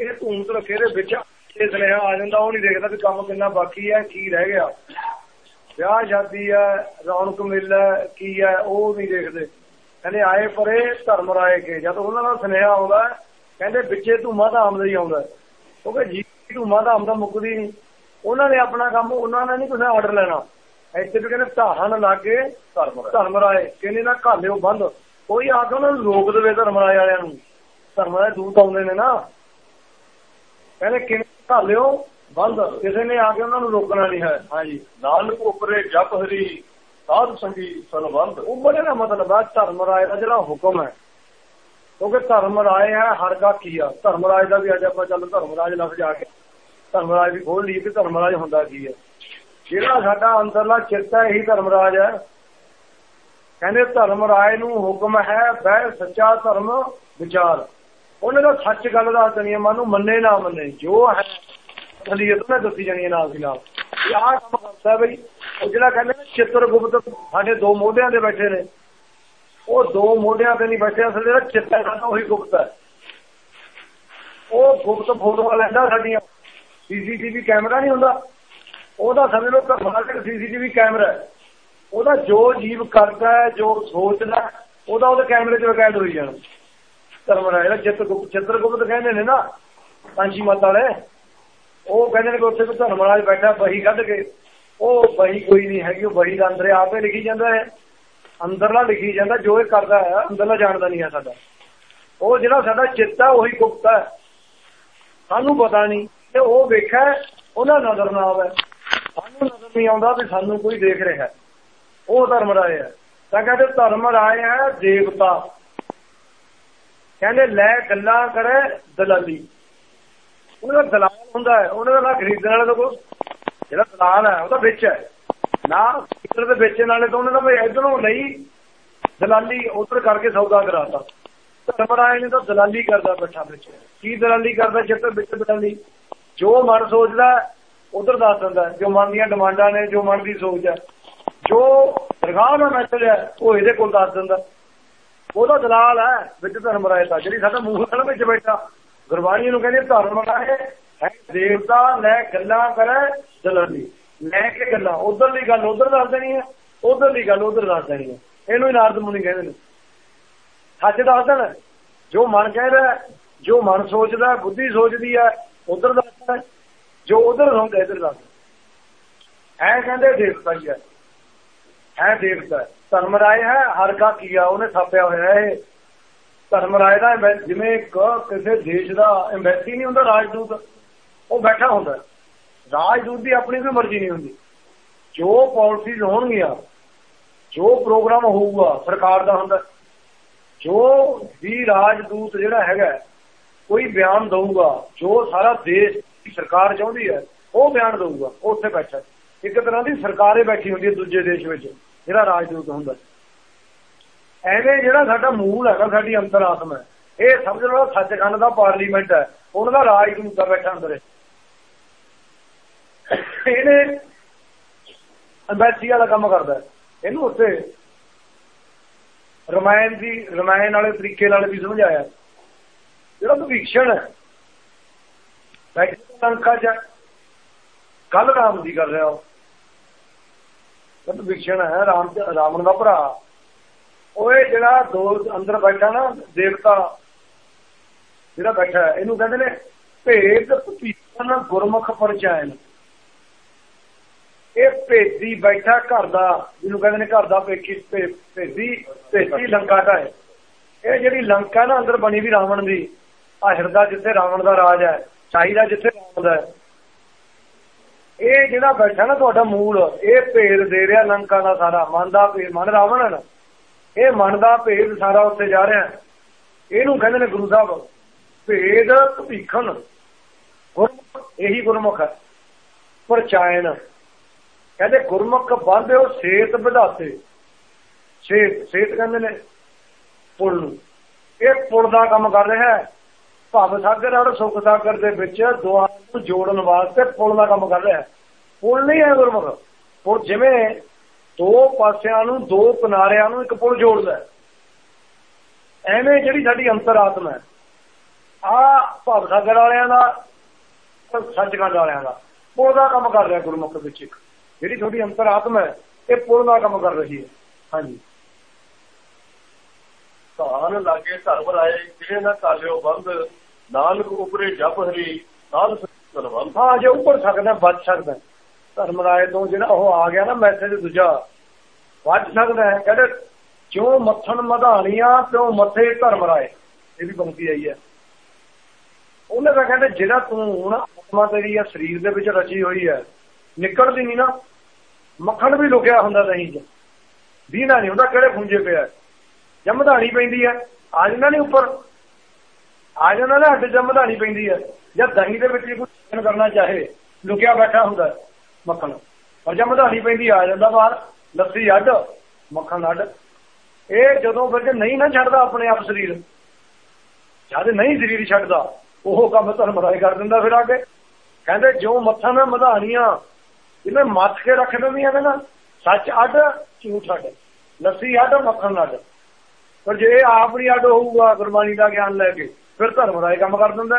ਇਹ ਧੂਮ ਰੱਖੇ ਦੇ ਵਿੱਚ ਇਹ ਸੁਨੇਹਾ ਆ ਜਾਂਦਾ ਉਹ ਨਹੀਂ ਦੇਖਦਾ ਵੀ ਕੰਮ ਕਿੰਨਾ ਬਾਕੀ ਹੈ ਕੀ ਰਹਿ ਗਿਆ। ਵਿਆਹ ਸ਼ਾਦੀ ਹੈ ਰੌਣਕ ਮੇਲਾ ਹੈ, ਕੀ ਹੈ ਉਹ ਨਹੀਂ ਦੇਖਦੇ। ਕਹਿੰਦੇ ਆਏ ਪਰੇ ਧਰਮ ਰਾਏ ਕੇ। ਜਦ ਉਹਨਾਂ ਦਾ ਸੁਨੇਹਾ ਆਉਂਦਾ ਕਹਿੰਦੇ ਵਿੱਚੇ ਧੂਮਾ ਧਾਮ ਦਾ ਹੀ ਆਉਂਦਾ ਕਿਉਂਕਿ ਜੀ ਧੂਮਾ ਧਾਮ ਦਾ ਮੁੱਕਦੀ ਨਹੀਂ। ਉਹਨਾਂ ਨੇ ਆਪਣਾ ਕੰਮ ਉਹਨਾਂ ਨੇ ਨਹੀਂ ਕਿਸੇ ਆਰਡਰ ਲੈਣਾ। ਇੱਥੇ ਵੀ ਕਹਿੰਦੇ ਧਾਹਨ ਲਾਗੇ ਧਰਮ ਧਰਮ ਰਾਏ। ਕਹਿੰਦੇ ਨਾ ਘਾਲਿਓ ਬੰਦ। ਕੋਈ ਆ ਕੇ ਉਹਨਾਂ ਨੂੰ ਰੋਕ ਦੇਵੇ ਧਰਮ ਰਾਏ ਵਾਲਿਆਂ ਨੂੰ। ਧਰਮ ਰਾਏ ਦੂਤ ਆਉਂਦੇ ਨੇ ਨਾ। ਕਹਿੰਦੇ ਕਿਵੇਂ ਘਾਲਿਓ ਬੰਦ। ਕਿਸੇ ਨੇ ਆ ਕੇ ਉਹਨਾਂ ਨੂੰ ਰੋਕਣਾ ਨਹੀਂ ਹੈ। ਹਾਂਜੀ। ਨਾਨਕ ਉਪਰੇ ਜਪ ਹਰੀ ਸਾਧ ਸੰਗੀ ਸੰਬੰਧ। ਉਹ ਬੜੇ ਦਾ ਮਤਲਬ ਹੈ ਧਰਮ ਰਾਏ ਦਾ ਜਿਹੜਾ ਹੁਕਮ ਹੈ। ਕਿਉਂਕਿ ਧਰਮ ਰਾਏ ਹੈ ਹਰ ਕਾ ਕੀਆ ਧਰਮ ਰਾਜ ਦਾ ਵੀ ਅੱਜ ਆਪਾਂ ਚੱਲ ਧਰਮ ਰਾਜ ਲਫ਼ਜ਼ ਆ ਕੇ। ਧਰਮ ਰਾਜ ਵੀ ਖੋਲ ਲਈ ਕਿ ਧਰਮ ਰਾਜ ਹੁੰਦਾ ਕੀ ਹੈ ਜਿਹੜਾ ਸਾਡਾ ਅੰਦਰਲਾ ਚਿੱਤ ਹੈ ਇਹੀ ਧਰਮ ਰਾਜ ਹੈ। ਕਹਿੰਦੇ ਧਰਮ ਰਾਏ ਨੂੰ ਹੁਕਮ ਹੈ ਬਹਿ ਸੱਚਾ ਧਰਮ ਵਿਚਾਰ। ਉਹਨੇ ਤਾਂ ਸੱਚ ਗੱਲ ਦੱਸ ਦੇਣੀ ਹੈ ਮਨ ਨੂੰ ਮੰਨੇ ਨਾ ਮੰਨੇ ਜੋ ਹੈ ਅਸਲੀਅਤ ਮੈਂ ਦੱਸੀ ਜਾਣੀ ਹੈ ਨਾਲ ਦੀ ਨਾਲ ਇਹ ਆਹ ਕੰਮ ਕਰਦਾ ਬਈ ਉਹ ਜਿਹੜਾ ਕਹਿੰਦੇ ਨੇ ਚਿੱਤਰਗੁਪਤ ਸਾਡੇ ਦੋ ਮੋਢਿਆਂ ਤੇ ਬੈਠੇ ਨੇ। ਉਹ ਦੋ ਮੋਢਿਆਂ ਤੇ ਨਹੀਂ ਬੈਠੇ ਅਸਲ ਜਿਹੜਾ ਚਿੱਤ ਹੈ ਸਾਡਾ ਉਹੀ ਗੁਪਤ ਹੈ। ਉਹ ਗੁਪਤ ਫੋਟੋਆਂ ਲੈਂਦਾ ਸਾਡੀਆਂ। ਸੀਸੀਟੀਵੀ ਕੈਮਰਾ ਨਹੀਂ ਹੁੰਦਾ। ਉਹਦਾ ਸਮਝ ਲਓ ਘਰ ਸੀਸੀਟੀਵੀ ਕੈਮਰਾ ਹੈ। ਉਹਦਾ ਜੋ ਜੀਵ ਕਰਦਾ ਹੈ ਜੋ ਸੋਚਦਾ ਹੈ, ਉਹਦਾ ਉਹਦੇ ਕੈਮਰੇ 'ਚ ਰਿਕਾਰਡ ਹੋਈ ਜਾਣਾ। ਧਰਮ ਰਾਜ ਜਿਹੜਾ ਚਿੱਤਰਗੁਪਤ ਚਿੱਤਰਗੁਪਤ ਕਹਿੰਦੇ ਨੇ ਨਾ ਪੰਛੀ ਮਤ ਵਾਲੇ। ਉਹ ਕਹਿੰਦੇ ਨੇ ਕਿ ਉੱਥੇ ਧਰਮ ਰਾਜ ਬੈਠਾ, ਬਹੀ ਕੱਢ ਕੇ। ਉਹ ਬਹੀ ਕੋਈ ਨਹੀਂ ਹੈਗੀ, ਉਹ ਬਹੀ ਦਾ ਅੰਦਰ ਆਪੇ ਲਿਖੀ ਜਾਂਦਾ ਹੈ। ਅੰਦਰਲਾ ਲਿਖੀ ਜਾਂਦਾ, ਜੋ ਇਹ ਕਰਦਾ ਹੈ, ਅੰਦਰਲਾ ਜਾਣਦਾ ਨਹੀਂ ਹੈ ਸਾਡਾ। ਉਹ ਜਿਹੜਾ ਸਾਡਾ ਚਿੱਤ ਹੈ, ਉਹੀ ਗੁਪਤ ਹੈ। ਸਾਨੂੰ ਪਤਾ ਨਹੀਂ, ਤੇ ਉਹ ਵੇਖਿਆ ਉਹਨਾਂ ਨਜ਼ਰ ਨਾ ਆਵੇ ਸਾਨੂੰ ਨਜ਼ਰ ਨਹੀਂ ਆਉਂਦਾ ਵੀ ਸਾਨੂੰ ਕੋਈ ਦੇਖ ਰਿਹਾ ਉਹ ਧਰਮ ਰਾਏ ਹੈ। ਤਾਂ ਕਹਿੰਦੇ ਧਰਮ ਰਾਏ ਹੈ ਦੇਵਤਾ। ਕਹਿੰਦੇ, ਲੈ ਗੱਲਾਂ ਕਰੇ ਦਲਾਲੀ। ਉਹਦਾ ਦਲਾਲ ਹੁੰਦਾ ਹੈ, ਉਹਨਾਂ ਦਾ ਨਾ ਖਰੀਦਣ ਵਾਲੇ ਦਾ ਕੋਈ ਜਿਹੜਾ ਦਲਾਲ ਹੈ ਉਹਦਾ ਵਿੱਚ ਹੈ। ਨਾ ਖਰੀਦਣ ਦੇ ਵੇਚਣ ਵਾਲੇ ਤਾਂ ਉਹਨਾਂ ਦਾ ਵੀ ਇਧਰੋਂ ਲਈ ਦਲਾਲੀ, ਉਧਰ ਕਰਕੇ ਸੌਦਾ ਕਰਾਤਾ। ਧਰਮ ਰਾਏ ਨੇ ਤਾਂ ਦਲਾਲੀ ਕਰਦਾ ਬੈਠਾ ਵਿੱਚ। ਕੀ ਦਲਾਲੀ ਕਰਦਾ ਚਿੱਤ ਵਿੱਚ ਦਲਾਲੀ? ਜੋ ਮਨ ਸੋਚਦਾ, ਉਧਰ ਦੱਸ ਦਿੰਦਾ ਜੋ ਮਨ ਦੀਆਂ ਡਿਮਾਂਡਾਂ ਨੇ, ਜੋ ਮਨ ਦੀ ਸੋਚ ਹੈ। ਜੋ ਦਰਗਾਹ ਦਾ ਮੈਸੇਜ ਹੈ ਉਹ ਇਹਦੇ ਕੋਲ ਦੱਸ ਦਿੰਦਾ। ਉਹਦਾ ਦਲਾਲ ਹੈ, ਵਿੱਚ ਧਰਮ ਰਾਏ ਜਿਹੜੀ ਸਾਡਾ ਮੂੰਹ ਨਾਲ ਵਿੱਚ ਬੈਠਾ। ਗੁਰਬਾਣੀ ਨੂੰ ਕਹਿੰਦੇ ਧਰਮ ਰਾਏ ਹੈ, ਦੇਵਤਾ ਲੈ ਗੱਲਾਂ ਕਰੇ ਦਲਾਲੀ ਲੈ ਕੇ ਗੱਲਾਂ, ਉਧਰਲੀ ਗੱਲ ਉਧਰ ਦੱਸ ਦੇਣੀ ਹੈ, ਉਧਰਲੀ ਗੱਲ ਉਧਰ ਦੱਸ ਦੇਣੀ ਹੈ। ਇਹਨੂੰ ਹੀ ਨਾਰਦ ਮੁਨੀ ਕਹਿੰਦੇ ਨੇ। ਸੱਚ ਦੱਸ ਦੇਣਾ। ਜੋ ਮਨ ਕਹਿੰਦਾ ਜੋ ਮਨ ਸੋਚਦਾ ਬੁੱਧੀ ਸੋਚਦੀ ਹੈ, ਉਧਰ ਦੱਸਦਾ ਜੋ ਉਧਰ ਹੁੰਦਾ ਇਧਰ ਦੱਸਦਾ ਐ ਕਹਿੰਦੇ ਦੇਵਤਾ ਹੀ ਹੈ। ਹੈ ਦੇਵਤਾ। ਧਰਮ ਰਾਏ ਹੈ, ਹਰ ਕਾ ਕੀਆ, ਉਹਨੇ ਥਾਪਿਆ ਹੋਇਆ ਹੈ ਇਹ। ਧਰਮ ਰਾਏ ਦਾ ਜਿਵੇਂ ਇੱਕ ਕਿਸੇ ਦੇਸ਼ ਦਾ ਐਮਬੈਸੀ ਨਹੀਂ ਹੁੰਦਾ, ਰਾਜਦੂਤ, ਉਹ ਬੈਠਾ ਹੁੰਦਾ। ਰਾਜਦੂਤ ਦੀ ਆਪਣੀ ਕੋਈ ਮਰਜ਼ੀ ਨਹੀਂ ਹੁੰਦੀ। ਜੋ ਪਾਲਿਸੀਜ਼ ਹੋਣਗੀਆਂ, ਜੋ ਪ੍ਰੋਗਰਾਮ ਹੋਊਗਾ, ਸਰਕਾਰ ਦਾ ਹੁੰਦਾ। ਜੋ ਵੀ ਰਾਜਦੂਤ ਜਿਹੜਾ ਹੈਗਾ, ਕੋਈ ਬਿਆਨ ਦਊਗਾ, ਜੋ ਸਾਰਾ ਦੇਸ਼ ਦੀ ਸਰਕਾਰ ਚਾਹੁੰਦੀ ਹੈ, ਉਹ ਬਿਆਨ ਦਊਗਾ, ਉਹ ਉੱਥੇ ਬੈਠਾ। ਇੱਕ ਤਰ੍ਹਾਂ ਦੀ ਸਰਕਾਰੇ ਬੈਠੀ ਹੁੰਦੀ ਹੈ ਦੂਜੇ ਦੇਸ਼ ਵਿੱਚ, ਜਿਹੜਾ ਰਾਜਦੂਤ ਹੁੰਦਾ। ਐਵੇਂ ਜਿਹੜਾ ਸਾਡਾ ਮੂਲ ਹੈਗਾ, ਸਾਡੀ ਅੰਤਰਾਤਮਾ ਹੈ। ਇਹ ਸਮਝ ਲਓ ਸੱਚਖੰਡ ਦਾ ਪਾਰਲੀਮੈਂਟ ਹੈ। ਉਹਨਾਂ ਦਾ ਰਾਜਦੂਤ ਦਾ ਬੈਠਾ ਅੰਦਰ। ਇਹਨੇ ਅੰਬੈਸੀ ਵਾਲਾ ਕੰਮ ਕਰਦਾ। ਇਹਨੂੰ ਉੱਥੇ ਰਮਾਇਣ ਦੀ, ਰਮਾਇਣ ਵਾਲੇ ਤਰੀਕੇ ਨਾਲ ਵੀ ਸਮਝਾਇਆ। ਜਿਹੜਾ ਭਵਿੱਖਣ ਹੈ। ਬੈਠੇ ਲੰਕਾ ਚ ਕੱਲ ਰਾਮ ਦੀ ਕਰ ਰਿਹਾ ਉਹ। ਉਹ ਭਵਿੱਖਣ ਹੈ, ਰਾਮ ਰਾਵਣ ਦਾ ਭਰਾ। ਉਹ ਇਹ ਜਿਹੜਾ ਦੋ ਅੰਦਰ ਬੈਠਾ ਨਾ, ਦੇਵਤਾ ਜਿਹੜਾ ਬੈਠਾ ਇਹਨੂੰ ਕਹਿੰਦੇ ਨੇ ਭੇਦ ਭਵਿੱਖਣ ਗੁਰਮੁਖ ਪਰਚਾਇਨ ਇਹ ਭੇਦੀ ਬੈਠਾ ਘਰ ਦਾ, ਜਿਹਨੂੰ ਕਹਿੰਦੇ ਨੇ ਘਰ ਦਾ ਪੇਕੀ ਭੇਦੀ ਭੇਦੀ ਲੰਕਾ ਦਾ ਹੈ। ਇਹ ਜਿਹੜੀ ਲੰਕਾ ਨਾ ਅੰਦਰ ਬਣੀ ਵੀ ਰਾਵਣ ਦੀ ਆ ਹਿਰਦਾ ਜਿੱਥੇ ਰਾਵਣ ਦਾ ਰਾਜ ਹੈ ਚਾਹੀਦਾ ਜਿੱਥੇ ਰਾਵਣ ਦਾ ਹੈ। ਇਹ ਜਿਹੜਾ ਬੈਠਾ ਨਾ ਤੁਹਾਡਾ ਮੂਲ, ਇਹ ਭੇਦ ਦੇ ਰਿਹਾ ਲੰਕਾ ਦਾ ਸਾਰਾ ਮਨ ਦਾ ਭੇਦ, ਮਨ ਰਾਵਣ ਇਹ ਮਨ ਦਾ ਭੇਦ ਸਾਰਾ ਉੱਥੇ ਜਾ ਰਿਹਾ। ਇਹਨੂੰ ਕਹਿੰਦੇ ਨੇ ਗੁਰੂ ਸਾਹਿਬ, ਭੇਦ ਭੀਖਣ ਗੁਰਮੁਖ ਇਹੀ ਗੁਰਮੁਖ ਹੈ। ਕਹਿੰਦੇ ਗੁਰਮੁਖ ਬੰਦਿਓ ਸੇਤ ਵਿਧਾਤੇ। ਸੇਤ ਸੇਤ ਕਹਿੰਦੇ ਨੇ ਪੁਲ ਨੂੰ। ਇਹ ਪੁਲ ਦਾ ਕੰਮ ਕਰ ਰਿਹਾ ਹੈ। ਭਵ ਸਾਗਰ ਔਰ ਸੁਖ ਸਾਗਰ ਦੇ ਵਿੱਚ ਦੋਹਾਂ ਨੂੰ ਜੋੜਨ ਵਾਸਤੇ ਪੁਲ ਦਾ ਕੰਮ ਕਰ ਰਿਹਾ। ਪੁਲ ਨਹੀਂ ਹੈ ਗੁਰਮੁਖ। ਪੁੱਲ ਜਿਵੇਂ ਦੋ ਪਾਸਿਆਂ ਨੂੰ, ਦੋ ਕਿਨਾਰਿਆਂ ਨੂੰ ਇੱਕ ਪੁਲ ਜੋੜਦਾ ਐਵੇਂ ਜਿਹੜੀ ਸਾਡੀ ਅੰਤਰਾਤਮਾ ਹੈ। ਆ ਭਵ ਸਾਗਰ ਵਾਲਿਆਂ ਦਾ ਸੱਚਖੰਡ ਵਾਲਿਆਂ ਦਾ। ਪੁਲ ਦਾ ਕੰਮ ਕਰ ਰਿਹਾ ਗੁਰਮੁਖ ਵਿੱਚ ਇੱਕ। ਜਿਹੜੀ ਤੁਹਾਡੀ ਅੰਤਰਾਤਮਾ ਹੈ, ਇਹ ਪੁਲ ਦਾ ਕੰਮ ਕਰ ਰਹੀ ਹੈ। ਹਾਂਜੀ। ਧਾਨ ਲਾਗੇ ਧਰਮ ਰਾਏ ਜਿਹੜੇ ਨਾ ਕਾਲਿਓ ਬੰਦ ਨਾਨਕ ਉਪਰੇ ਜਪ ਹਰੀ ਸਾਧ ਸੰਗਤ ਹਾਂ, ਜੇ ਉੱਪਰ ਸਕਦਾ ਬਚ ਸਕਦਾ। ਧਰਮ ਰਾਏ ਤੋਂ ਜਿਹੜਾ ਉਹ ਆ ਗਿਆ ਨਾ ਮੈਸੇਜ ਦੂਜਾ ਬਚ ਸਕਦਾ ਹੈ। ਕਹਿੰਦੇ, ਜਿਉ ਮੱਥਣ ਮਧਾਣੀਆਂ, ਤਿਉ ਮੱਥੇ ਧਰਮ ਰਾਏ ਇਹ ਵੀ ਬੰਦੀ ਆਈ ਹੈ। ਉਹਨੇ ਤਾਂ ਕਹਿੰਦੇ, ਜਿਹੜਾ ਤੂੰ ਹੁਣ ਆਤਮਾ ਤੇਰੀ ਆ, ਸਰੀਰ ਦੇ ਵਿੱਚ ਰਚੀ ਹੋਈ ਹੈ, ਨਿਕਲਦੀ ਨਹੀਂ ਨਾ, ਮੱਖਣ ਵੀ ਲੁਕਿਆ ਹੁੰਦਾ ਦਹੀਂ 'ਚ ਦੀਨਾ ਨਹੀਂ ਹੁੰਦਾ ਕਿਹੜੇ ਖੁੰਝੇ ਪਿਆ ਜਮਧਾਣੀ ਪੈਂਦੀ ਹੈ, ਆ ਜਾਂਦਾ ਨਹੀਂ ਉੱਪਰ। ਆ ਜਾਂਦਾ ਨਾ ਹੱਡ ਜਮਧਾਣੀ ਪੈਂਦੀ ਹੈ ਜਾਂ ਦਹੀਂ ਦੇ ਵਿੱਚ ਕੁਝ ਕਰਨਾ ਚਾਹੇ, ਲੁਕਿਆ ਬੈਠਾ ਹੁੰਦਾ ਮੱਖਣ। ਪਰ ਜਮਧਾਣੀ ਪੈਂਦੀ ਆ ਜਾਂਦਾ ਬਾਹਰ, ਲੱਸੀ ਅੱਡ, ਮੱਖਣ ਅੱਡ। ਇਹ ਜਦੋਂ ਫਿਰ ਨਹੀਂ ਨਾ ਛੱਡਦਾ ਆਪਣੇ ਆਪ ਸਰੀਰ, ਜਦ ਨਹੀਂ ਸਰੀਰ ਛੱਡਦਾ, ਉਹ ਕੰਮ ਧਰਮ ਰਾਏ ਕਰ ਦਿੰਦਾ ਫਿਰ ਆ ਕੇ। ਕਹਿੰਦੇ ਜੋ ਮੱਥਾ ਨਾ ਮਧਾਣੀਆਂ ਜਿਵੇਂ ਮੱਥ ਕੇ ਰੱਖ ਦਿੰਦੀਆਂ ਨੇ ਨਾ, ਸੱਚ ਅੱਡ, ਝੂਠ ਅੱਡ। ਲੱਸੀ ਅੱਡ, ਮੱਖਣ ਅੱਡ। ਪਰ ਜੇ ਆਪ ਨਹੀਂ ਅੱਡ ਹੋਊਗਾ, ਗੁਰਬਾਣੀ ਦਾ ਗਿਆਨ ਲੈ ਕੇ ਫਿਰ ਧਰਮ ਦਾ ਹੀ ਕੰਮ ਕਰ ਦਿੰਦਾ।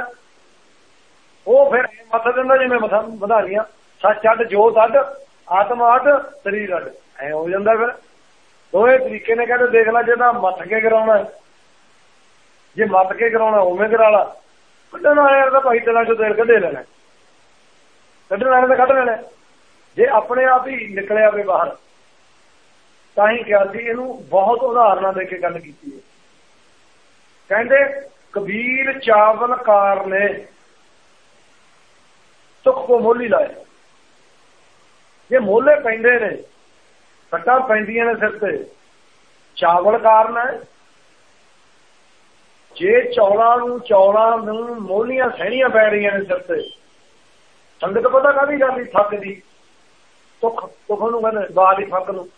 ਉਹ ਫਿਰ ਮੱਥ ਦਿੰਦਾ ਜਿਵੇਂ ਮੱਥਾ ਮਧਾਣੀਆਂ ਸੱਚ ਅੱਡ, ਜੋਤ ਅੱਡ, ਆਤਮਾ ਅੱਡ, ਸਰੀਰ ਅੱਡ। ਐ ਹੋ ਜਾਂਦਾ ਫਿਰ। ਦੋਏ ਤਰੀਕੇ ਨੇ ਕਹਿੰਦੇ, ਦੇਖ ਲੈ ਜੇ ਤਾਂ ਮੱਥ ਕੇ ਕਰਾਉਣਾ ਜੇ ਮੱਥ ਕੇ ਕਰਾਉਣਾ, ਉਵੇਂ ਕਰਾ ਲਾ। ਕੱਢਣ ਯਾਰ ਤਾਂ ਭਾਈ ਤੇਰਾ ਚੋਂ ਤੇਲ ਕੱਢੇ ਲੈਣਾ। ਕੱਢਣ ਵਾਲੇ ਤਾਂ ਕੱਢ ਲੈਣਾ। ਜੇ ਆਪਣੇ ਆਪ ਹੀ ਨਿਕਲਿਆ ਵੇ ਬਾਹਰ, ਤਾਂ ਹੀ ਕਿਹਾ ਸੀ ਇਹਨੂੰ ਬਹੁਤ ਉਦਾਹਰਨਾਂ ਦੇ ਕੇ ਗੱਲ ਕੀਤੀ ਹੈ। ਕਹਿੰਦੇ ਕਬੀਰ ਚਾਵਲ ਕਾਰ ਨੇ ਸੁਖ ਕੋ ਮੋਲੀ ਲਾਇਆ ਜੇ ਮੋਲੇ ਪੈਂਦੇ ਨੇ ਫਟਾ ਪੈਂਦੀਆਂ ਨੇ ਸਿਰ ਤੇ, ਚਾਵਲ ਕਾਰਨ ਹੈ ਜੇ ਚੌਲਾਂ ਨੂੰ ਚੌਲਾਂ ਨੂੰ ਮੋਲੀਆਂ ਸਹਿਣੀਆਂ ਪੈ ਰਹੀਆਂ ਨੇ ਸਿਰ ਤੇ ਸੰਗਤ ਪਤਾ ਕਾਹਦੀ ਜਾਂਦੀ ਥੱਕ ਦੀ। ਤੁਖ ਤੁਖ ਨੂੰ ਕਹਿੰਦੇ, ਬਾਹਰ ਦੀ ਫੱਕ ਨੂੰ।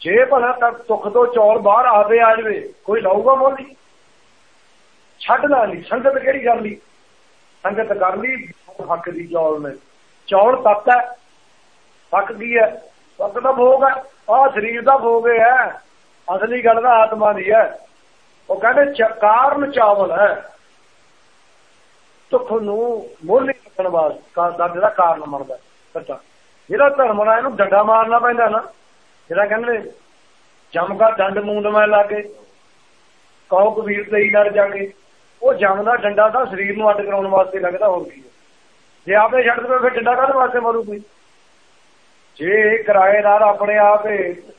ਜੇ ਭਲਾ ਤੱਕ ਤੁਖ ਤੋਂ ਚੌਲ ਬਾਹਰ ਆਵੇ ਆ ਜਵੇ, ਕੋਈ ਲਾਊਗਾ ਮੋਲੀ? ਛੱਡਣਾ ਨਹੀਂ ਸੰਗਤ ਕਿਹੜੀ ਗੱਲ ਲਈ? ਸੰਗਤ ਕਰ ਲਈ ਹੱਕ ਦੀ ਚੌਲ ਨੇ। ਚੌਲ ਤੱਤ ਹੈ, ਹੱਕ ਦੀ ਹੈ? ਹੱਕ ਦਾ ਭੋਗ ਹੈ, ਆਹ ਸਰੀਰ ਦਾ ਭੋਗ ਹੈ। ਅਸਲੀ ਗੱਲ ਦਾ ਆਤਮਾ ਦੀ ਹੈ। ਉਹ ਕਹਿੰਦੇ ਕਾਰਨ ਚਾਵਲ ਹੈ। ਤੁਖ ਨੂੰ ਮੋਲੀ ਰੱਖਣ ਵਾਸਤੇ ਦਾ ਜਿਹੜਾ ਕਾਰਨ ਬਣਦਾ ਸੱਚਾ। ਜਿਹੜਾ ਧਰਮ ਨਾਲ ਇਹਨੂੰ ਡੰਡਾ ਮਾਰਨਾ ਪੈਂਦਾ ਨਾ, ਜਿਹੜਾ ਕਹਿੰਦੇ ਜਮਗਾ ਡੰਡ ਮੂੰਦ ਮੈਂ ਲਾਗੇ ਕੇ ਕਹੋ ਕਬੀਰ ਤੇ ਹੀ ਲੜ ਜਾ ਕੇ ਉਹ ਜਮ ਦਾ ਡੰਡਾ ਤਾਂ ਸਰੀਰ ਨੂੰ ਅੱਡ ਕਰਾਉਣ ਵਾਸਤੇ ਲੱਗਦਾ ਹੋਰ ਕੀ ਜੇ ਆਪੇ ਛੱਡ ਦੇਵੇ, ਫਿਰ ਡੰਡਾ ਕਾਹਦੇ ਵਾਸਤੇ ਮਾਰੂ ਕੋਈ ਜੇ ਕਿਰਾਏਦਾਰ ਆਪਣੇ ਆਪ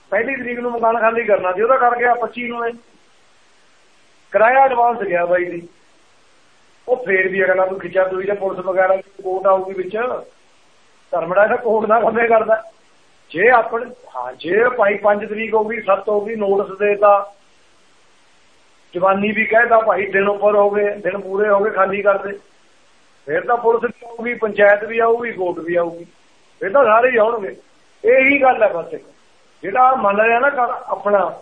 ਪਹਿਲੀ ਤਰੀਕ ਨੂੰ ਮਕਾਨ ਖਾਲੀ ਕਰਨਾ ਸੀ, ਉਹਦਾ ਕਰ ਗਿਆ 25 ਨੂੰ ਕਿਰਾਇਆ ਐਡਵਾਂਸ ਗਿਆ ਬਾਈ ਦੀ। ਉਹ ਫੇਰ ਵੀ ਅਗਲਾ ਕੋਈ ਖਿੱਚਾ ਦੂਈ ਤੇ ਪੁਲਿਸ ਵਗੈਰਾ ਕੋਰਟ ਆਊਗੀ ਵਿੱਚ, ਧਰਮੜਾ ਦਾ ਕੋਰਟ ਦਾ ਕੰਮੇ ਕਰਦਾ। ਜੇ ਆਪਣੇ ਹਾਂ, ਜੇ ਭਾਈ 5 ਤਰੀਕ ਹੋ ਗਈ 7 ਹੋ ਗਈ ਨੋਟਿਸ ਦੇਤਾ। ਜਵਾਨੀ ਵੀ ਕਹਿਦਾ ਭਾਈ, ਦਿਨ ਉੱਪਰ ਹੋ ਗਏ, ਦਿਨ ਪੂਰੇ ਹੋ ਗਏ ਖਾਲੀ ਕਰ ਦੇ ਫਿਰ ਤਾਂ ਪੁਲਿਸ ਵੀ ਆਊਗੀ, ਪੰਚਾਇਤ ਵੀ ਆਊਗੀ, ਕੋਰਟ ਵੀ ਆਊਗੀ। ਫਿਰ ਤਾਂ ਸਾਰੇ ਹੀ ਆਉਣਗੇ। ਇਹੀ ਗੱਲ ਹੈ ਬਸ। ਜਿਹੜਾ ਮੰਨ ਰਿਹਾ ਨਾ ਆਪਣਾ,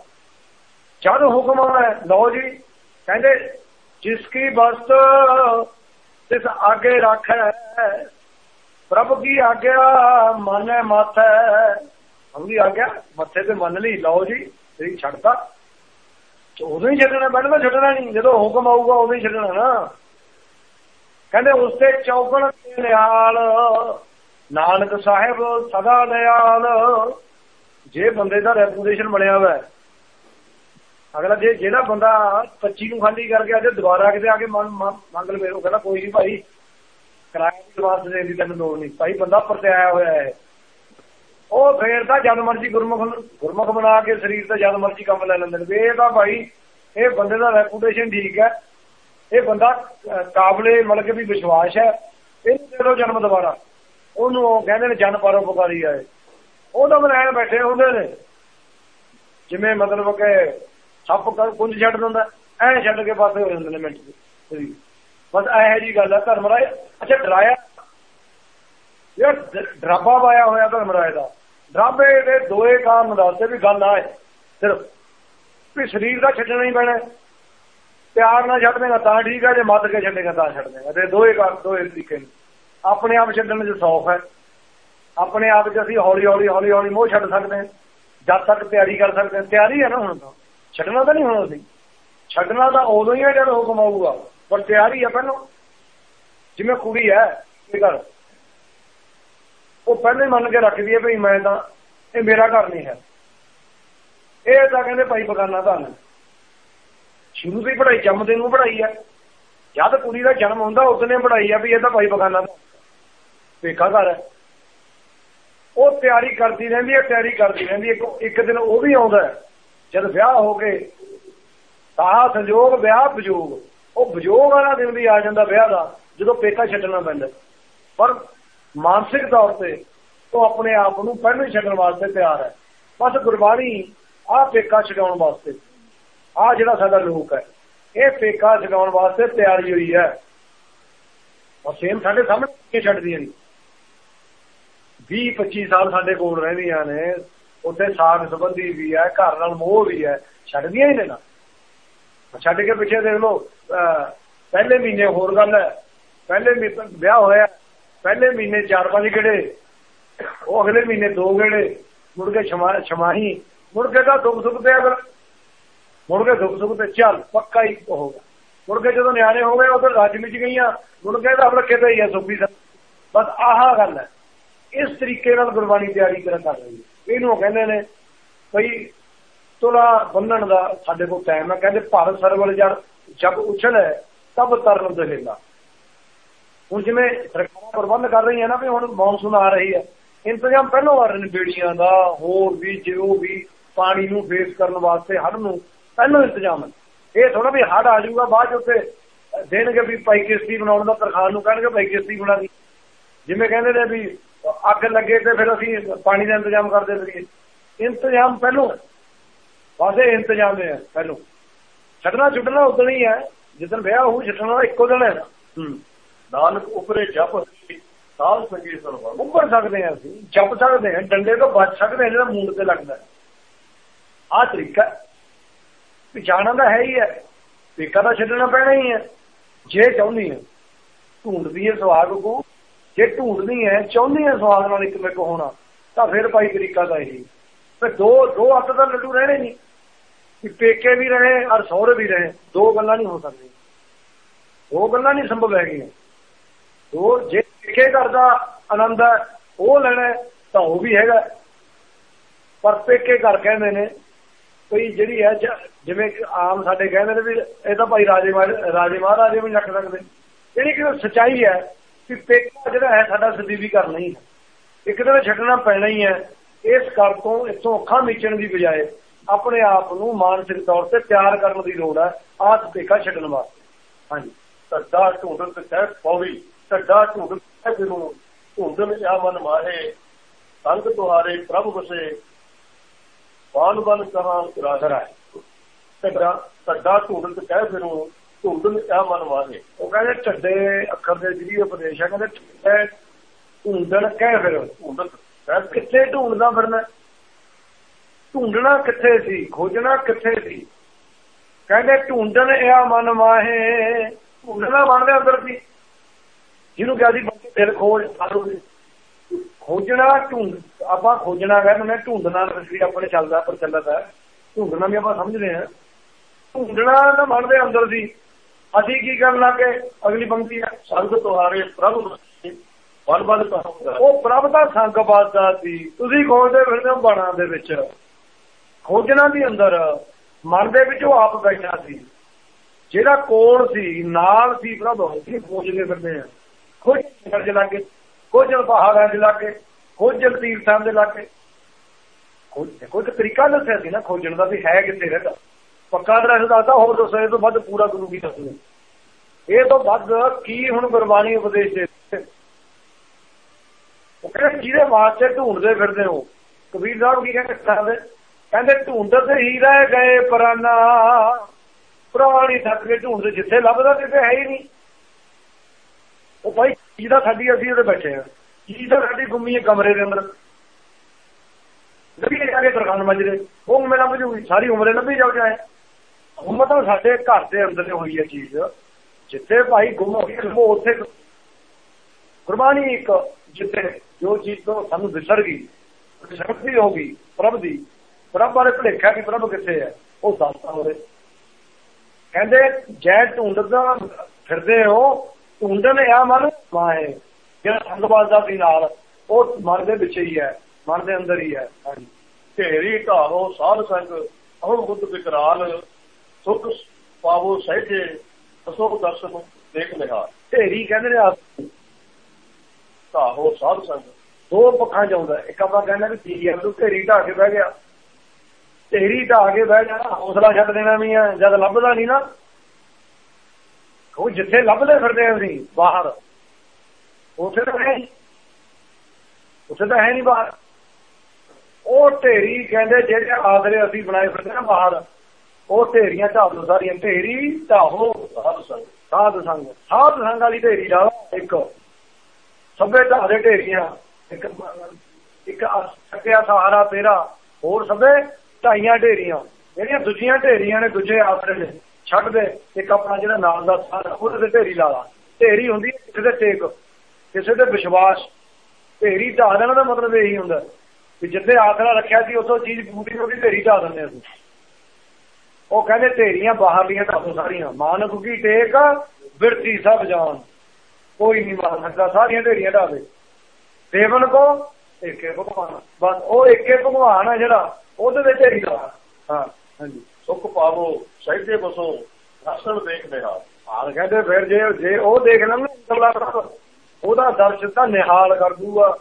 ਜਦ ਹੁਕਮ ਆਉਣਾ ਲਓ ਜੀ, ਕਹਿੰਦੇ, ਜਿਸ ਕੀ ਬਸਤ ਤਿਸ ਆਗੇ ਰੱਖੈ, ਪ੍ਰਭ ਕੀ ਆਗਿਆ ਮਨੇ ਮਾਥੈ। ਹਮਦੀ ਆਗਿਆ? ਮੱਥੇ ਤੇ ਮੰਨ ਲਈ, ਲਓ ਜੀ, ਤੇਰੀ ਛੱਡਦਾ ਉਦੋਂ ਹੀ ਛੱਡਣਾ ਪਹਿਲਾਂ ਛੱਡਣਾ ਨਹੀਂ। ਜਦੋਂ ਹੁਕਮ ਆਊਗਾ, ਉਦੋਂ ਹੀ ਛੱਡਣਾ ਨਾ। ਕਹਿੰਦੇ ਉਸ ਤੇ ਚੌਕਣ ਨਿਹਾਲ, ਨਾਨਕ ਸਾਹਿਬ ਸਦਾ ਨਿਹਾਲ ਜੇ ਬੰਦੇ ਦਾ ਰੈਪੂਟੇਸ਼ਨ ਬਣਿਆ ਹੋਇਆ ਅਗਲਾ ਜੇ ਜਿਹੜਾ ਬੰਦਾ 25 ਨੂੰ ਖਾਲੀ ਕਰਕੇ ਅੱਜ ਦੁਬਾਰਾ ਕਿਤੇ ਆ ਕੇ ਮੰਗ ਲਵੇ, ਉਹ ਕਹਿੰਦਾ ਕੋਈ ਨਹੀਂ ਭਾਈ ਕਿਰਾਇਆ ਦੀ ਜਵਾਬ ਦੇਣ ਦੀ ਤੈਨੂੰ ਲੋੜ ਨਹੀਂ। ਭਾਈ ਬੰਦਾ ਪਰਤਿਆਇਆ ਹੋਇਆ ਹੈ। ਉਹ ਫੇਰ ਤਾਂ ਜਦ ਮਰਜ਼ੀ ਗੁਰਮੁਖ ਗੁਰਮੁਖ ਬਣਾ ਕੇ ਸਰੀਰ ਤੇ ਜਦ ਮਰਜ਼ੀ ਕੰਮ ਲੈ ਲੈਂਦੇ ਨੇ। ਇਹ ਤਾਂ ਭਾਈ, ਇਹ ਬੰਦੇ ਦਾ ਰੈਪੂਟੇਸ਼ਨ ਠੀਕ ਹੈ। ਇਹ ਬੰਦਾ ਕਾਬਲੇ ਮਤਲਬ ਕਿ ਵੀ ਵਿਸ਼ਵਾਸ ਹੈ। ਇਹਨੂੰ ਦੇ ਦਿਓ ਜਨਮ ਦੁਬਾਰਾ। ਉਹਨੂੰ ਉਹ ਕਹਿੰਦੇ ਨੇ, ਜਨ ਪਰਉਪਕਾਰੀ ਆਏ। ਉਹ ਤਾਂ ਬੈਠੇ ਹੁੰਦੇ ਨੇ। ਜਿਵੇਂ ਮਤਲਬ ਕਿ ਸੱਪ ਕੁੰਜ ਛੱਡ ਦਿੰਦਾ। ਐ ਛੱਡ ਕੇ ਪਾਸੇ ਹੋ ਜਾਂਦੇ ਨੇ ਮਿੰਟ ਦੇ ਬਸ ਇਹੋ ਜੀ ਗੱਲ ਹੈ ਧਰਮ ਧਰਮਰਾਏ ਅੱਛਾ, ਡਰਾਇਆ। ਯਾਰ ਡਰਾਬਾ ਪਾਇਆ ਹੋਇਆ ਧਰਮ ਧਰਮਰਾਏ ਦਾ। ਡਰਾਬੇ ਦੇ ਦੋਏ ਕਾਰਨ ਦੱਸਦੇ ਵੀ ਗੱਲ ਆਏ ਸਿਰਫ ਵੀ ਸਰੀਰ ਦਾ ਛੱਡਣਾ ਹੀ ਪੈਣਾ ਪਿਆਰ ਨਾਲ ਛੱਡ ਦੇਗਾ ਤਾਂ ਠੀਕ ਹੈ ਜੇ ਮੱਦ ਕੇ ਛੱਡੇਗਾ ਤਾਂ ਛੱਡ ਦੇਗਾ ਤੇ ਦੋਏ ਕਾਰਨ, ਦੋਏ ਤਰੀਕੇ ਨੇ। ਆਪਣੇ ਆਪ ਛੱਡਣ ਦੇ ਸੌਖ ਹੈ। ਆਪਣੇ ਆਪ 'ਚ ਅਸੀਂ ਹੌਲੀ ਹੌਲੀ ਹੌਲੀ ਹੌਲੀ ਮੋਹ ਛੱਡ ਸਕਦੇ ਹਾਂ। ਜਦ ਤੱਕ ਤਿਆਰੀ ਕਰ ਸਕਦੇ ਤਿਆਰੀ ਹੈ ਨਾ ਹੁਣ ਤਾਂ। ਛੱਡਣਾ ਤਾਂ ਨਹੀਂ ਹੁਣ ਅਸੀਂ। ਛੱਡਣਾ ਤਾਂ ਉਦੋਂ ਹੀ ਹੈ ਜਦ ਹੁਕਮ ਆਊਗਾ। ਪਰ ਤਿਆਰੀ ਆ ਪਹਿਲਾਂ। ਜਿਵੇਂ ਕੁੜੀ ਹੈ, ਇਹ ਘਰ ਉਹ ਪਹਿਲੇ ਮੰਨ ਕੇ ਰੱਖਦੀ ਹੈ ਵੀ ਮੈਂ ਤਾਂ, ਇਹ ਮੇਰਾ ਘਰ ਨਹੀਂ ਹੈ। ਇਹ ਤਾਂ ਕਹਿੰਦੇ ਭਾਈ ਬਗਾਨਾ ਧਨ ਸ਼ੁਰੂ ਤੋਂ ਹੀ ਪੜਾਈ ਜੰਮਦੇ ਨੂੰ ਪੜਾਈ ਹੈ। ਜਦ ਕੁੜੀ ਦਾ ਜਨਮ ਹੁੰਦਾ ਉਸਨੇ ਪੜਾਈ ਆ ਵੀ ਇਹ ਤਾਂ ਭਾਈ ਬਗਾਨਾ ਦਾ ਪੇਕਾ ਘਰ ਹੈ। ਉਹ ਤਿਆਰੀ ਕਰਦੀ ਰਹਿੰਦੀ ਹੈ, ਤਿਆਰੀ ਕਰਦੀ ਰਹਿੰਦੀ ਹੈ। ਇੱਕ ਦਿਨ ਉਹ ਵੀ ਆਉਂਦਾ ਜਦ ਵਿਆਹ ਹੋ ਕੇ ਤਾਂ ਸੰਜੋਗ, ਵਿਆਹ, ਵਿਜੋਗ। ਉਹ ਵਿਜੋਗ ਵਾਲਾ ਦਿਨ ਵੀ ਆ ਜਾਂਦਾ ਵਿਆਹ ਦਾ, ਜਦੋਂ ਪੇਕਾ ਛੱਡਣਾ ਪੈਂਦਾ। ਪਰ ਮਾਨਸਿਕ ਤੌਰ ਤੇ ਉਹ ਆਪਣੇ ਆਪ ਨੂੰ ਪਹਿਲਾਂ ਛੱਡਣ ਵਾਸਤੇ ਤਿਆਰ ਹੈ। ਬਸ ਗੁਰਬਾਣੀ ਆਹ ਪੇਕਾ ਛਡਾਉਣ ਵਾਸਤੇ। ਆਹ ਜਿਹੜਾ ਸਾਡਾ ਲੋਕ ਹੈ, ਇਹ ਪੇਕਾ ਛਡਾਉਣ ਵਾਸਤੇ ਤਿਆਰੀ ਹੋਈ ਹੈ। ਔਰ ਸੇਮ ਸਾਡੇ ਸਾਹਮਣੇ ਛੱਡਦੀਆਂ ਨਹੀਂ 20 25 ਸਾਲ ਸਾਡੇ ਕੋਲ ਰਹਿੰਦੀਆਂ ਨੇ। ਉੱਥੇ ਸਾਗ ਸੰਬੰਧੀ ਵੀ ਹੈ, ਘਰ ਨਾਲ ਮੋਹ ਵੀ ਹੈ। ਛੱਡਦੀਆਂ ਹੀ ਨੇ ਨਾ। ਛੱਡ ਕੇ ਪਿੱਛੇ ਦੇਖ ਲਓ ਪਹਿਲੇ ਮਹੀਨੇ ਹੋਰ ਗੱਲ ਹੈ। ਪਹਿਲੇ ਵਿਆਹ ਹੋਇਆ। ਪਹਿਲੇ ਮਹੀਨੇ ਚਾਰ ਪੰਜ ਗੇੜੇ, ਉਹ ਅਗਲੇ ਮਹੀਨੇ ਦੋ ਗੇੜੇ, ਮੁੜ ਕੇ ਛਮਾਹੀ, ਮੁੜ ਕੇ ਤਾਂ ਦੁੱਖ ਸੁੱਖ ਤੇ ਅਗਰ ਮੁੜ ਕੇ ਦੁੱਖ ਸੁੱਖ ਤੇ ਚੱਲ, ਪੱਕਾ ਹੀ ਹੋਗਾ ਮੁੜ ਕੇ ਜਦੋਂ ਨਿਆਣੇ ਹੋ ਗਏ, ਉਧਰ ਰਾਜ ਵਿੱਚ ਗਈਆਂ, ਮੁੜ ਕੇ ਤਾਂ ਆਪਣੇ ਕਿਤੇ ਹੀ ਹੈ ਸੁਪੀ ਬਸ ਆਹ ਗੱਲ ਹੈ। ਇਸ ਤਰੀਕੇ ਨਾਲ ਗੁਰਬਾਣੀ ਤਿਆਰੀ ਕਰਨ ਕਰ ਰਹੀ ਹੈ ਇਹਨੂੰ ਕਹਿੰਦੇ ਨੇ ਭਈ ਤੁਲਾ ਬੰਨਣ ਦਾ ਸਾਡੇ ਕੋਲ ਟਾਈਮ ਹੈ। ਕਹਿੰਦੇ ਭਾਰਤ ਸਰਵਰ ਜਦ ਉਛਲ ਹੈ ਤਬ ਤਰਨ ਦਹੇਲਾ। ਹੁਣ ਜਿਵੇਂ ਸਰਕਾਰਾਂ ਪ੍ਰਬੰਧ ਕਰ ਰਹੀਆਂ ਨਾ ਵੀ ਹੁਣ ਮੌਨਸੂਨ ਆ ਰਹੀ ਹੈ ਇੰਤਜ਼ਾਮ ਪਹਿਲਾਂ ਹੋ ਰਹੇ ਨੇ ਬੇੜੀਆਂ ਦਾ, ਹੋਰ ਵੀ ਜਿਉ ਵੀ ਪਾਣੀ ਨੂੰ ਫੇਸ ਕਰਨ ਵਾਸਤੇ ਹੜ ਨੂੰ ਪਹਿਲਾਂ ਇੰਤਜ਼ਾਮ ਹੈ ਇਹ ਥੋੜਾ ਵੀ ਹੜ ਆ ਜਾਊਗਾ, ਬਾਅਦ ਉੱਤੇ ਦੇਣਗੇ ਵੀ ਪਾਈ ਕਿਸ਼ਤੀ ਬਣਾਉਣ ਦਾ ਤਰਖਾਨ ਨੂੰ ਕਹਿਣਗੇ ਪਾਈ ਕਿਸ਼ਤੀ ਬਣਾ ਦੀ। ਜਿਵੇਂ ਕਹਿੰਦੇ ਨੇ ਵੀ ਅੱਗ ਲੱਗੇ ਤੇ ਫਿਰ ਅਸੀਂ ਪਾਣੀ ਦਾ ਇੰਤਜ਼ਾਮ ਕਰਦੇ ਰਹੀਏ ਇੰਤਜ਼ਾਮ ਪਹਿਲਾਂ ਵਾਸੇ ਇੰਤਜ਼ਾਮ ਹੈ ਪਹਿਲਾਂ। ਛੱਡਣਾ ਛੁੱਟਣਾ ਉਦੋਂ ਹੀ ਹੈ। ਜਦੋਂ ਵਿਆਹ ਹੋਊ ਛੱਡਣਾ ਇੱਕੋ ਦਿਨ ਹੈ। ਹੂੰ। ਨਾਨਕ ਉਪਰੇ ਜਪ ਸਾਲ ਸੰਗੀ ਸਰਵਰ ਉੱਪਰ ਸਕਦੇ ਆ ਅਸੀਂ, ਜਪ ਸਕਦੇ ਹਾਂ, ਡੰਡੇ ਤੋਂ ਬਚ ਸਕਦੇ ਹਾਂ, ਜਿਹੜਾ ਮੂੰਡ ਤੇ ਲੱਗਦਾ ਆਹ ਤਰੀਕਾ ਜਾਣਾ ਤਾਂ ਹੈ ਹੀ ਹੈ। ਪੇਕਾ ਤਾਂ ਛੱਡਣਾ ਪੈਣਾ ਹੀ ਹੈ। ਜੇ ਚਾਹੁੰਦੀ ਹੈ ਢੂੰਡਦੀ ਹੈ ਸੁਹਾਗ ਕੋ ਜੇ ਢੂੰਡਦੀ ਹੈ, ਚਾਹੁੰਦੀ ਹੈ ਸੁਹਾਗ ਨਾਲ ਇੱਕ ਮੇਕ ਹੋਣਾ, ਤਾਂ ਫਿਰ ਭਾਈ ਤਰੀਕਾ ਤਾਂ ਇਹੀ ਫਿਰ ਦੋ ਦੋ ਹੱਥ ਦਾ ਲੱਡੂ ਰਹਿਣੇ ਨਹੀਂ। ਕਿ ਪੇਕੇ ਵੀ ਰਹੇ ਔਰ ਸਹੁਰੇ ਵੀ ਰਹੇ, ਦੋ ਗੱਲਾਂ ਨਹੀਂ ਹੋ ਸਕਦੀਆਂ। ਦੋ ਗੱਲਾਂ ਨਹੀਂ ਸੰਭਵ ਹੈਗੀਆਂ। ਦੋ ਜੇ ਪੇਕੇ ਕਰਦਾ ਆਨੰਦ ਹੈ, ਉਹ ਲੈਣਾ ਤਾਂ ਉਹ ਵੀ ਹੈਗਾ ਪਰ ਪੇਕੇ ਘਰ ਕਹਿੰਦੇ ਨੇ, ਕੋਈ ਜਿਹੜੀ ਹੈ ਜਿਵੇਂ ਆਮ ਸਾਡੇ ਕਹਿੰਦੇ ਨੇ ਵੀ ਇਹ ਤਾਂ ਭਾਈ ਰਾਜੇ ਰਾਜੇ ਮਹਾਰਾਜੇ ਵੀ ਰੱਖ ਸਕਦੇ। ਜਿਹੜੀ ਕਿ ਸਚਾਈ ਹੈ ਕਿ ਪੇਕਾ ਜਿਹੜਾ ਹੈ, ਸਾਡਾ ਸਦੀਵੀ ਘਰ ਨਹੀਂ ਹੈ। ਇੱਕ ਦਿਨ ਛੱਡਣਾ ਪੈਣਾ ਹੀ ਹੈ। ਇਸ ਕਰ ਤੋਂ ਇਥੋਂ ਅੱਖਾਂ ਮੀਚਣ ਦੀ ਬਜਾਏ ਆਪਣੇ ਆਪ ਨੂੰ ਮਾਨਸਿਕ ਤੌਰ ਤੇ ਤਿਆਰ ਕਰਨ ਦੀ ਲੋੜ ਹੈ, ਆਹ ਪੇਕਾ ਛੱਡਣ ਵਾਸਤੇ। ਹਾਂਜੀ। ਸੱਡਾ ਢੂੰਡਣ ਤੇ ਕਹਿ ਪੌੜੀ ਸੱਡਾ ਢੂੰਡਣ ਤੇ ਫਿਰੂ ਢੂੰਡਣ ਆ ਮਨ ਮਾਹੇ, ਸੰਗ ਤੁਹਾਰੇ ਪ੍ਰਭ ਵਸੇ ਬਾਨ ਬਨ ਕਹਾਂ ਕਰਾਏ ਸੱਡਾ ਸੱਡਾ ਢੂੰਡਣ ਤੇ ਕਹਿ ਫਿਰੂ ਢੁੰਡਨ ਆ ਮਨ ਮਾਹੇ। ਉਹ ਕਹਿੰਦੇ ਢੱਡੇ ਅੱਖਰ ਦੇ ਜਿਹੜੀ ਉਪਦੇਸ਼ ਹੈ, ਕਹਿੰਦੇ ਢੂੰਡਣ ਕਹਿ ਫਿਰ ਢੂੰਡਣ ਕਿੱਥੇ ਢੂੰਡਦਾ ਫਿਰਨਾ? ਢੂੰਡਣਾ ਕਿੱਥੇ ਸੀ? ਖੋਜਣਾ ਕਿੱਥੇ ਸੀ? ਕਹਿੰਦੇ ਢੂੰਡਣ ਇਹ ਮਨ ਮਾਹੇ ਢੂੰਡਣਾ ਬਣਦੇ ਅੰਦਰ ਸੀ। ਜਿਹਨੂੰ ਕਿਹਾ ਸੀ ਦਿਲ ਖੋਜ ਖੋਜਣਾ ਢੂੰਡ ਆਪਾਂ ਖੋਜਣਾ ਕਹਿੰਦੇ ਨੇ ਢੂੰਡਣਾ ਵੀ ਆਪਣੇ ਚੱਲਦਾ, ਪਰ ਚੱਲਦਾ ਢੂੰਡਣਾ ਵੀ ਆਪਾਂ ਸਮਝਦੇ ਹਾਂ। ਢੂੰਡਣਾ ਤਾਂ ਬਣਦੇ ਅੰਦਰ ਸੀ ਅਸੀਂ ਕੀ ਕਰਨ ਲੱਗੇ ਅਗਲੀ ਪੰਕਤੀ ਹੈ, ਸੰਗ ਤੁਹਾਰੇ ਪ੍ਰਭ ਬਲ ਬਲ ਉਹ ਪ੍ਰਭ ਦਾ ਸੰਗ ਬਾਦਾ ਸੀ। ਤੁਸੀਂ ਖੋਜਦੇ ਫਿਰਦੇ ਹੋ ਬਾਣਾ ਦੇ ਵਿੱਚ। ਖੋਜਣਾ ਵੀ ਅੰਦਰ, ਮਨ ਦੇ ਵਿੱਚ ਉਹ ਆਪ ਬੈਠਾ ਸੀ। ਜਿਹੜਾ ਕੋਲ ਸੀ, ਨਾਲ ਸੀ ਪ੍ਰਭ ਅਸੀਂ ਖੋਜਦੇ ਫਿਰਦੇ ਆ। ਖੋਜ ਨਗਰ ਦੇ ਲਾਗੇ ਖੋਜਣ ਪਹਾੜਾਂ ਦੇ ਲਾਗੇ ਖੋਜਣ ਤੀਰਥਾਂ ਦੇ ਲਾਗੇ। ਖੋਜ ਕੋਈ ਤਰੀਕਾ ਦੱਸਿਆ ਸੀ ਨਾ, ਖੋਜਣ ਦਾ ਵੀ ਹੈ ਕਿੱਥੇ ਰਹਿੰਦਾ। ਪੱਕਾ ਐਡਰੈਸ ਦੱਸਦਾ, ਹੋਰ ਦੱਸੋ, ਇਹ ਤੋਂ ਵੱਧ ਪੂਰਾ ਗੁਰੂ ਕੀ ਦੱਸਦੇ ਇਹ ਤੋਂ ਵੱਧ ਕੀ ਹੁਣ ਗੁਰਬਾਣੀ ਉਪਦੇਸ਼ ਦੇ ਉਹ ਕਹਿੰਦੇ ਜਿਹਦੇ ਵਾਸਤੇ ਢੂੰਡਦੇ ਫਿਰਦੇ ਹੋ? ਕਬੀਰ ਸਾਹਿਬ ਕੀ ਕਹਿੰਦੇ ਕਰਦੇ ਕਹਿੰਦੇ ਢੂੰਡਤ ਹੀ ਰਹਿ ਗਏ ਪਰਾਨਾ ਪੁਰਾਣੀ ਥੱਕ ਕੇ ਢੂੰਡਦੇ ਜਿੱਥੇ ਲੱਭਦਾ, ਕਿਤੇ ਹੈ ਹੀ ਨਹੀਂ। ਉਹ ਭਾਈ ਜਿਹਦਾ ਸਾਡੀ ਅਸੀਂ ਉਹਦੇ ਬੈਠੇ ਆ। ਜਿਹਦਾ ਸਾਡੀ ਗੁੰਮੀ ਹੈ ਕਮਰੇ ਦੇ ਅੰਦਰ? ਲੱਭੀ ਜਾ ਕੇ ਦਰਖਾਨ ਮਜਰੇ। ਉਹ ਮੇਰਾ ਮਜੂਗੀ ਸਾਰੀ ਉਮਰੇ ਲੱਭੀ ਜਾਉ ਜਾਏ ਹੁਣ ਤਾਂ ਸਾਡੇ ਘਰ ਦੇ ਅੰਦਰ ਹੋਈ ਹੈ ਚੀਜ਼। ਜਿੱਥੇ ਭਾਈ ਗੁੰਮ ਹੋ ਗਈ, ਉਹ ਉੱਥੇ ਗੁਰਬਾਣੀ ਇੱਕ ਜਿੱਥੇ ਜੋ ਚੀਜ਼ ਤੋਂ ਸਾਨੂੰ ਵਿਸਰ ਗਈ ਸ਼ਕਤੀ ਹੋ ਗਈ, ਪ੍ਰਭ ਦੀ। ਪ੍ਰਭ ਬਾਰੇ ਭਲੇਖਾ ਕਿ ਪ੍ਰਭ ਕਿੱਥੇ ਹੈ? ਉਹ ਦੱਸਦਾ ਹੋਵੇ ਕਹਿੰਦੇ, ਜੈ ਢੂੰਡਦਾ ਫਿਰਦੇ ਹੋ ਢੂੰਡਣ ਆ ਮਨ ਮਾਏ ਜਿਹੜਾ ਸੰਗਵਾਦ ਦਾ ਸੀ ਨਾਲ, ਉਹ ਮਨ ਦੇ ਵਿੱਚ ਹੀ ਹੈ, ਮਨ ਦੇ ਅੰਦਰ ਹੀ ਹੈ, ਹਾਂਜੀ। ਢੇਰੀ ਢਾਹੋ ਸਾਧ ਸੰਗ, ਅਹੰ ਬੁੱਧ ਵਿਕਰਾਲ ਸੁਖ ਪਾਵੋ ਸਹਿਜੇ, ਅਸੋ ਦਰਸ਼ਨ ਦੇਖ ਲਿਆ ਢੇਰੀ ਕਹਿੰਦੇ ਨੇ ਆ ਢਾਹੋ ਸਾਧ ਸੰਗ, ਦੋ ਪੱਖਾਂ ਚ ਆਉਂਦਾ। ਇੱਕ ਆਪਾਂ ਕਹਿੰਦੇ ਵੀ ਠੀਕ ਹੈ ਤੂੰ ਢੇਰੀ ਢਾ ਕੇ ਬਹਿ ਗਿਆ। ਢੇਰੀ ਢਾ ਕੇ ਬਹਿ ਜਾਣਾ, ਹੌਸਲਾ ਛੱਡ ਦੇਣਾ ਵੀ ਆ, ਜਦ ਲੱਭਦਾ ਨਹੀਂ ਨਾ ਉਹ ਜਿੱਥੇ ਲੱਭਦੇ ਫਿਰਦੇ ਅਸੀਂ ਬਾਹਰ। ਉੱਥੇ ਤਾਂ ਹੈ ਨਹੀਂ ਉੱਥੇ ਤਾਂ ਹੈ ਨਹੀਂ ਬਾਹਰ। ਉਹ ਢੇਰੀ ਕਹਿੰਦੇ ਜਿਹੜੇ ਆਦਰੇ ਅਸੀਂ ਬਣਾਏ ਫਿਰਦੇ ਆ ਬਾਹਰ, ਉਹ ਢੇਰੀਆਂ ਢਾਹੋ ਸਾਰੀਆਂ। ਢੇਰੀ ਢਾਹੋ ਸਾਧ ਸੰਗ। ਸਾਧ ਸੰਗ। ਸਾਧ ਸੰਗ ਵਾਲੀ ਢੇਰੀ ਲਾ ਇੱਕ। ਸਭੇ ਢਾਹ ਦੇ ਢੇਰੀਆਂ। ਇੱਕ ਇੱਕ ਸਕਿਆ ਸਹਾਰਾ ਤੇਰਾ। ਹੋਰ ਸਭੇ ਢਾਈਆਂ ਢੇਰੀਆਂ। ਜਿਹੜੀਆਂ ਦੂਜੀਆਂ ਢੇਰੀਆਂ ਨੇ ਦੂਜੇ ਆਸਰੇ ਨੇ ਛੱਡ ਦੇ, ਇੱਕ ਆਪਣਾ ਜਿਹੜਾ ਨਾਮ ਦਾ ਸਾਰਾ ਉਹਦੇ ਤੇ ਢੇਰੀ ਲਾ ਲਾ। ਢੇਰੀ ਹੁੰਦੀ ਕਿਸੇ ਦੇ ਟੇਕ, ਕਿਸੇ ਦੇ ਵਿਸ਼ਵਾਸ। ਢੇਰੀ ਢਾ ਦੇਣਾ ਦਾ ਮਤਲਬ ਇਹੀ ਹੁੰਦਾ। ਕਿ ਜਿੱਥੇ ਆਸਰਾ ਰੱਖਿਆ ਸੀ, ਉਥੋਂ ਚੀਜ਼ ਪੂਰੀ ਹੋ ਗਈ ਢੇਰੀ ਢਾਹ ਦਿੰਦੇ ਅਸੀਂ। ਉਹ ਕਹਿੰਦੇ ਢੇਰੀਆਂ ਬਾਹਰਲੀਆਂ ਢਾਹੋ ਸਾਰੀਆਂ। ਮਾਨਕ ਕੀ ਟੇਕ, ਬਿਰਤੀ ਸਭ ਜਾਨ। ਕੋਈ ਨਹੀਂ ਮਾਰ ਸਕਦਾ, ਸਾਰੀਆਂ ਢੇਰੀਆਂ ਢਾਹ ਦੇ। ਦੇਵਨ ਕੋ, ਏਕੇ ਭਗਵਾਨ। ਬਸ ਉਹ ਏਕੇ ਭਗਵਾਨ ਆ ਜਿਹੜਾ, ਉਹਦੇ ਵਿੱਚ ਢੇਰੀ ਲਾ। ਹਾਂ, ਹਾਂਜੀ। ਸੁਖ ਪਾਵੋ, ਸਹਿਜੇ ਬਸੋ, ਦਰਸ਼ਨ ਦੇਖ ਲਿਆ ਹਾਲ ਕਹਿੰਦੇ ਫਿਰ ਜੇ ਜੇ ਉਹ ਦੇਖ ਲੈਣ ਨਾ ਅੰਦਰਲਾ ਉਹਦਾ ਦਰਸ਼ਨ ਤਾਂ ਨਿਹਾਲ ਕਰ ਦੂਗਾ।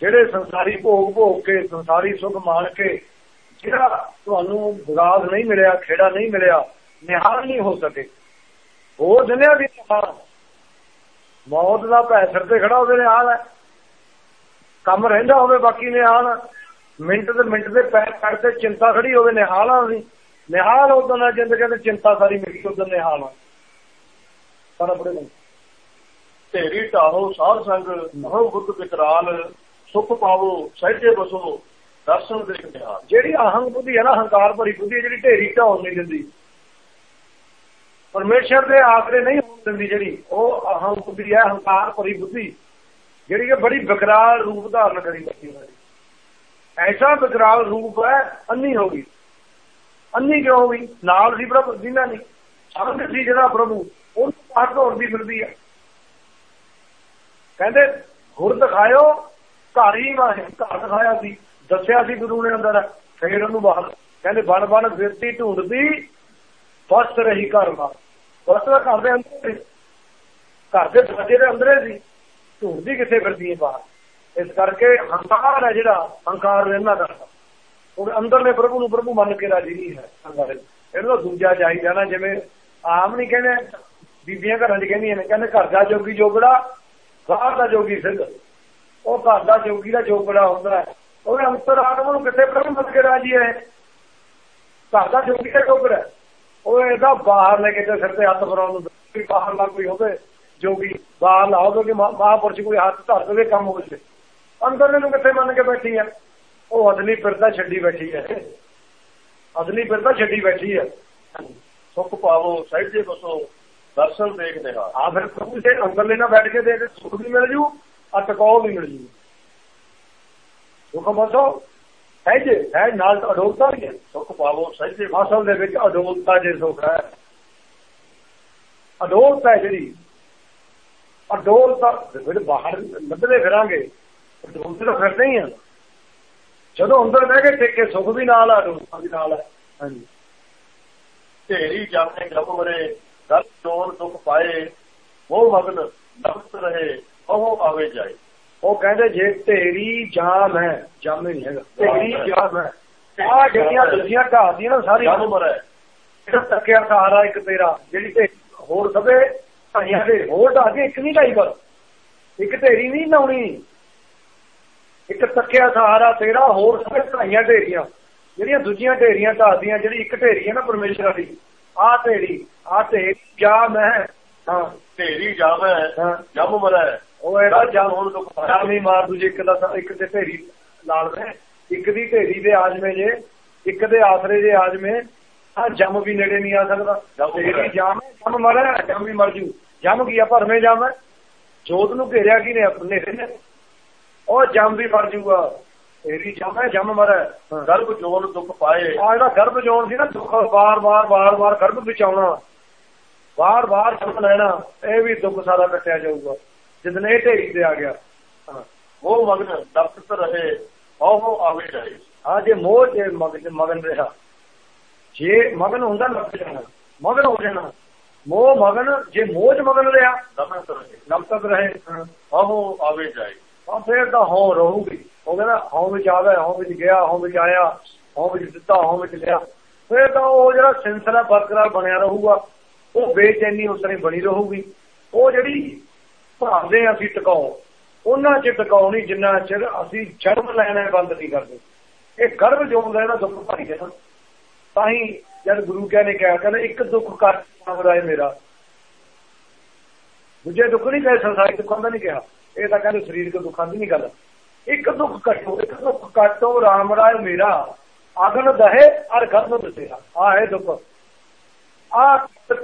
ਜਿਹੜੇ ਸੰਸਾਰੀ ਭੋਗ ਭੋਗ ਕੇ, ਸੰਸਾਰੀ ਸੁਖ ਮਾਣ ਕੇ, ਜਿਹੜਾ ਤੁਹਾਨੂੰ ਵਿਗਾਸ ਨਹੀਂ ਮਿਲਿਆ, ਖੇੜਾ ਨਹੀਂ ਮਿਲਿਆ, ਨਿਹਾਲ ਨਹੀਂ ਹੋ ਸਕੇ। ਉਹ ਦੁਨੀਆ ਵੀ ਨਿਹਾਲ। ਮੌਤ ਦਾ ਭੈ ਸਿਰ ਤੇ ਖੜਾ ਹੋਵੇ ਨਿਹਾਲ ਹੈ। ਕੰਮ ਰਹਿੰਦਾ ਹੋਵੇ, ਬਾਕੀ ਨਿਹਾਲ। ਮਿੰਟ ਦੇ ਮਿੰਟ ਦੇ ਪੈਰ ਤੇ ਚਿੰਤਾ ਖੜੀ ਹੋਵੇ ਨਿਹਾਲ ਅਸੀਂ। ਨਿਹਾਲ ਉਦੋਂ ਨਾਲ ਜਿੰਦ ਕਹਿੰਦੇ ਚਿੰਤਾ ਸਾਰੀ ਮਿਲੀ ਉਦੋਂ ਨਿਹਾਲ ਆ ਪਰ ਆਪਣੇ ਨਹੀਂ ਢੇਰੀ ਢਾਹੋ ਸਾਧ ਸੰਗ ਅਹੰ ਬੁੱਧ ਵਿਕਰਾਲ ਸੁਖ ਪਾਵੋ ਸਹਿਜੇ ਬਸੋ ਦਰਸ਼ਨ ਦੇਖ ਲਿਆ ਜਿਹੜੀ ਅਹੰਗ ਬੁੱਧੀ ਹੈ ਨਾ ਹੰਕਾਰ ਭਰੀ ਬੁੱਧੀ ਹੈ, ਜਿਹੜੀ ਢੇਰੀ ਢਾਉਣ ਨਹੀਂ ਦਿੰਦੀ। ਪਰਮੇਸ਼ਰ ਦੇ ਆਸਰੇ ਨਹੀਂ ਹੋਣ ਦਿੰਦੀ ਜਿਹੜੀ। ਉਹ ਅਹੰਗ ਬੁੱਧੀ ਹੈ ਹੰਕਾਰ ਭਰੀ ਬੁੱਧੀ ਜਿਹੜੀ ਕਿ ਬੜੀ ਵਿਕਰਾਲ ਰੂਪ ਧਾਰਨ ਕਰੀ ਬੈਠੀ ਹੋਈ ਐਸਾ ਬਕਰਾਲ ਰੂਪ ਹੈ, ਅੰਨੀ ਹੋ ਗਈ। ਅੰਨੀ ਕਿਉਂ ਹੋ ਗਈ? ਨਾਲ ਸੀ ਪ੍ਰਭੂ, ਜਿੰਨਾ ਨਹੀਂ। ਸਾਹਮਣੇ ਸੀ ਜਿਹੜਾ ਪ੍ਰਭੂ ਉਹ ਬਾਹਰ ਦੌੜਦੀ ਫਿਰਦੀ ਹੈ ਕਹਿੰਦੇ ਗੁਰ ਦਿਖਾਇਓ, ਘਰ ਹੀ ਵਾਹੇ ਘਰ ਦਿਖਾਇਆ ਸੀ। ਦੱਸਿਆ ਸੀ ਗੁਰੂ ਨੇ ਅੰਦਰ, ਫੇਰ ਉਹਨੂੰ ਬਾਹਰ। ਕਹਿੰਦੇ, ਬਣ ਬਣ, ਫਿਰਤੀ ਢੂੰਡਦੀ ਫਸਟ ਰਹੀ ਘਰ ਬਾਹਰ ਫਸਟ ਦਾ ਘਰ ਦੇ ਅੰਦਰ ਘਰ ਦੇ ਦਰਵਾਜ਼ੇ ਦੇ ਅੰਦਰੇ ਸੀ। ਢੂੰਡਦੀ ਕਿੱਥੇ ਫਿਰਦੀ ਹੈ ਬਾਹਰ? ਇਸ ਕਰਕੇ ਹੰਕਾਰ ਹੈ ਜਿਹੜਾ, ਹੰਕਾਰ ਰਹਿਣਾ ਕਰਦਾ। ਉਹ ਅੰਦਰਲੇ ਪ੍ਰਭੂ ਨੂੰ ਪ੍ਰਭੂ ਮੰਨ ਕੇ ਰਾਜੀ ਨਹੀਂ ਹੈ ਇਹਨੂੰ ਦੂਜਾ ਚਾਹੀਦਾ ਨਾ, ਜਿਵੇਂ ਆਮ ਨਹੀਂ ਕਹਿੰਦੇ, ਬੀਬੀਆਂ ਘਰਾਂ 'ਚ ਕਹਿੰਦੀਆਂ ਨੇ, ਕਹਿੰਦੇ ਘਰ ਦਾ ਜੋਗੀ ਜੋਗੜਾ ਬਾਹਰ ਦਾ ਜੋਗੀ ਸਿੱਧ। ਉਹ ਘਰ ਦਾ ਜੋਗੀ ਦਾ ਜੋਗੜਾ ਹੁੰਦਾ ਹੈ। ਉਹ ਅੰਤਰ ਆਤਮਾ ਨੂੰ ਕਿੱਥੇ ਪ੍ਰਭੂ ਮੰਨ ਕੇ ਰਾਜੀ ਹੈ? ਘਰ ਦਾ ਜੋਗੀ ਦਾ ਜੋਗੜਾ ਉਹ ਇਹਦਾ ਬਾਹਰ ਲੈ ਕੇ ਤੇ ਸਿਰ ਤੇ ਹੱਥ ਫਰਾਉਣ ਨੂੰ ਬਾਹਰ ਨਾ ਕੋਈ ਹੋਵੇ ਜੋਗੀ, ਬਾਹਰ ਨਾ ਹੋਵੇ ਕਿ ਮਹਾ- ਕੋਈ ਹੱਥ ਧਰ ਦੇਵੇ, ਕੰਮ ਹੋ ਜਾਵੇ। ਅੰਦਰ ਨੂੰ ਕਿੱਥੇ ਮੰਨ ਕੇ ਬੈਠੀ ਹੈ ਉਹ ਅਦਲੀ ਫਿਰਦਾ ਛੱਡੀ ਬੈਠੀ ਹੈ ਅਦਲੀ ਫਿਰਦਾ ਛੱਡੀ ਬੈਠੀ ਹੈ ਸੁਖ ਪਾਵੋ ਸਹਿਜੇ ਬਸੋ ਦਰਸ਼ਨ ਦੇਖ ਲਿਆ ਆ ਫਿਰ ਪ੍ਰਭੂ ਦੇ ਅੰਦਰਲੇ ਨਾਲ ਬੈਠ ਕੇ ਦੇ ਸੁਖ ਵੀ ਮਿਲ ਜੂ ਆ ਟਕਾਉ ਵੀ ਮਿਲ ਜੂ। ਸੁਖ ਬਸੋ ਹੈ ਜੇ ਹੈ ਨਾਲ ਅਡੋਲਤਾ ਵੀ ਹੈ। ਸੁਖ ਪਾਵੋ ਸਹਿਜੇ ਅਸਲ ਦੇ ਵਿੱਚ ਅਡੋਲਤਾ ਜੇ ਸੁਖ ਹੈ। ਅਡੋਲਤਾ ਜਿਹੜੀ ਅਡੋਲਤਾ ਜਿਹੜੇ ਬਾਹਰ ਲੱਭਦੇ ਫਿਰਾਂਗੇ। ਅਡੋਲਤੇ ਤਾਂ ਫਿਰਦੇ ਹੀ ਆ। ਜਦੋਂ ਅੰਦਰ ਬਹਿ ਕੇ ਟਿਕ ਕੇ ਸੁਖ ਵੀ ਨਾਲ ਆ ਅਡੋਲਤਾ ਵੀ ਨਾਲ ਹੈ ਹਾਂਜੀ। ਢੇਰੀ ਜਾਣੇ ਮਰੇ ਦਰ ਚੋਰ ਦੁਖ ਪਾਏ ਉਹ ਮਗਨ ਨਫਤ ਰਹੇ ਉਹ ਆਵੇ ਜਾਏ। ਉਹ ਕਹਿੰਦੇ ਜੇ ਢੇਰੀ ਜਾਮ ਹੈ ਜਾਮ ਨਹੀਂ ਹੈਗਾ। ਢੇਰੀ ਜਾਮ ਹੈ। ਆ ਜਿਹੜੀਆਂ ਦੂਜੀਆਂ ਢਾਹਦੀਆਂ ਨਾ ਸਾਰੀਆਂ। ਜਨ ਮਰੇ। ਜਿਹੜਾ ਤੱਕਿਆ ਸਹਾਰਾ ਇੱਕ ਤੇਰਾ। ਜਿਹੜੀ ਤੇ ਹੋਰ ਸਭੇ ਭਾਈਆਂ ਦੇ ਹੋਰ ਢਾਹ ਇੱਕ ਨਹੀਂ ਢਾਈ ਪਰ। ਇੱਕ ਢੇਰੀ ਨਹੀਂ ਲਾਉਣੀ। ਇੱਕ ਤੱਕਿਆ ਸਹਾਰਾ ਤੇਰਾ ਹੋਰ ਸਭੇ ਭਾਈਆਂ ਢੇਰੀਆਂ। ਜਿਹੜੀਆਂ ਦੂਜੀਆਂ ਢੇਰੀਆਂ ਢਾਹਦੀਆਂ ਜਿਹੜੀ ਇੱਕ ਢੇਰੀ ਹੈ ਨਾ ਪਰਮੇਸ਼ਰ ਦੀ ਆਹ ਢੇਰੀ ਆਹ ਢੇਰੀ ਜਾਮ ਹੈ ਹਾਂ ਢੇਰੀ ਜਾਵੇ ਹਾਂ। ਜਮ ਮਰੇ। ਉਹ ਇਹਦਾ ਜਾਮ ਹੁਣ ਦੁੱਖ ਪਾਏ ਜਾਮ ਹੀ ਮਾਰ ਦੂਜੇ ਇੱਕ ਦਾ ਇੱਕ ਤੇ ਢੇਰੀ ਲਾਲ ਦੇ ਇੱਕ ਦੀ ਢੇਰੀ ਦੇ ਆਜਮੇ ਜੇ ਇੱਕ ਦੇ ਆਸਰੇ ਦੇ ਆਜਮੇ ਆ ਜਮ ਵੀ ਨੇੜੇ ਨਹੀਂ ਆ ਸਕਦਾ। ਢੇਰੀ ਜਾਮ ਹੈ, ਜਮ ਮਰੇ ਜਮ ਵੀ ਮਰ ਜੂ। ਜਮ ਕੀ ਆ ਭਰਮੇ ਜਮ ਹੈ ਜੋਤ ਨੂੰ ਘੇਰਿਆ ਕੀ ਨੇ ਆਪਣੇ ਨੇ। ਉਹ ਜਮ ਵੀ ਮਰ ਜੂਗਾ। ਢੇਰੀ ਜਮ ਹੈ ਜਮ ਮਰੇ ਆ ਗਰਭ ਜੋਨ ਦੁੱਖ ਪਾਏ। ਜਿਹੜਾ ਗਰਭ ਜੋਨ ਸੀ ਨਾ ਦੁੱਖ ਵਾਰ ਵਾਰ ਵਾਰ ਵਾਰ ਗਰਭ ਵਿੱਚ ਆਉਣਾ। ਬਾਰ-ਬਾਰ ਜਨਮ ਲੈਣਾ। ਇਹ ਵੀ ਦੁੱਖ ਸਾਰਾ ਕੱਟਿਆ ਜਾਊਗਾ। ਜਿੱਦਨ ਇਹ ਢੇਰੀ ਤੇ ਆ ਗਿਆ। ਉਹ ਮਗਨ ਦਰਪਤ ਰਹੇ ਹੋ ਹੋ ਆਵੇ ਜਾਏ। ਆ ਜੇ ਮੋਹ ਜੇ ਮਗਨ ਮਗਨ ਰਿਹਾ ਜੇ ਮਗਨ ਹੁੰਦਾ ਲੱਗ ਜਾਣਾ। ਮਗਨ ਹੋ ਜਾਣਾ। ਮੋਹ ਮਗਨ ਜੇ ਮੋਹ ਚ ਮਗਨ ਰਿਹਾ ਦਰਪਤ ਰਹੇ ਲਮਤਕ ਰਹੇ। ਹਾਂ ਹੋ ਹੋ ਆਵੇ ਜਾਏ। ਤਾਂ ਫੇਰ ਤਾਂ ਹੋਂ ਰਹੂਗੀ। ਉਹ ਕਹਿੰਦਾ ਹੋਂ ਵਿੱਚ ਆਵੇ, ਹਉ ਵਿੱਚ ਗਿਆ, ਹਉ ਵਿੱਚ ਆਇਆ, ਹਉ ਵਿੱਚ ਦਿੱਤਾ ਹੋਂ ਵਿੱਚ ਲਿਆ। ਫੇਰ ਤਾਂ ਉਹ ਜਿਹੜਾ ਸਿਲਸਿਲਾ ਬਰਕਰਾਰ ਬਣਿਆ ਰਹੂਗਾ, ਉਹ ਬੇਚੈਨੀ ਉਸ ਤਰ੍ਹਾਂ ਬਣੀ ਰਹੂਗੀ। ਉਹ ਜਿਹੜੀ ਭਾਵਦੇ ਅਸੀਂ ਟਿਕਾਉ, ਉਹਨਾਂ 'ਚ ਟਿਕਾਉ ਨਹੀਂ ਜਿੰਨਾ ਚਿਰ ਅਸੀਂ ਜਨਮ ਲੈਣਾ ਬੰਦ ਨਹੀਂ ਕਰਦੇ। ਇਹ ਗਰਭ ਜੋਂਦਾ ਇਹਦਾ ਦੁੱਖ ਭਾਈ ਜਾਣਾ ਤਾਂ ਹੀ ਜਦ ਗੁਰੂ ਕਹਿ ਨੇ ਕਿਹਾ, ਕਹਿੰਦਾ, ਇੱਕ ਦੁੱਖ ਕੱਟ ਮਗਰਾਏ ਮੇਰਾ। ਦੂਜੇ ਦੁੱਖ ਨਹੀਂ ਕਹੇ ਸੰਸਾਰੀ ਦੁੱਖਾਂ ਦਾ ਨਹੀਂ ਕਿਹਾ। ਇਹ ਤਾਂ ਕਹਿੰਦੇ ਸਰੀਰਕ ਦੁੱਖਾਂ ਦੀ ਨਹੀਂ ਗੱਲ। ਇੱਕ ਦੁੱਖ ਕੱਟੋ ਇੱਕ ਦੁੱਖ ਕੱਟੋ ਰਾਮ ਰਾਏ ਮੇਰਾ। ਅਗਨ ਦਹੇ ਅਰ ਗਰਭ ਦਸੇਰਾ ਆ ਹੈ ਦੁੱਖ। ਆ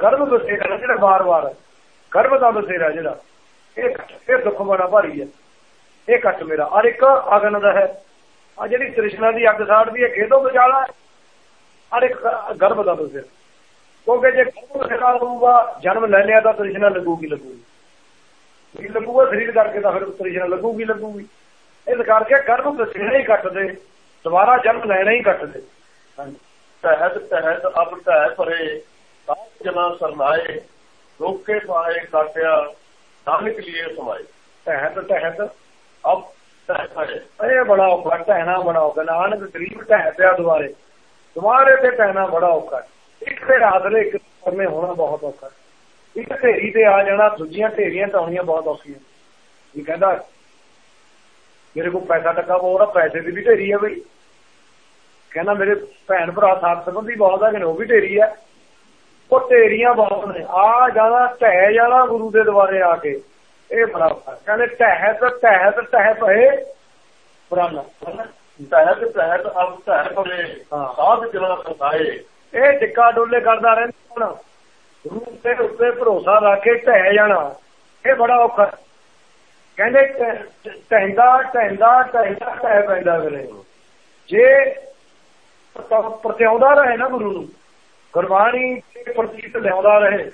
ਗਰਭ ਦਸੇਰਾ ਜਿਹੜਾ ਵਾਰ-ਵਾਰ। ਗਰਭ ਦਾ ਦਸੇਰਾ ਜਿਹੜਾ। ਇਹ ਇਹ ਦੁੱਖ ਬੜਾ ਭਾਰੀ ਹੈ। ਇਹ ਕੱਟ ਮੇਰਾ। ਅਰ ਇੱਕ ਅਗਨ ਦਾ ਹੈ ਆ ਜਿਹੜੀ ਕ੍ਰਿਸ਼ਨਾ ਦੀ ਅੱਗ ਸਾੜਦੀ ਹੈ ਕਿਹਦੋਂ ਬਚਾਲਾ ਹੈ। ਅਰ ਇੱਕ ਗਰਭ ਦਾ ਦਸੇਰਾ ਕਿਉਂਕਿ ਜੇ ਗਰਭ ਦਸੇਰਾ ਹੋਊਗਾ, ਜਨਮ ਲੈ ਲਿਆ ਤਾਂ ਕ੍ਰਿਸ਼ਨਾ ਲੱਗੂਗੀ ਲੱਗੂਗੀ। ਇਹ ਲੱਗੂਗਾ? ਸਰੀਰ ਕਰਕੇ ਤਾਂ ਫਿਰ ਤ੍ਰਿਸ਼ਨਾ ਲੱਗੂਗੀ ਲੱਗੂਗੀ। ਇਸ ਕਰਕੇ ਗਰਭ ਦਸੇਰਾ ਹੀ ਕੱਟਦੇ ਦੁਬਾਰਾ ਜਨਮ ਲੈਣਾ ਹੀ ਕੱਟਦੇ ਹਾਂਜੀ। ਤਹਿਤ ਤਹਿਤ, ਅਬ ਤਹਿ ਭਰੇ ਸਾਧ ਜਨਾ ਸਰਨਾਏ, ਰੋਕੇ ਪਾਏ ਕਾਟਿਆ, ਨਾਨਕ ਲਿਏ ਸਮਾਏ। ਤਹਿਤ ਤਹਿਤ, ਅਬ ਤਹਿ ਭਰੇ। ਇਹ ਬੜਾ ਔਖਾ ਟਹਿਣਾ ਬੜਾ ਔਖਾ। ਨਾਨਕ ਗਰੀਬ ਟਹਿ ਪਿਆ ਦੁਬਾਰੇ ਦੁਬਾਰੇ ਤੇ ਟਹਿਣਾ ਬੜਾ ਔਖਾ। ਇੱਕ ਤੇ ਹਾਜ਼ਰੇ ਇੱਕ ਸਮੇਂ ਹੋਣਾ ਬਹੁਤ ਔਖਾ। ਇੱਕ ਢੇਰੀ ਤੇ ਆ ਜਾਣਾ ਦੂਜੀਆਂ ਢੇਰੀਆਂ ਟਾਉਣੀਆਂ ਬਹੁਤ ਔਖੀਆਂ। ਇਹ ਕਹਿੰਦਾ ਮੇਰੇ ਕੋਲ ਪੈਸਾ ਟੱਕਾ ਬਹੁਤ ਪੈਸੇ ਦੀ ਵੀ ਢੇਰੀ ਆ ਬਈ। ਕਹਿੰਦਾ ਮੇਰੇ ਭੈਣ ਭਰਾ ਸਾਥ ਸੰਬੰਧੀ ਬਹੁਤ ਆ ਕਿ ਉਹ ਵੀ ਢੇਰੀ ਆ। ਉਹ ਢੇਰੀਆਂ ਬਹੁਤ ਨੇ। ਆ ਜਾਣਾ ਢਹਿ ਜਾਣਾ ਗੁਰੂ ਦੇ ਦੁਆਰੇ ਆ ਕੇ। ਇਹ ਬੜਾ ਕਹਿੰਦੇ ਤਹਿਤ ਤਹਿਤ ਤਹਿ ਪਏ ਪੁਰਾਣਾ। ਤਹਿਤ ਤਹਿਤ ਅਬ ਤਹਿ ਭਰੇ ਹਾਂ। ਸਾਧ ਜਨਾ ਸਰਨਾਏ ਇਹ ਟਿੱਕਾ ਡੋਲੇ ਕਰਦਾ ਰਹਿੰਦਾ ਹੁਣ। ਗੁਰੂ ਦੇ ਉੱਤੇ ਭਰੋਸਾ ਰੱਖ ਕੇ ਢਹਿ ਜਾਣਾ, ਇਹ ਬੜਾ ਔਖਾ। ਕਹਿੰਦੇ ਢ- ਢਹਿੰਦਾ ਢਹਿੰਦਾ ਢਹਿੰਦਾ, ਢਹਿ ਪੈਂਦਾ ਕਰੇ ਜੇ ਪ੍ਰਤਿਆਉਂਦਾ ਰਹੇ ਨਾ ਗੁਰੂ ਨੂੰ, ਗੁਰਬਾਣੀ ਦੇ ਪ੍ਰਤੀਤ ਲਿਆਉਂਦਾ ਰਹੇ,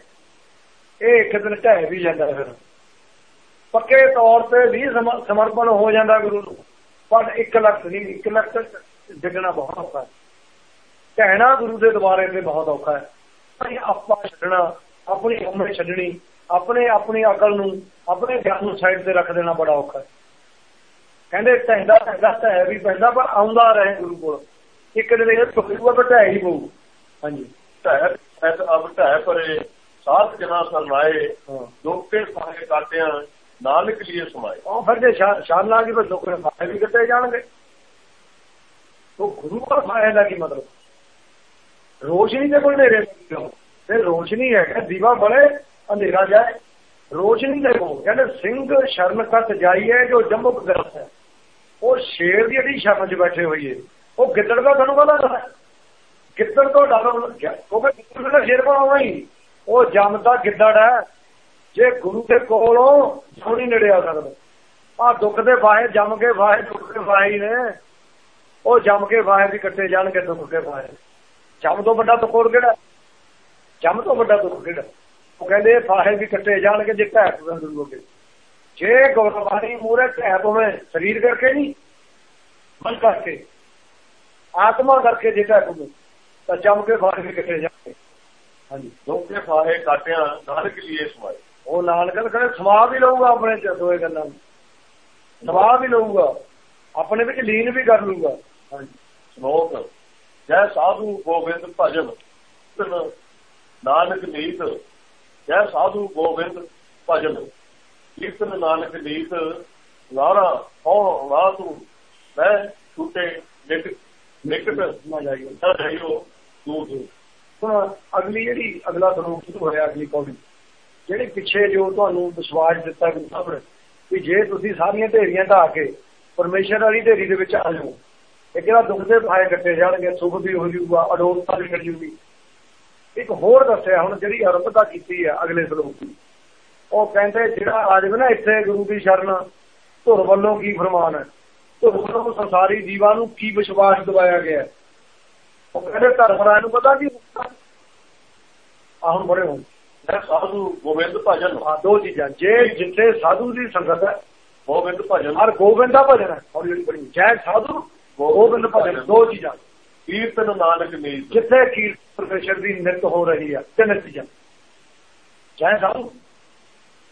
ਇਹ ਇੱਕ ਦਿਨ ਢਹਿ ਵੀ ਜਾਂਦਾ ਫਿਰ। ਪੱਕੇ ਤੌਰ ਤੇ ਵੀ ਸਮਰਪਣ ਹੋ ਜਾਂਦਾ ਗੁਰੂ ਨੂੰ, ਪਰ ਇੱਕ ਲੱਖ ਨਹੀਂ, ਇੱਕ ਲੱਖ ਡਿੱਗਣਾ ਬਹੁਤ ਔਖਾ ਹੈ। ਕਹਿਣਾ ਗੁਰੂ ਦੇ ਦੁਆਰੇ ਤੇ ਬਹੁਤ ਔਖਾ ਹੈ। ਭਾਈ ਆਪਾਂ ਛੱਡਣਾ ਆਪਣੀ ਉਮਰ ਛੱਡਣੀ ਆਪਣੇ ਆਪਣੀ ਅਕਲ ਨੂੰ ਆਪਣੇ ਗਿਆਨ ਨੂੰ ਸਾਈਡ ਤੇ ਰੱਖ ਦੇਣਾ ਬੜਾ ਔਖਾ ਹੈ। ਕਹਿੰਦੇ ਟਹਿੰਦਾ ਟਹਿੰਦਾ ਟਹਿ ਵੀ ਪੈਂਦਾ ਪਰ ਆਉਂਦਾ ਰਹੇ ਗੁਰੂ ਕੋਲ। ਇੱਕ ਦਿਨ ਇਹ ਟੁੱਟੂਗਾ ਤਾਂ ਢਹਿ ਹੀ ਪਊ। ਹਾਂਜੀ। ਤਹਿਤ ਅਬ ਤਹਿ ਭਰੇ ਸਾਧ ਜਨਾ ਸਰਨਾਏ ਹਾਂ। ਰੋਕੇ ਪਾਏ ਕਾਟਿਆ ਨਾਨਕ ਲਿਏ ਸਮਾਏ। ਉਹ ਫਿਰ ਜੇ ਸ਼ਾਨ ਲਾ ਕੇ ਫਿਰ ਲੋਕ ਨੇ ਵੀ ਕੱਟੇ ਜਾਣਗੇ। ਉਹ ਗੁਰੂ ਦਾ ਫਾਇਦਾ ਦਾ ਕੀ ਮਤਲਬ? ਰੋਸ਼ਨੀ ਦੇ ਕੋਲ ਨੇੜੇ ਤੇ ਰੋਸ਼ਨੀ ਹੈਗਾ, ਦੀਵਾ ਬੜੇ ਅੰਧੇਰਾ ਜਾਏ। ਰੋਸ਼ਨੀ ਦੇ ਕੋਲ, ਕਹਿੰਦੇ ਸਿੰਘ ਸ਼ਰਨ ਕਤ ਜਾਈਏ ਜੋ ਜੰਮੁਕ ਗਰਤ ਹੈ। ਉਹ ਸ਼ੇਰ ਦੀ ਜਿਹੜੀ ਸ਼ਰਨ 'ਚ ਬੈਠੇ ਹੋਈਏ ਉਹ ਗਿੱਦੜ ਦਾ ਤੁਹਾਨੂੰ ਪਤਾ ਹੈ ਗਿੱਦੜ ਤੋਂ ਡਰ ਕਿਉਂਕਿ ਗਿੱਦੜ ਦਾ ਸ਼ੇਰ ਬਣਾਉਣਾ ਹੀ ਉਹ ਜੰਮਦਾ ਗਿੱਦੜ ਹੈ। ਜੇ ਗੁਰੂ ਦੇ ਕੋਲੋਂ ਸੋਣੀ ਨੇੜੇ ਆ ਸਕਦਾ। ਆ ਦੁੱਖ ਦੇ ਵਾਹੇ ਜੰਮ ਕੇ ਵਾਹੇ ਦੁੱਖ ਦੇ ਵਾਹੇ ਨੇ। ਉਹ ਜੰਮ ਕੇ ਵਾਹੇ ਵੀ ਕੱਟੇ ਜਾਣਗੇ, ਦੁੱਖ ਦੇ ਵਾਹੇ। ਜੰਮ ਤੋਂ ਵੱਡਾ ਦੁੱਖ ਹੋਰ ਕਿਹੜਾ? ਜੰਮ ਤੋਂ ਵੱਡਾ ਦੁੱਖ ਕਿਹੜਾ? ਉਹ ਕਹਿੰਦੇ ਫਾਹੇ ਵੀ ਕੱਟੇ ਜਾਣਗੇ ਜੇ ਢਹਿ ਪਵੇ ਅੱਗੇ ਜੇ ਗੁਰਬਾਣੀ ਮੂਰੇ ਢਹਿ ਪਵੇ ਸਰੀਰ ਕਰਕੇ ਨਹੀਂ ਮਨ ਕਰਕੇ। ਆਤਮਾ ਕਰਕੇ ਜੇ ਢਹਿ ਪਵੇ ਤਾਂ ਜੰਮ ਕੇ ਫਾਹੇ ਵੀ ਕੱਟੇ ਜਾਣਗੇ। ਹਾਂਜੀ। ਰੋਕੇ ਪਾਏ ਕਾਟਿਆ ਨਾਨਕ ਲਿਏ ਸਮਾਏ। ਉਹ ਨਾਨਕ ਕਹਿੰਦੇ ਸਮਾ ਵੀ ਲਊਗਾ ਆਪਣੇ ਚ ਦੋਏ ਗੱਲਾਂ ਨੂੰ। ਸਮਾ ਵੀ ਲਊਗਾ। ਆਪਣੇ ਵਿੱਚ ਲੀਨ ਵੀ ਕਰ ਲਊਗਾ। ਹਾਂਜੀ। ਸ਼ਲੋਕ ਜੈ ਸਾਧੂ ਗੋਬਿੰਦ ਭਜਨ। ਤਿਨ ਨਾਨਕ ਨੀਤ, ਜੈ ਸਾਧੂ ਗੋਬਿੰਦ ਭਜਨ। ਕੀਰਤਨ ਨਾਨਕ ਨੀਤ ਲਾਰਾ ਹੋ ਲਾ ਤੂੰ, ਮੈਂ ਛੁੱਟੇ ਨਿਕ, ਨਿਕਟ ਨਾ ਜਾਈਓ ਨਾ ਜਾਈਓ ਦੂਰ ਦੂਰ। ਹੁਣ ਅਗਲੀ ਜਿਹੜੀ, ਅਗਲਾ ਸਰੂਪ ਸ਼ੁਰੂ ਹੋਇਆ ਅਗਲੀ ਕੌੜੀ ਜਿਹੜੇ ਪਿੱਛੇ ਜੋ ਤੁਹਾਨੂੰ ਵਿਸ਼ਵਾਸ ਦਿੱਤਾ ਗੁਰੂ ਸਾਹਿਬ ਨੇ ਕਿ ਜੇ ਤੁਸੀਂ ਸਾਰੀਆਂ ਢੇਰੀਆਂ ਢਾ ਕੇ ਪਰਮੇਸ਼ਰ ਵਾਲੀ ਢੇਰੀ ਦੇ ਵਿੱਚ ਆ ਜਾਓ ਇਹ ਕਿਹੜਾ ਦੁੱਖ ਦੇ ਫਾਇ ਕੱਟੇ ਜਾਣਗੇ ਸੁਖ ਵੀ ਹੋ ਜਾਊਗਾ ਅਡੋਲਤਾ ਵੀ ਮਿਲ ਜੂਗੀ ਇੱਕ ਹੋਰ ਦੱਸਿਆ ਹੁਣ ਜਿਹੜੀ ਅਰੰਭਤਾ ਕੀਤੀ ਹੈ ਅਗਲੇ ਸਰੂਪ ਦੀ ਉਹ ਕਹਿੰਦੇ ਜਿਹੜਾ ਆ ਜਾਵੇ ਨਾ ਇੱਥੇ ਗੁਰੂ ਦੀ ਸ਼ਰਨ ਧੁਰ ਵੱਲੋਂ ਕੀ ਫਰਮਾਨ ਹੈ? ਧੁਰ ਵੱਲੋਂ ਸੰਸਾਰੀ ਜੀਵਾਂ ਨੂੰ ਕੀ ਵਿਸ਼ਵਾਸ ਦਿਵਾਇਆ ਗਿਆ ਉਹ ਕਹਿੰਦੇ ਧਰਮਰਾਜ ਨੂੰ ਪਤਾ ਕੀ ਆ ਹੁਣ ਬੜੇ ਹੋ ਸਾਧੂ ਗੋਬਿੰਦ ਭਜਨ। ਦੋ ਚੀਜ਼ਾਂ ਜੇ ਜਿੱਥੇ ਸਾਧੂ ਦੀ ਸੰਗਤ ਹੈ ਗੋਬਿੰਦ ਭਜਨ। ਔਰ ਗੋਬਿੰਦ ਦਾ ਭਜਨ ਹੈ। ਹੌਲੀ ਹੌਲੀ ਪੜੀ ਜੈ ਸਾਧੂ ਗੋਬਿੰਦ ਭਜਨ, ਦੋ ਚੀਜ਼ਾਂ। ਕੀਰਤਨ ਨਾਨਕ ਨੀਤ ਜਿੱਥੇ ਕੀਰਤਨ ਪਰਮੇਸ਼ਰ ਦੀ ਨਿਤ ਹੋ ਰਹੀ ਹੈ ਤਿੰਨ ਚੀਜ਼ਾਂ ਚਾਹੇ ਸਾਧੂ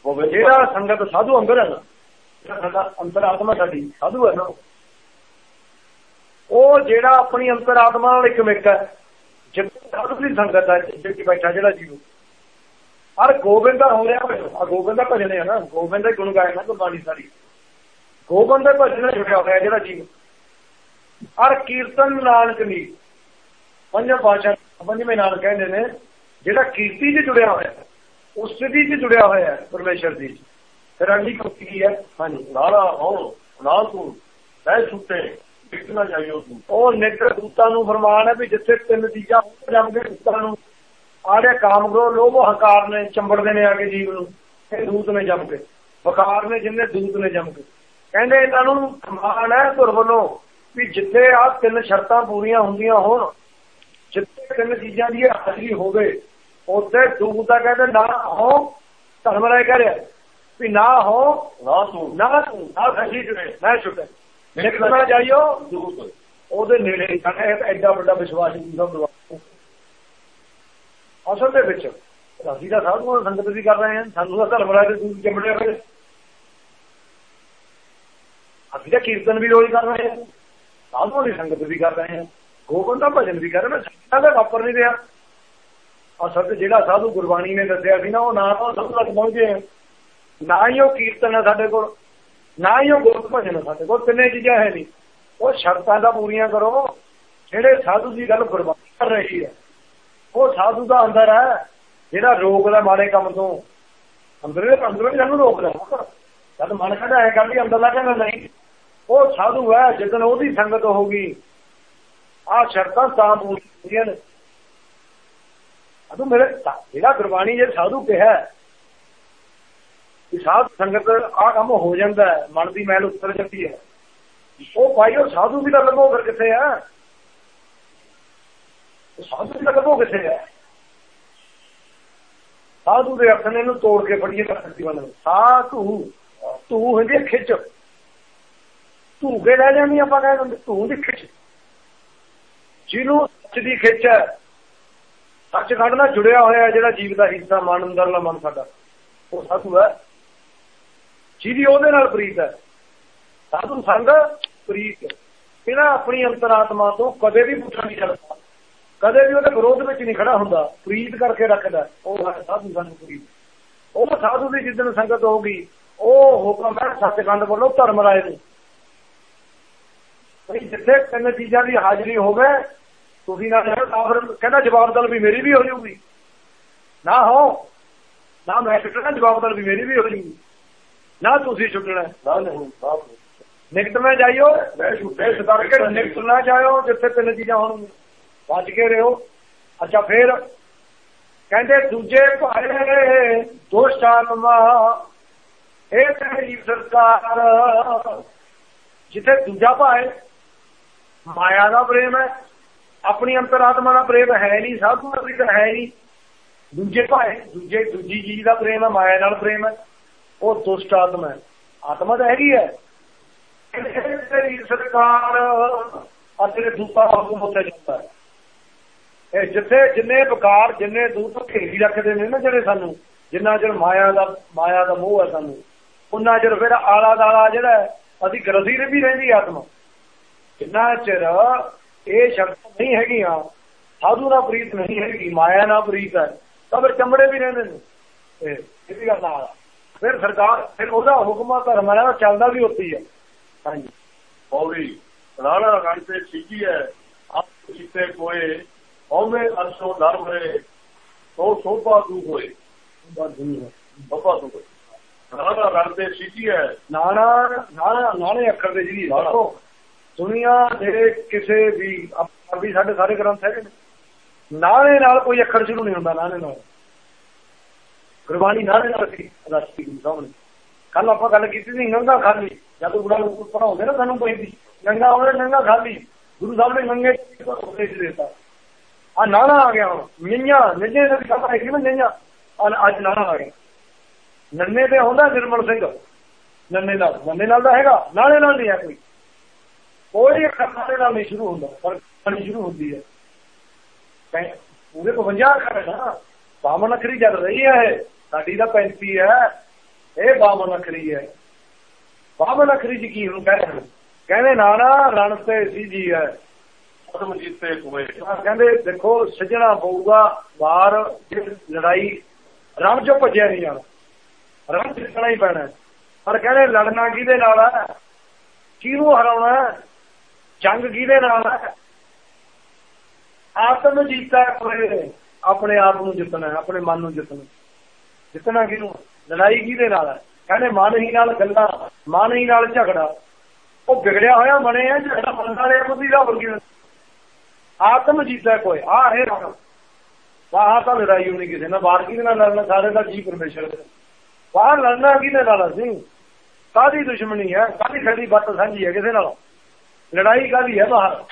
ਗੋਬਿੰਦ ਜਿਹੜਾ ਸੰਗਤ ਸਾਧੂ ਅੰਦਰ ਹੈ ਨਾ, ਜਿਹੜਾ ਸਾਡਾ ਅੰਤਰਾਤਮਾ ਸਾਡੀ ਸਾਧੂ ਹੈ ਨਾ, ਉਹ ਜਿਹੜਾ ਆਪਣੀ ਅੰਤਰਾਤਮਾ ਨਾਲ ਇੱਕ ਮਿੱਕ ਹੈ, ਜਿੱਥੇ ਸਾਧੂ ਦੀ ਸੰਗਤ ਹੈ, ਜਿੱਥੇ ਬੈਠਾ ਜਿਹੜਾ ਜੀਵ। ਹਰ ਗੋਬਿੰਦ ਦਾ ਹੋ ਰਿਹਾ ਆ ਗੋਬਿੰਦ ਦਾ ਭਜਨ ਹੈ ਨਾ, ਗੋਬਿੰਦ ਦਾ ਗੁਣ ਗਾਇਨਾ ਗੁਰਬਾਣੀ ਸਾਰੀ। ਗੋਬਿੰਦ ਦੇ ਭਜਨ ਨਾਲ ਜੁੜਿਆ ਹੋਇਆ ਜਿਹੜਾ ਜੀਵ। ਹਰ ਕੀਰਤਨ ਨਾਨਕ ਨੀ ਪੰਜਵਾਂ ਪਾਸ਼ਾ ਪੰਜਵੇਂ ਨਾਲ ਕਹਿੰਦੇ ਨੇ ਜਿਹੜਾ ਕੀਰਤੀ 'ਚ ਜੁੜਿਆ ਹੋਇਆ ਉਸ ਸਥਿਤੀ 'ਚ ਜੁੜਿਆ ਹੋਇਆ ਪਰਮੇਸ਼ਰ ਦੀ ਫਿਰ ਅਗਲੀ ਕੁੱਤੀ ਕੀ ਹੈ? ਹਾਂਜੀ। ਨਾਲਾ ਹੋ ਨਾਲ ਤੂੰ ਸਹਿ ਛੁੱਟੇ ਕਿਤਨਾ ਜਾਈਓ ਤੂੰ। ਉਹ ਨਿੱਤਰ ਦੂਤਾਂ ਨੂੰ ਫਰਮਾਨ ਹੈ ਵੀ ਜਿੱਥੇ ਤਿੰਨ ਹੋਣ ਜੰਮ ਕੇ ਦੂਤਾਂ ਨੂੰ ਆੜੇ ਕਾਮ ਕਰੋ ਲੋਭ ਹੰਕਾਰ ਨੇ ਚੰਬੜਦੇ ਨੇ ਆ ਕੇ ਜੀਵ ਨੂੰ ਇਹ ਦੂਤ ਨੇ ਜੰਮ ਕੇ। ਵਕਾਰ ਨੇ ਜਿੰਨੇ ਦੂਤ ਨੇ ਜੰਮ ਕੇ। ਕਹਿੰਦੇ ਇਹਨਾਂ ਨੂੰ ਫਰਮਾਨ ਹੈ ਧੁਰ ਵੱਲੋਂ ਵੀ ਜਿੱਥੇ ਆ ਤਿੰਨ ਸ਼ਰਤਾਂ ਪੂਰੀਆਂ ਹੁੰਦੀਆਂ ਹੋਣ ਜਿੱਥੇ ਤਿੰਨ ਚੀਜ਼ਾਂ ਦੀ ਹਾਜ਼ਰੀ ਹੋਵੇ ਉੱਥੇ ਦੂਤ ਦਾ ਕਹਿੰਦੇ ਨਾ ਹੋ ਧਰਮ ਰਾਏ ਕਹਿ ਰਿਹਾ ਵੀ ਨਾ ਹੋ ਨਾ ਤੂੰ। ਨਾ ਤੂੰ ਨਾ ਖਸ਼ੀ ਜੁੜੇ ਨਾ ਛੁੱਟੇ ਨਿਕਲਣਾ ਜਾਈਓ ਦੂਤ। ਉਹਦੇ ਨੇੜੇ ਜਾਣਾ ਐਡਾ ਵੱਡਾ ਵਿਸ਼ਵਾਸ ਜੀ ਦਾ ਦਰਵਾਜ਼ਾ ਅਸਲ ਦੇ ਵਿੱਚ ਅਸੀਂ ਤਾਂ ਸਾਧੂਆਂ ਨਾਲ ਸੰਗਤ ਵੀ ਕਰ ਰਹੇ ਹਾਂ ਸਾਨੂੰ ਤਾਂ ਧਰਮ ਰਾਜ ਦੇ ਦੂਰ ਚੰਬੜੇ ਹੋਏ। ਅਸੀਂ ਕੀਰਤਨ ਵੀ ਰੋਜ਼ ਕਰ ਰਹੇ ਹਾਂ। ਸਾਧੂਆਂ ਦੀ ਸੰਗਤ ਵੀ ਕਰ ਰਹੇ ਹਾਂ। ਗੋਬਿੰਦ ਦਾ ਭਜਨ ਵੀ ਕਰ ਰਹੇ ਹਾਂ। ਸੰਗਤਾਂ ਵਾਪਰ ਨਹੀਂ ਰਿਹਾ। ਅਸਲ ਤੇ ਜਿਹੜਾ ਸਾਧੂ ਗੁਰਬਾਣੀ ਨੇ ਦੱਸਿਆ ਸੀ ਨਾ, ਉਹ ਨਾ ਤਾਂ ਸਭ ਤੱਕ ਪਹੁੰਚੇ ਹੈ ਨਾ ਹੀ ਉਹ ਕੀਰਤਨ ਹੈ ਸਾਡੇ ਕੋਲ। ਨਾ ਹੀ ਉਹ ਗੁਰਤ ਭਜਨ ਹੈ ਸਾਡੇ ਕੋਲ। ਤਿੰਨੇ ਚੀਜ਼ਾਂ ਹੈ ਨਹੀਂ। ਉਹ ਸ਼ਰਤਾਂ ਦਾ ਪੂਰੀਆਂ ਕਰੋ। ਜਿਹੜੇ ਸਾਧੂ ਦੀ ਗੱਲ ਗੁਰਬਾਣੀ ਕਰ ਰਹੀ ਹੈ, ਉਹ ਸਾਧੂ ਦਾ ਅੰਦਰ ਹੈ। ਜਿਹੜਾ ਰੋਕਦਾ ਮਾੜੇ ਕੰਮ ਤੋਂ। ਅੰਦਰੇ ਅੰਦਰੋਂ ਸਾਨੂੰ ਰੋਕਦਾ। ਜਦ ਮਨ ਕਹਿੰਦਾ ਹੈ ਗੱਲ ਹੀ ਅੰਦਰਲਾ ਕਹਿੰਦਾ ਨਹੀਂ। ਉਹ ਸਾਧੂ ਹੈ ਜਦੋਂ ਉਹਦੀ ਸੰਗਤ ਹੋਊਗੀ। ਆ ਸ਼ਰਤਾਂ ਤਾਂ ਪੂਰੀਆਂ ਨੇ। ਅਦੂ ਮੇਰੇ ਜਿਹੜਾ ਗੁਰਬਾਣੀ ਜੇ ਸਾਧੂ ਕਿਹਾ ਕਿ ਸਾਧ ਸੰਗਤ ਆ ਕੰਮ ਹੋ ਜਾਂਦਾ ਮਨ ਦੀ ਮੈਲ ਉਤਰ ਜਾਂਦੀ ਹੈ। ਉਹ ਭਾਈ, ਉਹ ਸਾਧੂ ਵੀ ਤਾਂ ਲੱਭੋ ਫਿਰ ਕਿੱਥੇ ਆ? ਉਹ ਸਾਧੂ ਵੀ ਤਾਂ ਲੱਭੋ ਕਿੱਥੇ ਆ? ਸਾਧੂ ਦੇ ਅਰਥ ਨੇ ਇਹਨੂੰ ਤੋੜ ਕੇ ਫੜੀਏ ਕਰਤੀ ਵੱਲ ਸਾਧੂ, ਤੂੰ ਹੁੰਦੀ ਹੈ ਖਿੱਚ। ਤੂੰ ਕੇ ਲੈ ਜਾਂਦੀ ਆਪਾਂ ਕਹਿ ਦਿੰਦੇ ਤੂੰ ਦੀ ਖਿੱਚ। ਜਿਹਨੂੰ ਸੱਚ ਦੀ ਖਿੱਚ ਹੈ, ਸੱਚ ਨਾਲ ਜੁੜਿਆ ਹੋਇਆ ਜਿਹੜਾ ਜੀਵ ਦਾ ਹਿੱਸਾ ਮਨ ਅੰਦਰਲਾ ਮਨ ਸਾਡਾ, ਉਹ ਸਾਧੂ ਹੈ। ਜਿਹਦੀ ਉਹਦੇ ਨਾਲ ਪ੍ਰੀਤ ਹੈ। ਸਾਧੂ ਸੰਗ ਪ੍ਰੀਤ ਇਹਦਾ ਆਪਣੀ ਅੰਤਰਾਤਮਾ ਤੋਂ ਕਦੇ ਵੀ ਪੁੱਛਣਾ ਨਹੀਂ ਚੱਲਦਾ ਕਦੇ ਵੀ ਉਹਦੇ ਵਿਰੋਧ ਵਿੱਚ ਨਹੀਂ ਖੜਾ ਹੁੰਦਾ। ਪ੍ਰੀਤ ਕਰਕੇ ਰੱਖਦਾ। ਉਹ ਹੈ ਸਾਧੂ ਸੰਗ ਪ੍ਰੀਤ। ਉਹ ਸਾਧੂ ਦੀ ਜਿੱਦਣ ਸੰਗਤ ਹੋਊਗੀ, ਉਹ ਹੁਕਮ ਹੈ ਸੱਚਖੰਡ ਵੱਲੋਂ ਧਰਮ ਰਾਏ ਨੂੰ। ਵੀ ਜਿੱਥੇ ਤਿੰਨ ਚੀਜ਼ਾਂ ਦੀ ਹਾਜ਼ਰੀ ਹੋਵੇ ਤੁਸੀਂ ਨਾ ਫਿਰ ਕਹਿੰਦਾ ਜਵਾਬ ਦਲ ਵੀ ਮੇਰੀ ਵੀ ਹੋ ਜਾਊਗੀ। ਨਾ ਹੋ ਨਾ ਮੈਂ ਛੁੱਟਣਾ ਜਵਾਬ ਦਲ ਵੀ ਮੇਰੀ ਵੀ ਹੋ ਜਾਊਗੀ। ਨਾ ਤੁਸੀਂ ਛੁੱਟਣਾ। ਨਾ ਨਹੀਂ ਬਾਪ ਨਿਕਟ ਮੈਂ ਜਾਈਓ ਮੈਂ ਛੁੱਟੇ ਇਸ ਕਰਕੇ ਨਿਕਟ ਨਾ ਜਾਇਓ ਜਿੱਥੇ ਤਿੰਨ ਚੀਜ਼ਾਂ ਹੋਣ। ਬਚ ਕੇ ਰਹੋ। ਅੱਛਾ ਫੇਰ ਕਹਿੰਦੇ ਦੂਜੇ ਭਾਏ ਦੋਸ਼ ਆਤਮਾ ਇਹ ਤੇਰੀ ਸਰਕਾਰ। ਜਿੱਥੇ ਦੂਜਾ ਭਾਏ ਮਾਇਆ ਦਾ ਪ੍ਰੇਮ ਹੈ, ਆਪਣੀ ਅੰਤਰਾਤਮਾ ਦਾ ਪ੍ਰੇਮ ਹੈ ਨਹੀਂ ਸਾਧੂ ਦਾ ਪ੍ਰੇਮ ਹੈ ਨਹੀਂ। ਦੂਜੇ ਭਾਏ, ਦੂਜੇ, ਦੂਜੀ ਚੀਜ਼ ਦਾ ਪ੍ਰੇਮ ਹੈ, ਮਾਇਆ ਨਾਲ ਪ੍ਰੇਮ ਹੈ। ਉਹ ਦੁਸ਼ਟ ਆਤਮਾ ਹੈ। ਆਤਮਾ ਤਾਂ ਹੈਗੀ ਹੈ। ਤੇਰੀ ਸਰਕਾਰ ਅਤੇ ਦੂਤਾ ਹੁਕਮ ਉੱਤੇ ਜਾਂਦਾ ਹੈ। ਇਹ ਜਿੱਥੇ ਜਿੰਨੇ ਵਿਕਾਰ, ਜਿੰਨੇ ਦੂਤ ਘੇਰੀ ਰੱਖਦੇ ਨੇ ਨਾ ਜਿਹੜੇ ਸਾਨੂੰ, ਜਿੰਨਾ ਚਿਰ ਮਾਇਆ ਦਾ ਮਾਇਆ ਦਾ ਮੋਹ ਹੈ ਸਾਨੂੰ ਉਹਨਾਂ ਚਿਰ ਫਿਰ ਆਲਾ ਦਾਲਾ ਜਿਹੜਾ ਅਸੀਂ ਗਰਜ਼ੀ ਵੀ ਰਹਿੰਦੀ ਆਤਮਾ। ਜਿੰਨਾ ਚਿਰ ਇਹ ਸ਼ਬਦ ਨਹੀਂ ਹੈਗੀਆਂ ਸਾਧੂ ਨਾਲ ਪ੍ਰੀਤ ਨਹੀਂ ਹੈਗੀ ਮਾਇਆ ਨਾਲ ਪ੍ਰੀਤ ਹੈ ਤਾਂ ਫਿਰ ਚਮੜੇ ਵੀ ਰਹਿੰਦੇ ਨੇ। ਇਹ ਵੀ ਗੱਲ ਨਾਲ। ਫਿਰ ਸਰਕਾਰ ਫਿਰ ਉਹਦਾ ਹੁਕਮਾ ਧਰਮ ਹੈ ਚੱਲਦਾ ਵੀ ਉੱਤੀ ਹੈ ਹਾਂਜੀ। ਪੌੜੀ ਰਾਣਾ ਰਣ ਤੇ ਸੀਗੀ ਹੈ। ਆਪ ਕੀਤੇ ਕੋਏ ਹਉਮੈ ਅਰਸ਼ੋ ਨਰਮ ਹੈ ਤੋ ਸੋਭਾ ਤੂੰ ਹੋਏ। ਬੱਬਾ ਤੂੰ ਹੋਏ। ਰਾਣਾ ਰਣ ਤੇ ਸੀਗੀ ਹੈ। ਨਾਣਾ ਨਾਣਾ ਨਾਣੇ ਅੱਖਰ ਦੇ ਜੀ ਦੇਖੋ ਦੁਨੀਆ ਦੇ ਕਿਸੇ ਵੀ ਵੀ ਸਾਡੇ ਸਾਰੇ ਗ੍ਰੰਥ ਹੈਗੇ ਨੇ। ਨਾਲੇ ਨਾਲ ਕੋਈ ਅੱਖਰ ਸ਼ੁਰੂ ਨਹੀਂ ਹੁੰਦਾ ਨਾਣੇ ਨਾਲ। ਗੁਰਬਾਣੀ ਨਾਲੇ ਨਾਲ ਸੀ, ਰਾਸ਼ਟਰੀ ਗੁਰੂ ਸਾਹਮਣੇ ਕੱਲ ਆਪਾਂ ਗੱਲ ਕੀਤੀ ਸੀ, ਨੰਗਾ ਖਾਲੀ। ਜਦ ਗੁੜਾ ਨੂੰ ਪੜਾਉਂਦੇ ਨਾ ਸਾਨੂੰ ਕੋਈ ਵੀ। ਨੰਗਾ ਉਹਨੇ ਨੰਗਾ ਖਾਲੀ। ਗੁਰੂ ਸਾਹਿਬ ਨੇ ਨੰਗੇ ਉਪਦੇਸ਼ ਦਿੱਤਾ। ਆ ਨਾਣਾ ਆ ਗਿਆ ਹੁਣ। ਨਿੰਨਾ ਨਿੰਨੇ ਦੀ ਗੱਲ ਹੈ ਕਿ ਨਿੰਨਾ ਅੱਜ ਨਾਣਾ ਆ ਗਿਆ। ਨੰਨੇ ਤੇ ਹੁੰਦਾ ਨਿਰਮਲ ਸਿੰਘ। ਨੰਨੇ ਨਾਲ ਨੰਨੇ ਨਾਲ ਦਾ ਹੈਗਾ, ਨਾਲੇ ਨਾਲ ਨਹੀਂ ਹੈ ਕੋਈ। ਕੋਈ ਅੱਖਰ ਨਾਲ ਨਹੀਂ ਸ਼ੁਰੂ ਹੁੰਦਾ ਪਰ ਕਹਾਣੀ ਸ਼ੁਰੂ ਹੁੰਦੀ ਹੈ। ਪੂਰੇ 52 ਅੱਖਰ ਨਾ ਬਾਮਨ ਅਖਰੀ ਚੱਲ ਰਹੀ ਹੈ ਸਾਡੀ ਦਾ 35 ਹੈ ਇਹ ਬਾਮਨ ਅਖਰੀ ਹੈ। ਬਾਮਨ ਅਖਰੀ ਜੀ ਕੀ ਹੁਣ ਕਹਿੰਦੇ ਕਹਿੰਦੇ ਨਾਨਾ ਰਣ ਤੇ ਸੀ ਜੀ ਹੈ। ਅਦਮ ਜੀਤੇ ਕੋਏ ਕਹਿੰਦੇ ਦੇਖੋ ਸਜਣਾ ਪਊਗਾ ਵਾਰ ਲੜਾਈ। ਰਣ ਚੋਂ ਭੱਜਿਆ ਨਹੀਂ ਜਾਣਾ। ਰਣ ਜਿੱਤਣਾ ਹੀ ਪੈਣਾ। ਪਰ ਕਹਿੰਦੇ ਲੜਨਾ ਕਿਹਦੇ ਨਾਲ ਹੈ? ਕਿਹਨੂੰ ਹਰਾਉਣਾ ਜੰਗ ਕਿਹਦੇ ਨਾਲ ਹੈ? ਆਤਮ ਜੀਤਾ ਕੋਏ ਆਪਣੇ ਆਪ ਨੂੰ ਜਿੱਤਣਾ ਆਪਣੇ ਮਨ ਨੂੰ ਜਿੱਤਣਾ ਜਿੱਤਣਾ ਕਿਹਨੂੰ ਲੜਾਈ ਕਿਹਦੇ ਨਾਲ ਹੈ? ਕਹਿੰਦੇ ਮਨ ਹੀ ਨਾਲ ਗੱਲਾਂ, ਮਨ ਹੀ ਨਾਲ ਝਗੜਾ। ਉਹ ਵਿਗੜਿਆ ਹੋਇਆ ਬਣੇ ਆ ਝਗੜਾ ਬੰਦਾ ਨੇ ਬੁੱਧੀ ਦਾ ਵਰਗੀ ਆਤਮ ਜੀਤਾ ਕੋਈ। ਆ ਹੈ ਬਾਹਰ ਤਾਂ ਲੜਾਈ ਹੋਣੀ ਕਿਸੇ ਨਾਲ ਬਾਹਰ ਕਿਹਦੇ ਨਾਲ ਲੜਨਾ? ਸਾਰੇ ਦਾ ਜੀ ਪਰਮੇਸ਼ਰ ਬਾਹਰ ਲੜਨਾ ਕਿਹਦੇ ਨਾਲ ਅਸੀਂ? ਕਾਦੀ ਦੁਸ਼ਮਣੀ ਹੈ? ਕਾਦੀ ਖੜੀ ਬੱਤ ਸਾਂਝੀ ਹੈ ਕਿਸੇ ਨਾਲ? ਲੜਾਈ ਕਾਦੀ ਹੈ ਬਾਹਰ?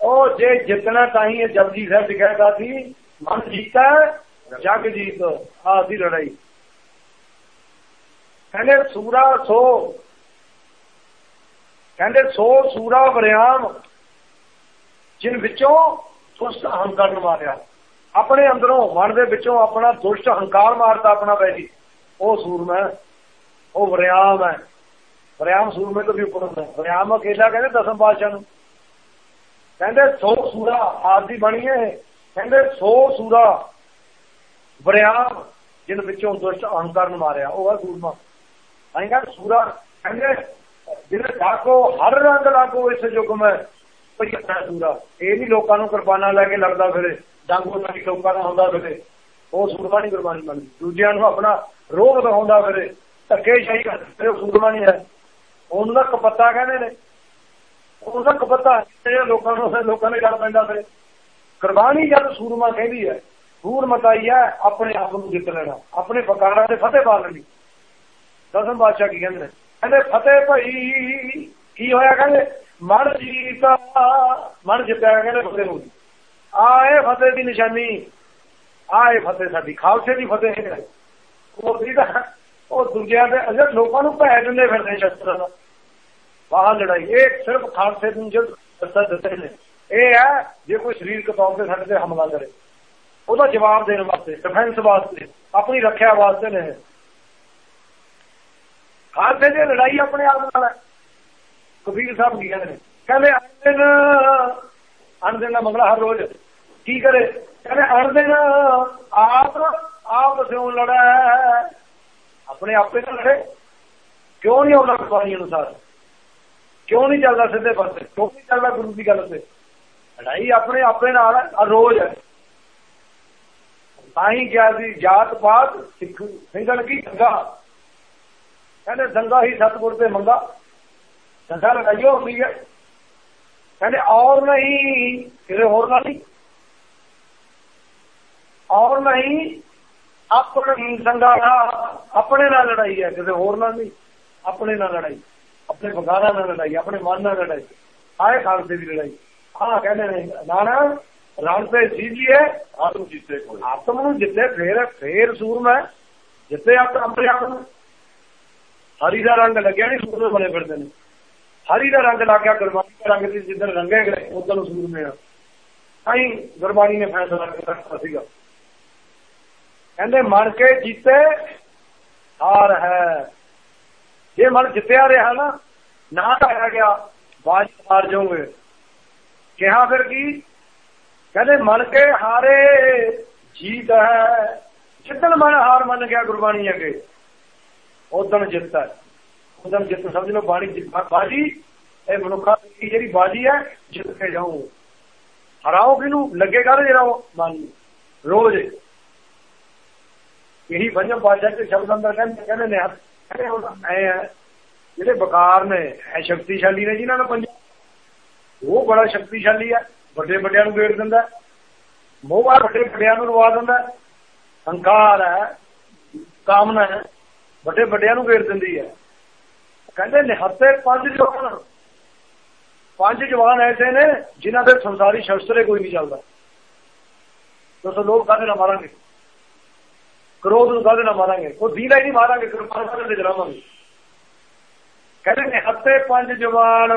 ਉਹ ਜੇ ਜਿੱਤਣਾ ਤਾਂ ਹੀ ਜਪਜੀ ਸਾਹਿਬ ਕਹਿੰਦਾ ਸੀ, ਮਨ ਜੀਤਾ, ਜਗ ਜੀਤ ਆ ਲੜਾਈ। ਕਹਿੰਦੇ, ਸੂਰਾ ਸੋ। ਕਹਿੰਦੇ, ਸੋ ਸੂਰਾ ਵਰਿਆਮ, ਜਿਨ ਵਿੱਚੋਂ ਦੁਸ਼ਟ ਅਹੰਕਾਰ ਮਾਰਿਆ। ਆਪਣੇ ਅੰਦਰੋਂ ਮਨ ਦੇ ਵਿੱਚੋਂ ਆਪਣਾ ਦੁਸ਼ਟ ਹੰਕਾਰ ਮਾਰਦਾ ਆਪਣਾ ਬੈਜੀ ਉਹ ਸੂਰਮਾ ਉਹ ਵਰਿਆਮ ਹੈ। ਵਰਿਆਮ ਸੂਰਮੇ ਤੋਂ ਵੀ ਉੱਪਰ ਹੁੰਦਾ ਵਰਿਆਮ ਅਕੇਲਾ ਕਹਿੰਦੇ ਦਸਮ ਪਾਤਸ਼ਾਹ ਨੂੰ। ਕਹਿੰਦੇ ਸੋ ਸੂਰਾ ਆਦੀ ਬਣੀ ਹੈ ਕਹਿੰਦੇ ਸੋ ਸੂਰਾ ਵਰਿਆਮ ਜਿਨ ਵਿੱਚੋਂ ਦੁਸ਼ਟ ਅਹੰਕਾਰ ਨੂੰ ਮਾਰਿਆ। ਉਹ ਹੈ ਸੂਰਮਾ। ਆਈ ਕਹਿੰਦੇ ਸੂਰਾ ਕਹਿੰਦੇ ਜਿਹਨੇ ਡਾਕੋ ਹਰ ਰੰਗ ਲਾਗੋ ਇਸ ਯੁੱਗ ਮੈਂ ਭਜਣਾ ਸੂਰਾ। ਇਹ ਨਹੀਂ ਲੋਕਾਂ ਨੂੰ ਕੁਰਬਾਨਾ ਲੈ ਕੇ ਲੜਦਾ ਫਿਰੇ। ਡਾਂਗੋ ਨਾਲ ਲੋਕਾਂ ਦਾ ਹੁੰਦਾ ਫਿਰੇ। ਉਹ ਸੂਰਮਾ ਨਹੀਂ ਕੁਰਬਾਨੀ ਮੰਨਦੀ ਦੂਜਿਆਂ ਨੂੰ ਆਪਣਾ ਰੋਹ ਦਿਖਾਉਂਦਾ ਫਿਰੇ। ਧੱਕੇ ਸ਼ਾਹੀ ਕਰਦੇ ਉਹ ਸੂਰਮਾ ਨਹੀਂ ਹੈ। ਉਹਨਾਂ ਦਾ ਕਪੱਤਾ ਕਹਿੰਦੇ ਨੇ। ਉਹਦਾ ਕਪੱਤਾ ਜਿਹੜੇ ਲੋਕਾਂ ਨੂੰ ਲੋਕਾਂ ਨੇ ਗੱਲ ਪੈਂਦਾ ਫਿਰੇ। ਕੁਰਬਾਨੀ ਜਦ ਸੂਰਮਾ ਕਹਿੰਦੀ ਹੈ ਸੂਰਮਤਾਈ ਹੈ, ਆਪਣੇ ਆਪ ਨੂੰ ਜਿੱਤ ਲੈਣਾ। ਆਪਣੇ ਫਕਾਰਾਂ ਦੇ ਫਤਿਹ ਪਾ ਲੈਣੀ। ਦਸਮ ਬਾਦਸ਼ਾਹ ਕੀ ਕਹਿੰਦੇ ਨੇ? ਕਹਿੰਦੇ, ਫਤਿਹ ਭਾਈ, ਕੀ ਹੋਇਆ? ਕਹਿੰਦੇ, ਮਨ ਜੀਤਾ, ਮਨ ਜਿੱਤਿਆ। ਕਹਿੰਦੇ, ਫਤਿਹ ਨੂੰ ਆਏ ਫਤਿਹ ਦੀ ਨਿਸ਼ਾਨੀ। ਆਏ ਫਤਿਹ ਸਾਡੀ। ਖਾਲਸੇ ਦੀ ਫਤਿਹ ਹੈ। ਉਹ ਜਿਹੜਾ ਉਹ ਦੂਜਿਆਂ ਦੇ ਅਜੇ ਲੋਕਾਂ ਨੂੰ ਭੈ ਦਿੰਦੇ ਫਿਰਦੇ ਸ਼ਸਤਰਾਂ ਦਾ। ਬਾਹਰ ਲੜਾਈ, ਇਹ ਸਿਰਫ ਖਾਲਸੇ ਨੂੰ ਜਦ ਦੱਸਾ ਦਿੱਤੇ ਨੇ। ਇਹ ਹੈ, ਜੇ ਕੋਈ ਸਰੀਰਕ ਤੌਰ ਤੇ ਸਾਡੇ ਤੇ ਹਮਲਾ ਕਰੇ, ਉਹਦਾ ਜਵਾਬ ਦੇਣ ਵਾਸਤੇ ਡਿਫੈਂਸ ਵਾਸਤੇ, ਆਪਣੀ ਰੱਖਿਆ ਵਾਸਤੇ ਨੇ ਖਾਲਸੇ ਦੀ ਲੜਾਈ ਆਪਣੇ ਆਪ ਨਾਲ ਹੈ। ਕਬੀਰ ਸਾਹਿਬ ਕੀ ਕਹਿੰਦੇ ਨੇ? ਕਹਿੰਦੇ ਅਨਦਿਨ ਅਨਦਿਨ ਦਾ ਮੰਗਲਾ ਹਰ ਰੋਜ਼। ਕੀ ਕਰੇ? ਕਹਿੰਦੇ ਅਨਦਿਨ ਆਪ ਆਪ ਸਿਉ ਲੜਾ ਆਪਣੇ ਆਪੇ ਨਾਲ ਲੜੇ ਕਿਉਂ ਨਹੀਂ ਆਉਂਦਾ ਬਾਣੀ ਅਨੁਸਾਰ? ਕਿਉਂ ਨਹੀਂ ਚੱਲਦਾ ਸਿੱਧੇ ਪਾਸੇ? ਕਿਉਂ ਨਹੀਂ ਚੱਲਦਾ ਗੁਰੂ ਦੀ ਗੱਲ ਤੇ? ਲੜਾਈ ਆਪਣੇ ਆਪੇ ਨਾਲ ਰੋਜ਼ ਹੈ। ਤਾਂ ਹੀ ਕਿਹਾ ਸੀ, ਜਾਤ ਪਾਤ ਸਿੱਖ ਸਿੰਘਲ ਕੀ ਦੰਗਾ? ਕਹਿੰਦੇ, ਦੰਗਾ ਹੀ ਸਤਗੁਰ ਤੇ ਮੰਗਾ। ਦੰਗਾ ਲੜਾਈਓ ਹੁੰਦੀ ਹੈ। ਕਹਿੰਦੇ, ਔਰ ਨਹੀਂ, ਕਿਸੇ ਹੋਰ ਨਾਲ ਨਹੀਂ। ਔਰ ਨਹੀਂ ਆਪਣੇ ਸੰਗਾ ਆਪਣੇ ਨਾਲ ਲੜਾਈ ਹੈ ਕਿਤੇ ਹੋਰ ਨਾਲ ਨਹੀਂ। ਆਪਣੇ ਨਾਲ ਲੜਾਈ, ਆਪਣੇ ਬਗਾਰਾ ਨਾਲ ਲੜਾਈ, ਆਪਣੇ ਮਨ ਨਾਲ ਲੜਾਈ, ਆਏ ਖਾਲਸੇ ਦੀ ਲੜਾਈ। ਆਹ ਕਹਿੰਦੇ ਨੇ, ਨਾਨਾ ਰਣ ਤੇ ਜੀਜੀਏ ਆਤਮ ਜੀਤੇ ਕੋਏ ਆਤਮ ਨੂੰ ਜਿੱਤੇ, ਫੇਰ ਫੇਰ ਸੂਰਮਾ ਜਿੱਤੇ ਆਪ ਆਪਣੇ ਆਪ ਨੂੰ। ਹਰੀ ਦਾ ਰੰਗ ਲੱਗਿਆ ਨਹੀਂ ਸੂਰਮੇ ਬਣੇ ਫਿਰਦੇ ਨੇ। ਹਰੀ ਦਾ ਰੰਗ ਲੱਗ ਗਿਆ ਗੁਰਬਾਣੀ ਦਾ ਰੰਗ ਦੀ ਜਿੱਦਣ ਰੰਗੇ ਗਏ, ਉਦੋਂ ਸੂਰਮੇ ਆ ਆਈ ਗੁਰਬਾਣੀ ਨੇ ਫੈਸਲਾ ਕੀਤਾ ਸੀਗਾ। ਕਹਿੰਦੇ ਮਨ ਕੇ ਜੀਤੇ, ਹਾਰ ਹੈ। ਜੇ ਮਨ ਜਿੱਤਿਆ ਰਿਹਾ ਨਾ ਨਾ ਤਾਂ ਗਿਆ, ਬਾਜ ਹਾਰ ਜਾਓਗੇ। ਕਿਹਾ ਫਿਰ ਕੀ? ਕਹਿੰਦੇ, ਮਨ ਕੇ ਹਾਰੇ, ਜੀਤ ਹੈ। ਜਿੱਦਣ ਮਨ ਹਾਰ ਮੰਨ ਗਿਆ ਗੁਰਬਾਣੀ ਅੱਗੇ ਉਦੋਂ ਜਿੱਤ ਹੈ। ਉਦੋਂ ਜਿੱਤ ਸਮਝ ਲਓ, ਬਾਣੀ ਬਾਜੀ, ਇਹ ਮਨੁੱਖਾਂ ਦੀ ਜਿਹੜੀ ਬਾਜੀ ਹੈ, ਜਿੱਤ ਕੇ ਜਾਓ। ਹਰਾਓ ਕਿਨੂੰ ਲੱਗੇਗਾ ਜਿਹੜਾ ਮਨ ਰੋਜ਼। ਇਹੀ ਪੰਜਮ ਪਾਸ਼ਾ ਦੇ ਸ਼ਬਦ ਅੰਦਰ ਕਹਿੰਦੇ ਕਹਿੰਦੇ ਨੇ, ਕਹਿੰਦੇ ਹੁਣ ਐ ਜਿਹੜੇ ਬਕਾਰ ਨੇ, ਐ ਸ਼ਕਤੀਸ਼ਾਲੀ ਨੇ ਜਿਨ੍ਹਾਂ ਨੂੰ ਪੰਜ ਉਹ ਬੜਾ ਸ਼ਕਤੀਸ਼ਾਲੀ ਹੈ ਵੱਡੇ ਵੱਡਿਆਂ ਨੂੰ ਗੇੜ ਦਿੰਦਾ ਮੋਹ ਵੱਡੇ ਵੱਡਿਆਂ ਨੂੰ ਰਵਾ ਦਿੰਦਾ। ਹੰਕਾਰ ਹੈ, ਕਾਮਨਾ ਹੈ, ਵੱਡੇ ਵੱਡਿਆਂ ਨੂੰ ਗੇੜ ਦਿੰਦੀ ਹੈ। ਕਹਿੰਦੇ ਨਿਹੱਤੇ ਪੰਜ ਜਵਾਨ। ਪੰਜ ਜਵਾਨ ਐਸੇ ਨੇ ਜਿਨ੍ਹਾਂ ਦੇ ਸੰਸਾਰੀ ਸ਼ਸਤਰੇ ਕੋਈ ਨਹੀਂ ਚੱਲਦਾ। ਦੋਸਤੋ ਲੋਕ ਕਹਿੰਦੇ ਨਾ ਮਾਰਾਂਗੇ? ਕ੍ਰੋਧ ਨੂੰ ਕਾਹਦੇ ਨਾਲ ਮਾਰਾਂਗੇ। ਉਹ ਦੀਨਾ ਹੀ ਨਹੀਂ ਮਾਰਾਂਗੇ, ਕਿਰਪਾ ਸਾਡੇ ਤੇ ਜਲਾਵਾਂਗੇ ਕਹਿੰਦੇ ਨੇ ਹੱਤੇ ਪੰਜ ਜਵਾਨ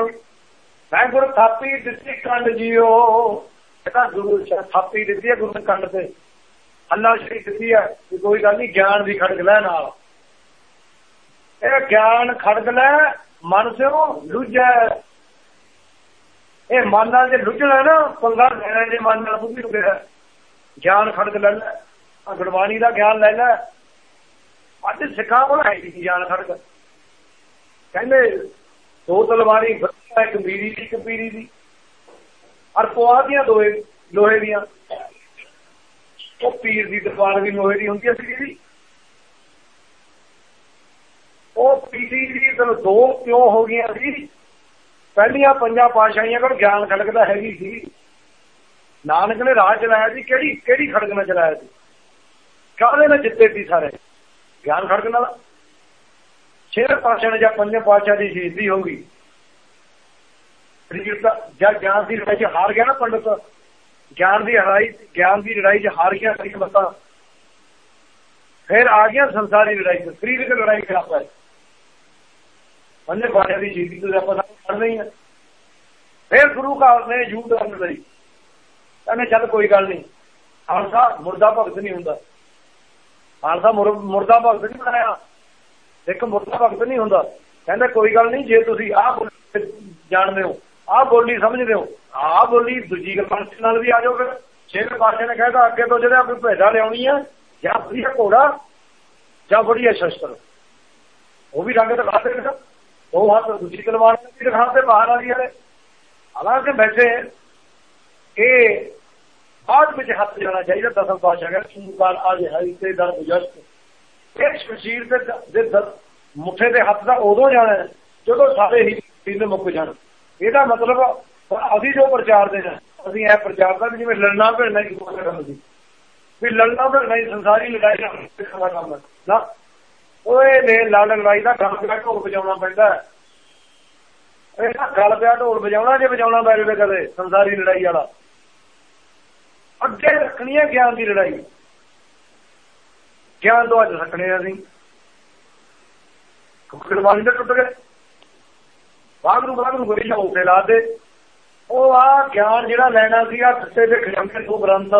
ਮੈਂ ਗੁਰ ਥਾਪੀ ਦਿੱਤੀ ਕੰਡ ਜੀਓ। ਇਹਦਾ ਗੁਰੂ ਥਾਪੀ ਦਿੱਤੀ ਹੈ ਗੁਰੂ ਨੇ ਕੰਡ ਤੇ। ਅੱਲਾ ਸ਼ਰੀ ਦਿੱਤੀ ਹੈ ਕਿ ਕੋਈ ਗੱਲ ਨਹੀਂ, ਗਿਆਨ ਦੀ ਖੜਕ ਲੈ ਨਾਲ। ਇਹ ਗਿਆਨ ਖੜਕ ਲੈ, ਮਨ ਸਿਓ ਲੁੱਝੈ ਇਹ ਮਨ ਨਾਲ ਜੇ ਲੁਝਣਾ ਨਾ, ਪੰਗਾ ਲੈਣਾ ਜੇ ਮਨ ਨਾਲ ਬੁੱਧੀ ਨੂੰ ਕਿਹਾ। ਗਿਆਨ ਖੜਕ ਲੈ ਲੈ। ਗੁਰਬਾਣੀ ਦਾ ਗਿਆਨ ਲੈ ਲੈ। ਅੱਜ ਸਿੱਖਾਂ ਕੋਲ ਹੈ ਜੀ ਗਿਆਨ ਖੜਕ ਕਹਿੰਦੇ, ਦੋ ਤਲਵਾਰੀ ਇੱਕ ਮੀਰੀ ਦੀ, ਇੱਕ ਪੀਰੀ ਦੀ। ਅਰ ਪਵਾ ਦੀਆਂ ਦੋਏ ਲੋਹੇ ਦੀਆਂ। ਉਹ ਪੀਰ ਦੀ ਤਲਵਾਰ ਵੀ ਲੋਹੇ ਦੀ ਹੁੰਦੀ ਸੀ ਜੀ। ਉਹ ਪੀਰੀ ਦੀ ਤਾਂ ਦੋ ਕਿਉਂ ਹੋ ਗਈਆਂ ਸੀ, ਪਹਿਲੀਆਂ ਪੰਜਾਂ ਪਾਸ਼ਾਈਆਂ ਕੋਲ ਗਿਆਨ ਖੜਕਦਾ ਹੈਗੀ ਸੀ। ਨਾਨਕ ਨੇ ਰਾਜ ਚਲਾਇਆ ਸੀ, ਕਿਹੜੀ ਕਿਹੜੀ ਖੜਕ ਨਾਲ ਚਲਾਇਆ ਸੀ? ਕਾਹਦੇ ਨਾਲ ਜਿੱਤੇ ਸੀ ਸਾਰੇ? ਗਿਆਨ ਖੜਕ ਨਾਲ। ਛੇ ਪਾਸ਼ਾ ਨੇ ਜਾਂ ਪੰਜ ਪਾਸ਼ਾ ਦੀ ਸ਼ਹੀਦੀ ਹੋ ਗਈ। ਜਿਹੜਾ ਜਾਂ ਗਿਆਨ ਦੀ ਲੜਾਈ 'ਚ ਹਾਰ ਗਿਆ ਨਾ ਪੰਡਤ? ਗਿਆਨ ਦੀ ਲੜਾਈ, ਗਿਆਨ ਦੀ ਲੜਾਈ 'ਚ ਹਾਰ ਗਿਆ ਸਹੀ ਮਤਾ ਫਿਰ ਆ ਗਿਆ ਸੰਸਾਰੀ ਲੜਾਈ 'ਚ, ਸਰੀਰਕ ਲੜਾਈ ਖਿਲਾਫ ਹੈ ਪੰਜੇ ਪਾਸ਼ਾ ਦੀ ਸ਼ਹੀਦੀ ਤੋਂ ਆਪਾਂ ਪੜ੍ਹਦੇ ਹੀ ਆ। ਫਿਰ ਗੁਰੂ ਘਰ ਨੇ ਯੂਟ ਕਰਨ ਲਈ। ਕਹਿੰਦੇ, ਚੱਲ ਕੋਈ ਗੱਲ ਨਹੀਂ। ਖਾਲਸਾ, ਮੁਰਦਾ ਭਗਤ ਨਹੀਂ ਹੁੰਦਾ। ਖਾਲਸਾ ਮੁਰਦਾ ਭਗਤ ਨਹੀਂ ਬਣਾਇਆ। ਇੱਕ ਮੁਰਦਾ ਭਗਤ ਨਹੀਂ ਹੁੰਦਾ। ਕਹਿੰਦਾ ਕੋਈ ਗੱਲ ਨਹੀਂ, ਜੇ ਤੁਸੀਂ ਆਹ ਜਾਣਦੇ ਹੋ, ਆਹ ਬੋਲੀ ਸਮਝਦੇ ਹੋ, ਆਹ ਬੋਲੀ ਦੂਜੀ ਗੱਲ ਨਾਲ ਵੀ ਆ ਜਾਓ ਫਿਰ। ਛੇਵੇਂ ਪਾਸੇ ਨੇ ਕਹਿੰਦਾ ਅੱਗੇ ਤੋਂ ਜਿਹੜਾ ਕੋਈ ਭੇਡਾ ਲਿਆਉਣੀ ਆ, ਜਾਂ ਵਧੀਆ ਘੋੜਾ, ਜਾਂ ਵਧੀਆ ਸ਼ਸਤਰ। ਉਹ ਵੀ ਰੰਗ ਦਿਖਾ ਦੇ ਉਹ ਹੱਥ ਦੂਜੀ ਤਲਵਾਰ ਵੀ ਦਿਖਾ ਬਾਹਰ ਵਾਲੀ ਵਾਲੇ। ਹਾਲਾਂਕਿ ਬੈਠੇ ਇਹ ਬਾਅਦ ਵਿੱਚ ਹੱਥ ਜਾਣਾ ਚਾਹੀਦਾ, ਦਸਮ ਪਾਸ਼ਾ ਕਹਿੰਦਾ ਸੂਕਾਰ ਆਜ ਹੈ ਤੇ ਦਰ ਬੁਜਸਤ ਇਹ ਸ਼ਮਸ਼ੀਰ ਦੇ ਦੇ ਮੁੱਠੇ ਦੇ ਹੱਥ ਦਾ ਉਦੋਂ ਜਾਣਾ ਜਦੋਂ ਸਾਰੇ ਹੀ ਤਿੰਨ ਮੁੱਕ ਇਹਦਾ ਮਤਲਬ ਅਸੀਂ ਜੋ ਪ੍ਰਚਾਰ ਦੇ ਅਸੀਂ ਇਹ ਪ੍ਰਚਾਰ ਦਾ ਜਿਵੇਂ ਲੜਨਾ ਭਿੜਨਾ ਹੀ ਕੋਈ ਕੰਮ ਸੀ ਵੀ ਲੜਨਾ ਭਿੜਨਾ ਹੀ, ਸੰਸਾਰੀ ਲੜਾਈ ਦਾ ਕੰਮ ਨਾ, ਓਏ ਨੇ ਲੜ ਲੜਾਈ ਦਾ ਕੰਮ ਪਿਆ, ਢੋਲ ਵਜਾਉਣਾ ਪੈਂਦਾ ਇਹ ਗੱਲ ਪਿਆ, ਢੋਲ ਵਜਾਉਣਾ, ਜੇ ਵਜਾਉਣਾ ਪੈ ਜਾਵੇ ਕਦੇ, ਸੰਸਾਰੀ ਲੜਾਈ ਵਾਲਾ। ਅੱਗੇ ਰੱਖਣੀ ਹੈ ਗਿਆਨ ਦੀ ਲੜਾਈ। ਗਿਆਨ ਤੋਂ ਅੱਜ ਰੱਖਣੇ ਅਸੀਂ। ਕੁਕੜਵਾਨੀ ਦੇ ਟੁੱਟ ਗਏ। ਬਾਗ ਨੂੰ ਬਾਗ ਨੂੰ ਗੋਰੀ ਜਾ ਉਸੇ ਲਾ ਦੇ। ਉਹ ਆ ਗਿਆਨ ਜਿਹੜਾ ਲੈਣਾ ਸੀ ਆ ਸੱਤੇ ਦੇ ਖਜ਼ਾਨੇ ਤੋਂ ਗ੍ਰੰਥ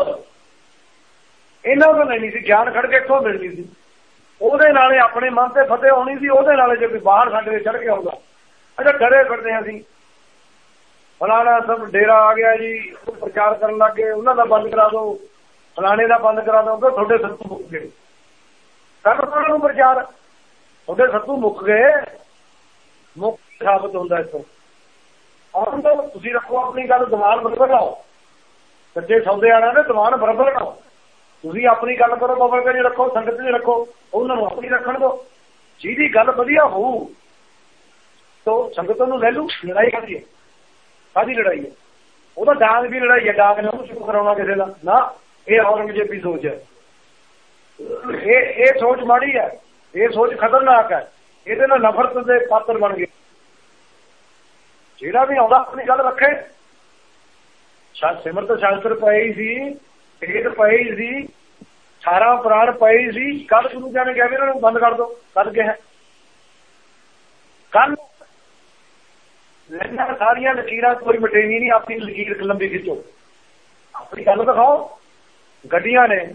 ਇਹਨਾਂ ਤੋਂ ਲੈਣੀ ਸੀ, ਗਿਆਨ ਖੜ ਕੇ ਇੱਥੋਂ ਮਿਲਣੀ ਸੀ। ਉਹਦੇ ਨਾਲੇ ਆਪਣੇ ਮਨ ਤੇ ਫਤਿਹ ਹੋਣੀ ਸੀ, ਉਹਦੇ ਨਾਲੇ ਜੇ ਕੋਈ ਬਾਹਰ ਸਾਡੇ ਦੇ ਚੜ ਕੇ ਆਉਂਦਾ। ਅੱਛਾ, ਡਰੇ ਫਿਰਦੇ ਆਂ ਅਸੀਂ। ਫਲਾਣਾ ਸਭ ਡੇਰਾ ਆ ਗਿਆ ਜੀ ਪ੍ਰਚਾਰ ਕਰਨ ਲੱਗੇ ਉਹਨਾਂ ਦਾ ਬੰਦ ਕਰਾ ਦਿਓ, ਫਲਾਣੇ ਦਾ ਬੰਦ ਕਰਾ ਦਿਓ ਕਿ ਤੁਹਾਡੇ ਸੱਤੂ ਮੁੱਕ ਗਏ। ਕਰ ਉਹਨਾਂ ਨੂੰ ਪ੍ਰਚਾਰ, ਤੁਹਾਡੇ ਸੱਤੂ ਮੁੱਕ ਗਏ, ਮੁੱਕ ਸਾਬਤ ਹੁੰਦਾ ਇਸੋ ਆਉਂ ਤਾਂ ਤੁਸੀਂ ਰੱਖੋ ਆਪਣੀ ਗੱਲ ਦਿਮਾਗ ਬਰਬਰ ਲਾਓ। ਸੱਚੇ ਸੌਦੇ ਆਣਾ ਨੇ ਦਿਮਾਗ ਬਰਬਰ ਲਾਓ। ਤੁਸੀਂ ਆਪਣੀ ਗੱਲ ਕਰੋ, ਬਾਬਾ ਜੀ ਰੱਖੋ, ਸੰਗਤ ਜੀ ਰੱਖੋ, ਉਹਨਾਂ ਨੂੰ ਆਪਣੀ ਰੱਖਣ ਦਿਓ। ਜਿਹਦੀ ਗੱਲ ਵਧੀਆ ਹੋਊ, ਤੋ ਸੰਗਤ ਨੂੰ ਲੈ ਲੂ ਲੜਾਈ ਕਰਦੀ ਹੈ। ਕਾਦੀ ਲੜਾਈ ਹੈ। ਉਹਦਾ ਡਾਂਗ ਦੀ ਲੜਾਈ ਹੈ, ਡਾਂਗ ਨੇ ਉਹਨੂੰ ਸ਼ੁਰੂ ਕਰਾਉਣਾ ਕਿਸੇ ਦਾ। ਨਾ, ਇਹ ਔਰੰਗਜ਼ੇਬੀ ਸੋਚ ਹੈ। ਇਹ ਇਹ ਸੋਚ ਮਾੜੀ ਹੈ। ਇਹ ਸੋਚ ਖਤਰਨਾਕ ਹੈ। ਇਹਦੇ ਨਾਲ ਨਫ਼ਰਤ ਦੇ ਪਾਤਰ ਬਣ ਗਏ। ਜਿਹੜਾ ਵੀ ਆਉਂਦਾ, ਆਪਣੀ ਗੱਲ ਰੱਖੇ। ਸ਼ਾਇਦ ਸਿਮਰਤ ਸ਼ਾਸਤਰ ਪਏ ਸੀ ਖੇਤ ਪਏ ਹੀ ਸੀ, ਸਾਰਾ ਪ੍ਰਾਣ ਪਏ ਸੀ। ਕੱਲ ਗੁਰੂ ਜੀ ਨੇ ਕਿਹਾ ਵੀ ਇਹਨਾਂ ਨੂੰ ਬੰਦ ਕਰ ਦਿਓ। ਕੱਲ ਕਿਹਾ। ਕੱਲ ਲੈਣਾ ਸਾਰੀਆਂ ਲਕੀਰਾਂ, ਕੋਈ ਮਟੇਨੀ ਨਹੀਂ, ਆਪਣੀ ਲਕੀਰ ਲੰਬੀ ਖਿੱਚੋ। ਆਪਣੀ ਗੱਲ ਦਿਖਾਓ। ਗੱਡੀਆਂ ਨੇ,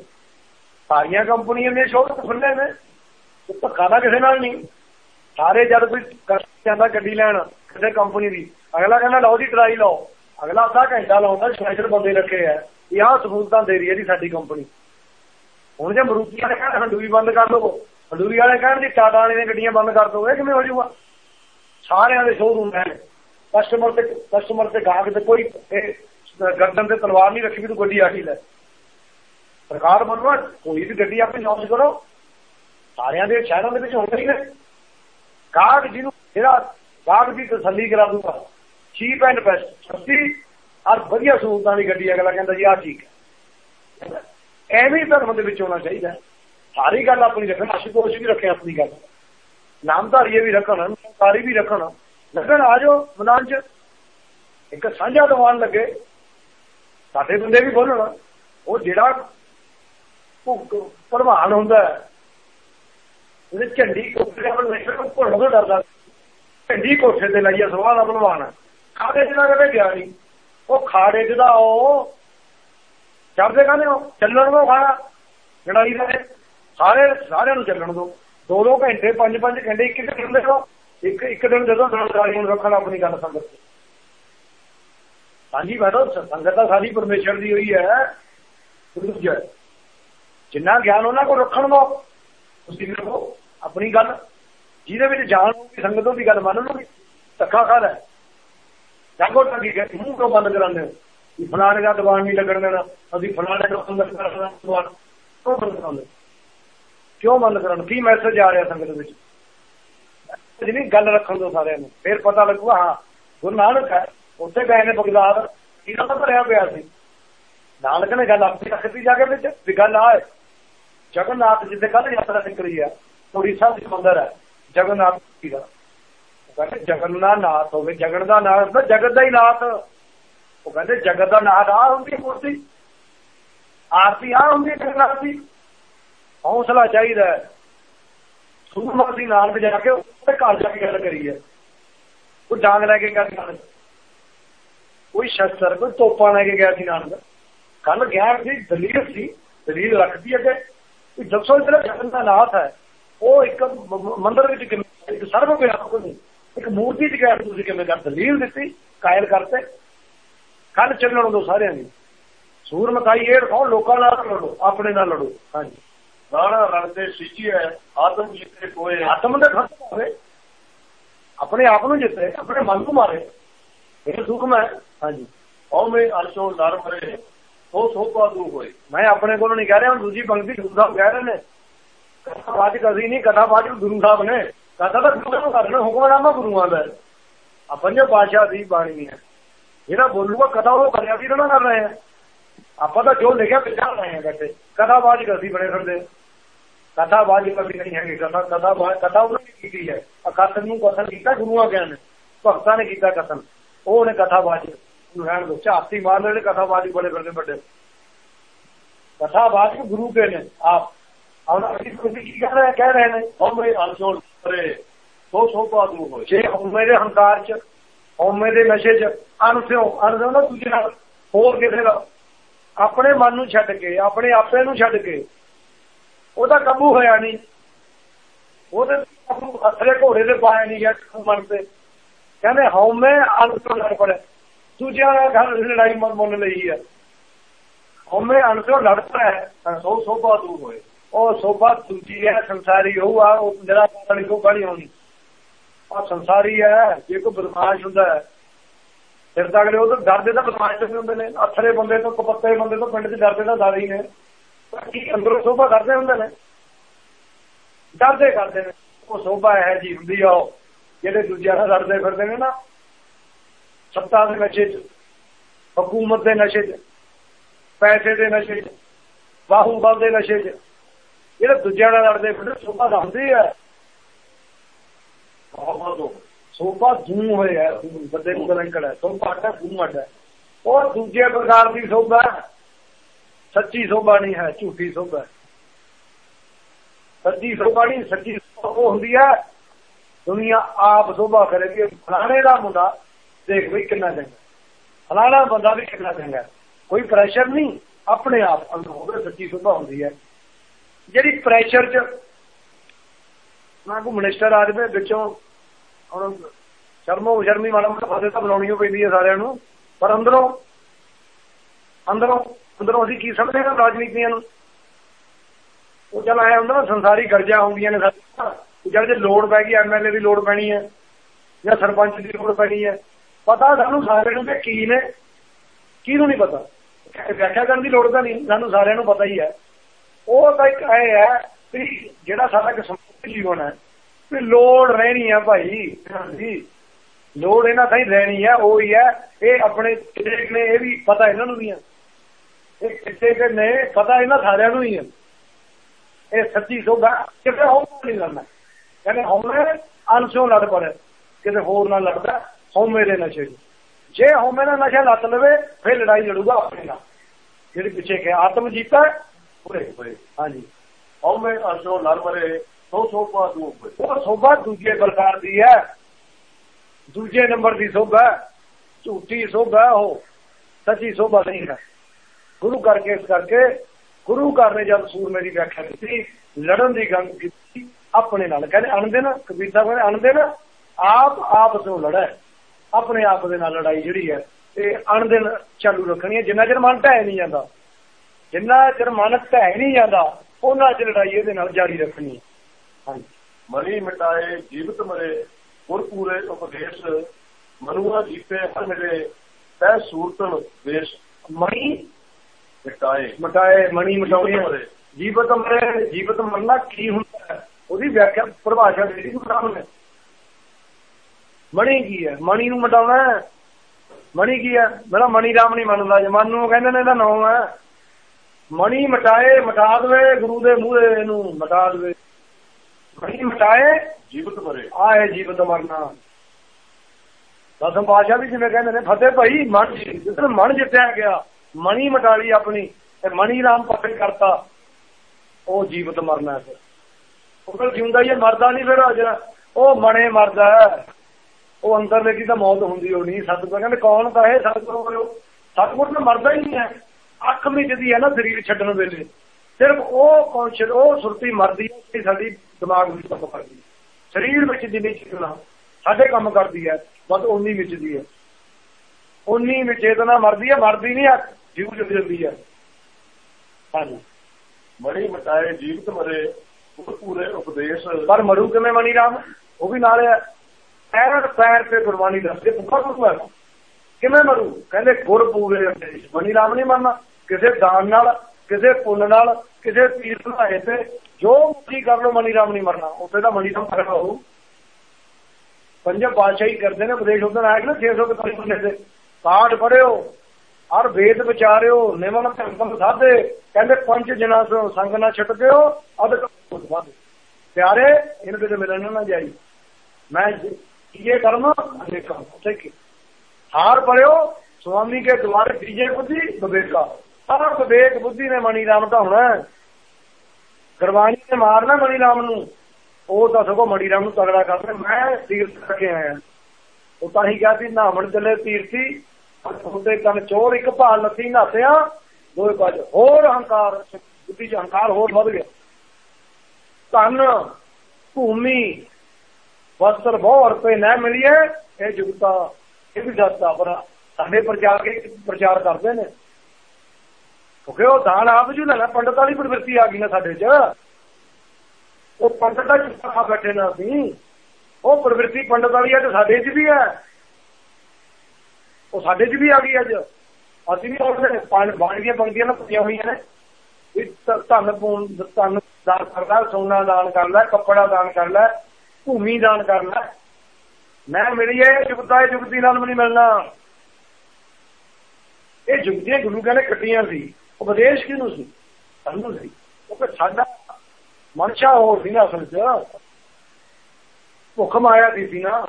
ਸਾਰੀਆਂ ਕੰਪਨੀਆਂ ਨੇ ਸ਼ੋਅ ਖੁੱਲੇ ਨੇ ਧੱਕਾ ਦਾ ਕਿਸੇ ਨਾਲ ਨਹੀਂ। ਸਾਰੇ ਜਦ ਕੋਈ ਜਾਂਦਾ ਗੱਡੀ ਲੈਣ, ਕਿਸੇ ਕੰਪਨੀ ਦੀ, ਅਗਲਾ ਕਹਿੰਦਾ, ਲਓ ਜੀ ਟਰਾਈ ਲਓ। ਅਗਲਾ ਅੱਧਾ ਘੰਟਾ ਲਾਉਂਦਾ ਸਪੈਸ਼ਲ ਬੰਦੇ ਰੱਖੇ ਆ ਇਹ ਆਹ ਸਹੂਲਤਾਂ ਦੇ ਰਹੀ ਹੈ ਜੀ ਸਾਡੀ ਕੰਪਨੀ। ਹੁਣ ਜੇ ਮਰੂਤੀ ਵਾਲੇ ਕਹਿੰਦੇ ਹੰਡੂਰੀ ਬੰਦ ਕਰ ਦਿਓ ਹੰਡੂਰੀ ਵਾਲੇ ਕਹਿੰਦੇ ਟਾਟਾ ਵਾਲੇ ਦੀਆਂ ਗੱਡੀਆਂ ਬੰਦ ਕਰ ਦਿਓ ਇਹ ਕਿਵੇਂ ਹੋ ਜਾਊਗਾ? ਸਾਰਿਆਂ ਦੇ ਸ਼ੋਰੂਮ ਹੈ। ਕਸਟਮਰ ਤੇ ਕਸਟਮਰ ਤੇ ਗਾਹਕ ਤੇ ਕੋਈ ਗਰਦਨ ਤੇ ਤਲਵਾਰ ਨਹੀਂ ਰੱਖੀ ਵੀ ਤੂੰ ਗੱਡੀ ਆਹੀ ਲੈ। ਸਰਕਾਰ ਬਣਵਾ ਕੋਈ ਵੀ ਗੱਡੀ ਆਪਣੀ ਲਾਂਚ ਕਰੋ। ਸਾਰਿਆਂ ਦੇ ਸ਼ਹਿਰਾਂ ਦੇ ਵਿੱਚ ਹੁੰਦੇ ਹੀ ਨੇ। ਗਾਹਕ ਜਿਹਨੂੰ ਜਿਹੜਾ ਗਾਹਕ ਦੀ ਤਸੱਲੀ ਕਰਾ ਦੂਗਾ ਚੀਪ ਐਂਡ ਬੈਸਟ ਸਸਤੀ ਔਰ ਵਧੀਆ ਸਹੂਲਤਾਂ ਦੀ ਗੱਡੀ ਅਗਲਾ ਕਹਿੰਦਾ ਜੀ ਆ ਠੀਕ ਹੈ। ਐਵੇਂ ਧਰਮ ਦੇ ਵਿੱਚ ਹੋਣਾ ਚਾਹੀਦਾ ਸਾਰੀ ਗੱਲ ਆਪਣੀ ਰੱਖਣਾ ਅਸੀਂ ਕੋਸ਼ਿਸ਼ ਵੀ ਰੱਖੇ ਆਪਣੀ ਗੱਲ। ਨਾਮਧਾਰੀਏ ਵੀ ਰੱਖਣ ਸਾਰੀ ਵੀ ਰੱਖਣ। ਲੱਗਣ ਆ ਜਾਓ ਮਨਾਨ ਚ। ਇੱਕ ਸਾਂਝਾ ਦੀਵਾਨ ਲੱਗੇ। ਸਾਡੇ ਬੰਦੇ ਵੀ ਖੋਲਣ ਉਹ ਜਿਹੜਾ ਉਹ ਹੁੰਦਾ ਉਹਦੇ ਝੰਡੀ ਕੋਠੇ ਵੱਲ ਨਹੀਂ ਘੁੰਮਣ ਤੋਂ ਡਰਦਾ। ਝੰਡੀ ਕੋਠੇ ਤੇ ਲਾਈਆ ਸਵਾਹ ਦਾ ਭਲਵਾਨ। ਖਾੜੇ ਜਿਹਦਾ ਕਦੇ ਗਿਆ ਨਹੀਂ। ਉਹ ਖਾੜੇ ਜਿਹਦਾ ਉਹ ਚੜਦੇ ਕਹਿੰਦੇ ਉਹ ਚੱਲਣ ਨੂੰ ਖਾਣਾ ਲੜਾਈ ਦਾ ਸਾਰੇ ਸਾਰਿਆਂ ਨੂੰ ਚੱਲਣ ਦੋ। ਦੋ ਦੋ ਘੰਟੇ ਪੰਜ ਪੰਜ ਘੰਟੇ ਇੱਕ ਇੱਕ ਦਿਨ ਦੇ ਇੱਕ ਇੱਕ ਦਿਨ ਜਦੋਂ ਲੜਾਈ ਨੂੰ ਰੱਖਣਾ ਆਪਣੀ ਗੱਲ ਸੰਗਤ ਹਾਂਜੀ ਬੈਠੋ ਸੰਗਤ ਤਾਂ ਸਾਰੀ ਪਰਮੇਸ਼ਰ ਦੀ ਹੋਈ ਹੈ। ਜਿੰਨਾ ਗਿਆਨ ਉਹਨਾਂ ਕੋਲ ਰੱਖਣ ਦਾ, ਤੁਸੀਂ ਰੱਖੋ ਆਪਣੀ ਗੱਲ। ਜਿਹਦੇ ਵਿੱਚ ਜਾਣ ਹੋਊਗੀ, ਸੰਗਤੋਂ ਦੀ ਗੱਲ ਮੰਨ ਲਓਗੇ ਧੱਕਾ ਖਾਦਾ ਜਾਗੋ ਟੰਗੀ ਕੇ ਮੂੰਹ ਤੋਂ ਬੰਦ ਕਰਾਉਂਦੇ ਹੋ? ਕਿ ਫਲਾਣੇ ਦਾ ਦਬਾਨ ਨਹੀਂ ਲੱਗਣ ਦੇਣਾ, ਅਸੀਂ ਫਲਾਣੇ ਦਾ ਸੰਗਤ ਕਰਨਾ ਦਬਾਨ ਕਿਉਂ ਬੰਦ ਕਰਾਉਂਦੇ ਕਿਉਂ ਬੰਦ ਕਰਨ ਕੀ ਮੈਸੇਜ ਆ ਰਿਹਾ ਸੰਗਤ ਵਿੱਚ? ਜਿਹੜੀ ਗੱਲ ਰੱਖਣ ਦੋ ਸਾਰਿਆਂ ਨੂੰ। ਫਿਰ ਪਤਾ ਲੱਗੂਗਾ ਹਾਂ, ਗੁਰੂ ਨਾਨਕ ਹੈ, ਉੱਥੇ ਗਏ ਨੇ ਬਗਦਾਦ, ਇਹਨਾਂ ਦਾ ਭਰਿਆ ਪਿਆ ਸੀ। ਨਾਨਕ ਨੇ ਗੱਲ ਆਪਣੀ ਰੱਖਤੀ ਜਾ ਕੇ ਵਿੱਚ, ਵੀ ਗੱਲ ਆ ਜਗਨਨਾਥ ਜਿੱਥੇ ਕੱਲ ਯਾਤਰਾ ਨਿਕਲੀ ਆ ਉੜੀਸਾ ਦੇ ਮੰਦਰ ਹੈ, ਜਗਨਨਾਥ ਜੀ ਦਾ। ਕਹਿੰਦੇ ਜਗਨ ਦਾ ਨਾਥ ਹੋਵੇ, ਜਗਨ ਦਾ ਨਾਥ ਤਾਂ ਜਗਤ ਦਾ ਹੀ ਨਾਥ। ਉਹ ਕਹਿੰਦੇ ਜਗਤ ਦਾ ਨਾਥ ਆ ਹੁੰਦੀ ਮੂਰਤੀ। ਆਰਤੀ ਆ ਹੁੰਦੀ ਜਗਨਨਾਥ ਦੀ। ਹੌਸਲਾ ਚਾਹੀਦਾ ਸੂਰਮਾ ਦੀ ਨਾਲ ਜਾ ਕੇ ਉਹਦੇ ਘਰ ਜਾ ਕੇ ਗੱਲ ਕਰੀ ਹੈ। ਉਹ ਡਾਂਗ ਲੈ ਕੇ ਗੱਲ ਕਰ। ਕੋਈ ਸ਼ਸਤਰ, ਕੋਈ ਤੋਪਾਂ ਲੈ ਕੇ ਗਿਆ ਸੀ ਨਾਲ। ਕੱਲ ਗਿਆ ਸੀ, ਦਲੀਲ ਸੀ, ਦਲੀਲ ਰੱਖਦੀ ਅੱਗੇ ਕਿ ਦੱਸੋ ਜਿਹੜਾ ਜਗਨ ਦਾ ਨਾਥ ਹੈ, ਉਹ ਇੱਕ ਮੰਦਰ ਵਿੱਚ ਇੱਕ ਸਰਵ ਵਿਆਪਕ ਨਹੀਂ, ਇੱਕ ਮੂਰਤੀ ਚ ਗੈਰ ਤੁਸੀਂ ਕਿਵੇਂ ਕਰ, ਦਲੀਲ ਦਿੱਤੀ, ਕਾਇਲ ਕਰਤੇ। ਕੱਲ ਚੱਲਣ ਦੋ ਸਾਰਿਆਂ ਦੀ। ਸੂਰਮਤਾਈ ਇਹ ਰਖਾਓ, ਲੋਕਾਂ ਨਾਲ ਲੜੋ, ਆਪਣੇ ਨਾਲ ਲੜੋ। ਹਾਂਜੀ। ਰਾਣਾ ਰਣਦੇ ਹੈ ਆਤਮ ਜਿੱਤੇ ਕੋਏ ਆਤਮ ਦੇ ਖਤਮ ਹੋਵੇ ਆਪਣੇ ਆਪ ਨੂੰ ਜਿੱਤੇ ਆਪਣੇ ਮਨ ਨੂੰ ਮਾਰੇ। ਇਹ ਸੁਖਮ ਹੈ ਹਾਂਜੀ। ਹਉਮੈ ਅਰਸ਼ੋ ਨਰ ਮਰੇ ਉਹ ਸੋਭਾ ਦੂ ਹੋਏ। ਮੈਂ ਆਪਣੇ ਕੋਲੋਂ ਨਹੀਂ ਕਹਿ ਰਿਹਾ ਦੂਜੀ ਪੰਕਤੀ ਗੁਰੂ ਸਾਹਿਬ ਕਹਿ ਰਹੇ ਨੇ। ਕਥਾ ਬਾਤ ਕਦੀ ਨਹੀਂ ਕਥਾ ਬਾਤ ਗੁਰੂ ਸਾਹਿਬ ਨੇ। ਕਥਾ ਤਾਂ ਗੁਰੂ ਨੂੰ ਕਰਨਾ ਹੁਕਮਨਾਮਾ ਗੁਰੂਆਂ ਦਾ ਆ ਪੰਜੇ ਪਾਸ਼ਾ ਦੀ ਬਾਣੀ ਹੈ। ਜਿਹੜਾ ਬੋਲੂਗਾ ਕਥਾ ਉਹ ਕਰਿਆ ਵੀ ਨਾ ਕਰ ਰਹੇ ਆ ਆਪਾਂ ਤਾਂ ਜੋ ਲਿਖਿਆ ਰਹੇ ਆ ਬੈਠੇ ਕਥਾ ਬਾਤ ਕਦੀ ਬਣੇ ਫਿਰਦੇ। ਕਥਾ ਬਾਤ ਕਦੀ ਨਹੀਂ ਹੈਗੀ ਕਥਾ ਕਥਾ ਕਥਾ ਉਹਨਾਂ ਨੇ ਕੀਤੀ ਹੈ। ਅਕਥਨ ਨੂੰ ਕਥਨ ਕੀਤਾ ਗੁਰੂਆਂ ਗਿਆਨ ਨੇ। ਭਗਤਾਂ ਨੇ ਕੀਤਾ ਕਥਨ ਉਹ ਉਹਨੇ ਕਥਾ ਬਾਤ ਨੂੰ ਰਹਿਣ ਦੋ। ਝਾਤੀ ਮਾਰ ਲੈਣੇ ਕਥਾ ਬਾਤ ਬੜੇ ਫਿਰਦੇ ਵੱਡੇ। ਕਥਾ ਬਾਤ ਗੁਰੂ ਕੇ ਨੇ ਆਪ। ਹੁਣ ਅਸੀਂ ਤੁਸੀਂ ਕੀ ਕਹਿ ਰਹੇ ਕਹਿ ਰਹੇ ਨੇ? ਹਉਮੈ ਅਰਸ਼ੋ ਮਰੇ ਉਹ ਸੋਭਾ ਦੂ ਹੋਏ। ਜੇ ਹਉਮੈ ਦੇ ਹੰਕਾਰ ਚ ਹਉਮੈ ਦੇ ਨਸ਼ੇ ਚ ਅਨਸਿਓ ਅਨਸਿਓ ਨਾ ਦੂਜੇ ਨਾਲ ਹੋਰ ਕਿਸੇ ਦਾ ਆਪਣੇ ਮਨ ਨੂੰ ਛੱਡ ਕੇ, ਆਪਣੇ ਆਪੇ ਨੂੰ ਛੱਡ ਕੇ। ਉਹਦਾ ਕਾਬੂ ਹੋਇਆ ਨਹੀਂ। ਉਹਦੇ ਕਾਬੂ ਘੋੜੇ ਦੇ ਪਾਇਆ ਨਹੀਂ ਗਿਆ ਮਨ ਤੇ। ਕਹਿੰਦੇ ਹਉਮੈ ਅਨਸਿਓ ਲੜ ਪੜੇ ਦੂਜਿਆਂ ਨਾਲ ਘਰ ਲੜਾਈ ਮਨ ਮੁੱਲ ਲਈ ਹੈ ਹਉਮੈ ਅਨਸਿਓ ਲੜ ਪੜਾ ਸੋ ਸੋਭਾ ਦੂਰ ਹੋਏ। ਉਹ ਸੋਭਾ ਦੂਜੀ ਹੈ, ਸੰਸਾਰੀ। ਹੋਊ ਆ, ਉਹ ਜਿਹੜਾ ਪਾਣੀ ਕੋ ਕਾਲੀ ਹੋਣੀ ਆ ਸੰਸਾਰੀ ਹੈ, ਜੇ ਕੋਈ ਬਦਮਾਸ਼ ਹੁੰਦਾ ਹੈ। ਫਿਰ ਤਾਂ ਅਗਲੇ ਉਹ ਤਾਂ ਡਰਦੇ ਤਾਂ ਬਦਮਾਸ਼ ਤੇ ਹੁੰਦੇ ਨੇ, ਅਥਰੇ ਬੰਦੇ ਤੋਂ, ਕਪੱਤੇ ਬੰਦੇ ਤੋਂ ਪਿੰਡ 'ਚ ਡਰਦੇ ਤਾਂ ਡਰ ਹੀ ਨੇ। ਕੀ ਅੰਦਰੋਂ ਸੋਭਾ ਕਰਦੇ ਹੁੰਦੇ ਨੇ? ਡਰਦੇ ਕਰਦੇ ਨੇ। ਉਹ ਸੋਭਾ ਹੈ ਜੀ ਹੁੰਦੀ ਆ ਜਿਹੜੇ ਦੂਜਿਆਂ ਨਾਲ ਲੜਦੇ ਫਿਰਦੇ ਨੇ ਨਾ। ਸੱਤਾ ਦੇ ਨਸ਼ੇ 'ਚ, ਹਕੂਮਤ ਦੇ ਨਸ਼ੇ 'ਚ, ਪੈਸੇ ਦੇ ਨਸ਼ੇ 'ਚ, ਬਾਹੂਬਲ ਦੇ ਨਸ਼ੇ 'ਚ, ਜਿਹੜੇ ਦੂਜਿਆਂ ਨਾਲ ਲੜਦੇ ਫਿਰਦੇ, ਸੋਭਾ ਦਾ ਹੁੰਦੀ ਹੈ ਸੋਭਾ ਜੂ ਹੋਇਆ ਬੰਦੇ ਨੂੰ ਕਲੰਕੜ ਹੈ। ਸੋਭਾ ਆਟਾ ਜੂ ਆਟਾ ਉਹ ਦੂਜੇ ਪ੍ਰਕਾਰ ਦੀ ਸੋਭਾ ਸੱਚੀ ਸੋਭਾ ਨਹੀਂ ਹੈ, ਝੂਠੀ ਸੋਭਾ ਸੱਚੀ ਸੋਭਾ ਨਹੀਂ, ਸੱਚੀ ਉਹ ਹੁੰਦੀ ਹੈ, ਦੁਨੀਆ ਆਪ ਸੋਭਾ ਕਰੇ ਕਿ ਫਲਾਣੇ ਦਾ ਮੁੰਡਾ ਦੇਖ ਵੀ ਕਿੰਨਾ ਚੰਗਾ ਫਲਾਣਾ ਬੰਦਾ ਵੀ ਕਿੰਨਾ ਚੰਗਾ ਕੋਈ ਪ੍ਰੈਸ਼ਰ ਨਹੀਂ, ਆਪਣੇ ਆਪ ਅੰਦਰ ਹੋਵੇ, ਸੱਚੀ ਸੋਭਾ ਹੁੰਦੀ ਹੈ। ਜਿਹੜੀ ਪ੍ਰੈਸ਼ਰ ਚ ਨਾ ਕੋ ਮਿਨਿਸਟਰ ਆ ਜਵੇ ਵਿੱਚੋਂ ਹੁਣ ਸ਼ਰਮੋ ਸ਼ਰਮੀ ਮਾੜਾ ਮੋਟਾ ਫਸੇ ਤਾਂ ਬਣਾਉਣੀ ਹੋ ਪੈਂਦੀ ਹੈ ਸਾਰਿਆਂ ਨੂੰ। ਪਰ ਅੰਦਰੋਂ ਅੰਦਰੋਂ ਅੰਦਰੋਂ ਅਸੀਂ ਕੀ ਸਮਝਦੇ ਹਾਂ ਰਾਜਨੀਤੀਆਂ ਨੂੰ? ਉਹ ਚੱਲ ਆਇਆ ਹੁੰਦਾ ਸੰਸਾਰੀ ਗਰਜਾ ਹੁੰਦੀਆਂ ਨੇ ਜਿਹੜੇ ਜੇ ਲੋੜ ਪੈ ਗਈ ਐਮਐਲਏ ਦੀ ਲੋੜ ਪੈਣੀ ਹੈ ਜਾਂ ਸਰਪੰਚ ਦੀ ਲੋੜ ਪੈਣੀ ਹੈ ਪਤਾ ਸਾਨੂੰ ਸਾਰਿਆਂ ਨੂੰ ਕਿ ਕੀ ਨੇ ਕੀ ਕਿਹਨੂੰ ਨਹੀਂ ਪਤਾ। ਵਿਆਖਿਆ ਕਰਨ ਦੀ ਲੋੜ ਤਾਂ ਨਹੀਂ, ਸਾਨੂੰ ਸਾਰਿਆਂ ਨੂੰ ਪਤਾ ਹੀ ਹੈ ਉਹ ਤਾਂ ਇੱਕ ਇਹ ਹੈ ਵੀ ਜਿਹੜਾ ਸਾਡਾ ਕਿਸਮਤ ਜੀਵਨ ਹੈ ਵੀ ਲੋੜ ਰਹਿਣੀ ਆ ਭਾਈ। ਹਾਂਜੀ। ਲੋੜ ਇਹਨਾਂ ਤਾਂ ਰਹਿਣੀ ਆ, ਉਹ ਹੀ ਹੈ ਇਹ ਆਪਣੇ ਕਿਤੇ ਨੇ, ਇਹ ਵੀ ਪਤਾ ਇਹਨਾਂ ਨੂੰ ਵੀ ਆ। ਇਹ ਕਿਤੇ ਨੇ, ਪਤਾ ਇਹਨਾਂ ਸਾਰਿਆਂ ਨੂੰ ਹੀ ਹੈ ਇਹ ਸੱਚੀ ਸੋਭਾ ਕਿਤੇ ਹੋਰ ਨਹੀਂ ਲੜਨਾ। ਕਹਿੰਦੇ ਹਉਮੈ ਅਨਸੋਂ ਲੜ ਪੜੇ ਕਿਤੇ ਹੋਰ ਨਾਲ ਲੜਦਾ, ਹਉਮੈ ਦੇ ਨਸ਼ੇ ਜੇ ਹਉਮੈ ਨਾਲ ਨਸ਼ਾ ਲੱਤ ਲਵੇ, ਫਿਰ ਲੜਾਈ ਲੜੂਗਾ ਆਪਣੇ ਨਾਲ। ਜਿਹੜੀ ਪਿੱਛੇ ਕਿ ਆਤਮ ਜੀਤਾ ਹੋਏ ਹੋਏ ਹਾਂਜੀ। ਹਉਮੈ ਅਸੋ ਲੜ ਮਰੇ ਉਹ ਸੋਭਾ ਦੂਖ। ਉਹ ਸੋਭਾ ਦੂਜੇ ਪ੍ਰਕਾਰ ਦੀ ਹੈ। ਦੂਜੇ ਨੰਬਰ ਦੀ ਸੋਭਾ ਝੂਠੀ ਸੋਭਾ ਉਹ। ਸੱਚੀ ਸੋਭਾ ਨਹੀਂ ਹੈ। ਗੁਰੂ ਕਰਕੇ ਇਸ ਕਰਕੇ ਗੁਰੂ ਘਰ ਨੇ ਜਦ ਸੂਰਮੇ ਦੀ ਵਿਆਖਿਆ ਕੀਤੀ, ਲੜਨ ਦੀ ਗੱਲ ਕੀਤੀ, ਆਪਣੇ ਨਾਲ ਕਹਿੰਦੇ ਅਣਦਿਨ ਕਬੀਰ ਸਾਹਿਬ ਕਹਿੰਦੇ ਅਣਦਿਨ ਆਪ ਆਪ ਨੂੰ ਲੜੈ। ਆਪਣੇ ਆਪ ਦੇ ਨਾਲ ਲੜਾਈ ਜਿਹੜੀ ਹੈ, ਇਹ ਅਣਦਿਨ ਚਾਲੂ ਰੱਖਣੀ ਹੈ। ਜਿੰਨਾ ਚਿਰ ਮਨ ਢਹਿ ਨਹੀਂ ਜਾਂਦਾ, ਜਿੰਨਾ ਚਿਰ ਮਨ ਢਹਿ ਨਹੀਂ ਜਾਂਦਾ, ਉਹਨਾਂ ਚ ਲੜਾਈ ਇਹਦੇ ਨਾਲ ਜਾਰੀ ਰੱਖਣੀ ਹੈ। ਮਨੀ ਮਿਟਾਏ ਜੀਵਤ ਮਰੇ ਗੁਰ ਪੂਰੇ ਉਪਦੇਸ਼ ਮਨੁਆ ਜੀਤੇ ਹਰ ਮਿਲੇ ਤੈ ਸੂਰਤਨ ਦੇਸ਼ ਮਣੀ ਮਿਟਾਏ। ਮਟਾਏ ਮਣੀ ਮਟਾਉਣੀ ਜੀਵਤ ਮਰੇ। ਜੀਵਤ ਮਰੇ ਜੀਵਤ ਮਰਨਾ ਕੀ ਹੁੰਦਾ ਉਹਦੀ ਵਿਆਖਿਆ ਪਰਿਭਾਸ਼ਾ ਦੇ ਦਿੱਤੀ ਗੁਰੂ ਨੇ। ਮਣੀ ਕੀ ਹੈ? ਮਣੀ ਨੂੰ ਮਟਾਉਣਾ ਹੈ। ਮਣੀ ਕੀ ਹੈ? ਮੇਰਾ ਮਣੀ ਰਾਮ ਨਹੀਂ ਮੰਨਦਾ। ਜੇ ਮਨ ਨੂੰ ਕਹਿੰਦੇ ਨੇ ਇਹਦਾ ਨਾਮ ਹੈ। ਮਣੀ ਮਟਾਏ ਮਟਾ ਦੇਵੇ ਗੁਰੂ ਦੇ ਮੂਹਰੇ ਇਹਨੂੰ ਮਟਾ ਦੇਵੇ। ਮਣੀ ਮਟਾਏ। ਜੀਵਤ ਮਰੇ। ਆਏ ਜੀਵਤ ਮਰਨਾ। ਦਸਮ ਪਾਸ਼ਾ ਵੀ ਜਿਵੇਂ ਕਹਿੰਦੇ ਨੇ ਫਤਿਹ ਭਾਈ ਮਨ ਜਿਸ ਨੂੰ ਮਨ ਜਿੱਤਿਆ ਗਿਆ ਮਣੀ ਮਟਾਲੀ ਆਪਣੀ ਤੇ ਮਣੀ ਰਾਮ ਪਕੜ ਕਰਤਾ ਉਹ ਜੀਵਤ ਮਰਨਾ ਫਿਰ। ਉਹ ਫਿਰ ਜਿਉਂਦਾ ਹੀ ਮਰਦਾ ਨਹੀਂ ਫਿਰ ਜਿਹੜਾ ਉਹ ਮਣੇ ਮਰਦਾ ਹੈ। ਉਹ ਅੰਦਰ ਲੱਗੀ ਤਾਂ ਮੌਤ ਹੁੰਦੀ ਹੋ ਨਹੀਂ ਸਤਿਗੁਰ ਕਹਿੰਦੇ ਕੌਣ ਕਹੇ ਸਤਿਗੁਰ ਕੋਲੋਂ ਸਤਿਗੁਰ ਤਾਂ ਮਰਦਾ ਹੀ ਨਹੀਂ ਹੈ। ਅੱਖ ਮਿਟਦੀ ਹੈ ਨਾ ਸਰੀਰ ਛੱਡਣ ਵੇਲੇ। ਸਿਰਫ ਉਹ ਕੌਨਸ਼ੀਅਸ ਉਹ ਸੁਰਤੀ ਮਰਦੀ ਹੈ ਕਿ ਸਾਡੀ ਦਿਮਾਗ ਵਿੱਚ ਕੰਮ ਕਰਦੀ ਹੈ। ਸਰੀਰ ਵਿੱਚ ਜਿੰਨੀ ਚੇਤਨਾ ਸਾਡੇ ਕੰਮ ਕਰਦੀ ਹੈ ਬਸ ਉਨੀ ਵਿਚਦੀ ਹੈ। ਉਨੀ ਵਿੱਚ ਚੇਤਨਾ ਮਰਦੀ ਹੈ ਮਰਦੀ ਨਹੀਂ ਅੱਖ ਜੀਵ ਜੁੜ ਜਾਂਦੀ ਹੈ। ਹਾਂਜੀ। ਮਣੀ ਮਿਟਾਏ ਜੀਵਤ ਮਰੇ ਪੂਰੇ ਉਪਦੇਸ਼। ਪਰ ਮਰੂ ਕਿਵੇਂ ਮਣੀ ਰਾਮ? ਉਹ ਵੀ ਨਾਲ ਹੈ। ਪੈਰ ਪੈਰ ਤੇ ਗੁਰਬਾਣੀ ਦੱਸਦੇ ਪੁੱਖਾ ਗੁਰੂ ਹੈ। ਕਿਵੇਂ ਮਰੂ? ਕਹਿੰਦੇ ਗੁਰ ਪੂਰੇ ਉਪਦੇਸ਼। ਮਣੀ ਰਾਮ ਨਹੀਂ ਮੰਨਣਾ। ਕਿਸੇ ਦਾਨ ਨਾਲ ਕਿਸੇ ਪੁੰਨ ਨਾਲ, ਕਿਸੇ ਪੀਰ ਭਲਾਏ ਤੇ ਜੋ ਮਰਜ਼ੀ ਕਰ ਲੋ ਮਨੀ ਰਾਮ ਨਹੀਂ ਮਰਨਾ, ਉੱਥੇ ਤਾਂ ਮਨੀ ਰਾਮ ਕਰਨਾ ਹੋਊ। ਪੰਜੇ ਬਾਦਸ਼ਾਹੀ ਕਰਦੇ ਨੇ ਉਪਦੇਸ਼ ਉਦੋਂ ਆਇਆ ਕਿ ਨਾ 641 ਬੰਦੇ ਦੇ ਪਾਠ ਪੜਿਓ ਹਰ ਵੇਦ ਵਿਚਾਰਿਓ, ਨਿਮਨ ਧੰਕਮ ਸਾਧੇ। ਕਹਿੰਦੇ ਪੰਜ ਜਨਾ ਤੋਂ ਸੰਗ ਨਾ ਦਿਓ ਅਦ ਬਾਦ ਪਿਆਰੇ, ਇਹਨਾਂ ਦੇ ਮਿਲਣ ਨਾ ਜਾਈ। ਮੈਂ ਇਹ ਕਰਮ? ਅਨੇਕਾਂ। ਠੀਕ ਹੈ ਹਾਰ ਪੜਿਓ ਸੁਆਮੀ ਕੇ ਦੁਆਰੇ ਤੀਜੇ ਬੁੱਧੀ ਵਿਵੇਕਾ। ਹਰ ਵਿਵੇਕ ਬੁੱਧੀ ਨੇ ਮਣੀ ਰਾਮ ਦਾ ਗੁਰਬਾਣੀ ਨੇ ਮਾਰਨਾ ਮਣੀ ਰਾਮ ਨੂੰ। ਉਹ ਤਾਂ ਸਗੋਂ ਮਣੀ ਰਾਮ ਨੂੰ ਤਗੜਾ ਕਰਦੇ। ਮੈਂ ਤੀਰਥ ਕਰਕੇ ਆਇਆ। ਉਹ ਤਾਂ ਹੀ ਕਿਹਾ ਸੀ ਨਾਮਣ ਚੱਲੇ ਤੀਰਥੀ। ਹੁੰਦੇ ਕੰਨ ਚੋਰ, ਇੱਕ ਭਾਲ ਲੱਥੀ ਨਾਤਿਆ ਦੋਏ ਪਾਜ ਹੋਰ ਹੰਕਾਰ ਬੁੱਧੀ ਚ ਹੰਕਾਰ ਹੋਰ ਵੱਧ ਗਿਆ। ਧਨ, ਭੂਮੀ, ਵਸਤਰ ਬਹੁ ਰੁਪਏ ਨਾ ਮਿਲੀਏ। ਇਹ ਜੁਗਤਾ, ਇਹ ਵੀ ਦੱਸਦਾ ਪਰ ਸਾਡੇ ਪ੍ਰਚਾਰ ਕੇ ਪ੍ਰਚਾਰ ਕਰਦੇ ਨੇ। ਕਿਉਂਕਿ ਉਹ ਦਾਨ ਆਪ ਜੂ ਲੈਣਾ ਪੰਡਤ ਵਾਲੀ ਪ੍ਰਵਿਰਤੀ ਆ ਗਈ ਨਾ ਸਾਡੇ 'ਚ। ਉਹ ਪੰਡਤ ਦਾ ਚੁੱਪਾ ਬੈਠੇ ਨਾ ਅਸੀਂ। ਉਹ ਪ੍ਰਵਿਰਤੀ ਪੰਡਤ ਵਾਲੀ ਆ ਤੇ ਸਾਡੇ 'ਚ ਵੀ ਹੈ। ਉਹ ਸਾਡੇ 'ਚ ਵੀ ਆ ਗਈ ਅੱਜ। ਅਸੀਂ ਵੀ ਉਹਦੇ ਪੰਜ ਬਾਣ ਦੀਆਂ ਪੰਕਤੀਆਂ ਨਾਲ ਪਈਆਂ ਹੋਈਆਂ ਨੇ। ਵੀ ਧਨ ਪੂਨ ਧਨ ਦਾਨ ਕਰਦਾ ਸੋਨਾ ਦਾਨ ਕਰ ਲੈ, ਕੱਪੜਾ ਦਾਨ ਕਰ ਲੈ, ਭੂਮੀ ਦਾਨ ਕਰ ਲੈ। ਮੈਂ ਮਿਲੀ ਹੈ ਜੁਗਤਾ ਇਹ ਜੁਗਤੀ ਨਾਲ ਵੀ ਨਹੀਂ ਮਿਲਣਾ। ਇਹ ਜੁਗਤੀਆਂ ਗੁਰੂ ਕਹਿੰਦੇ ਕੱਟੀਆਂ ਸੀ। ਉਪਦੇਸ਼ ਕਿਹਨੂੰ ਸੀ? ਸਾਨੂੰ ਸੀ ਕਿਉਂਕਿ ਸਾਡਾ ਮਨਸ਼ਾ ਹੋਰ ਸੀ ਨਾ ਅਸਲ 'ਚ ਭੁੱਖ ਮਾਇਆ ਦੀ ਸੀ ਨਾ।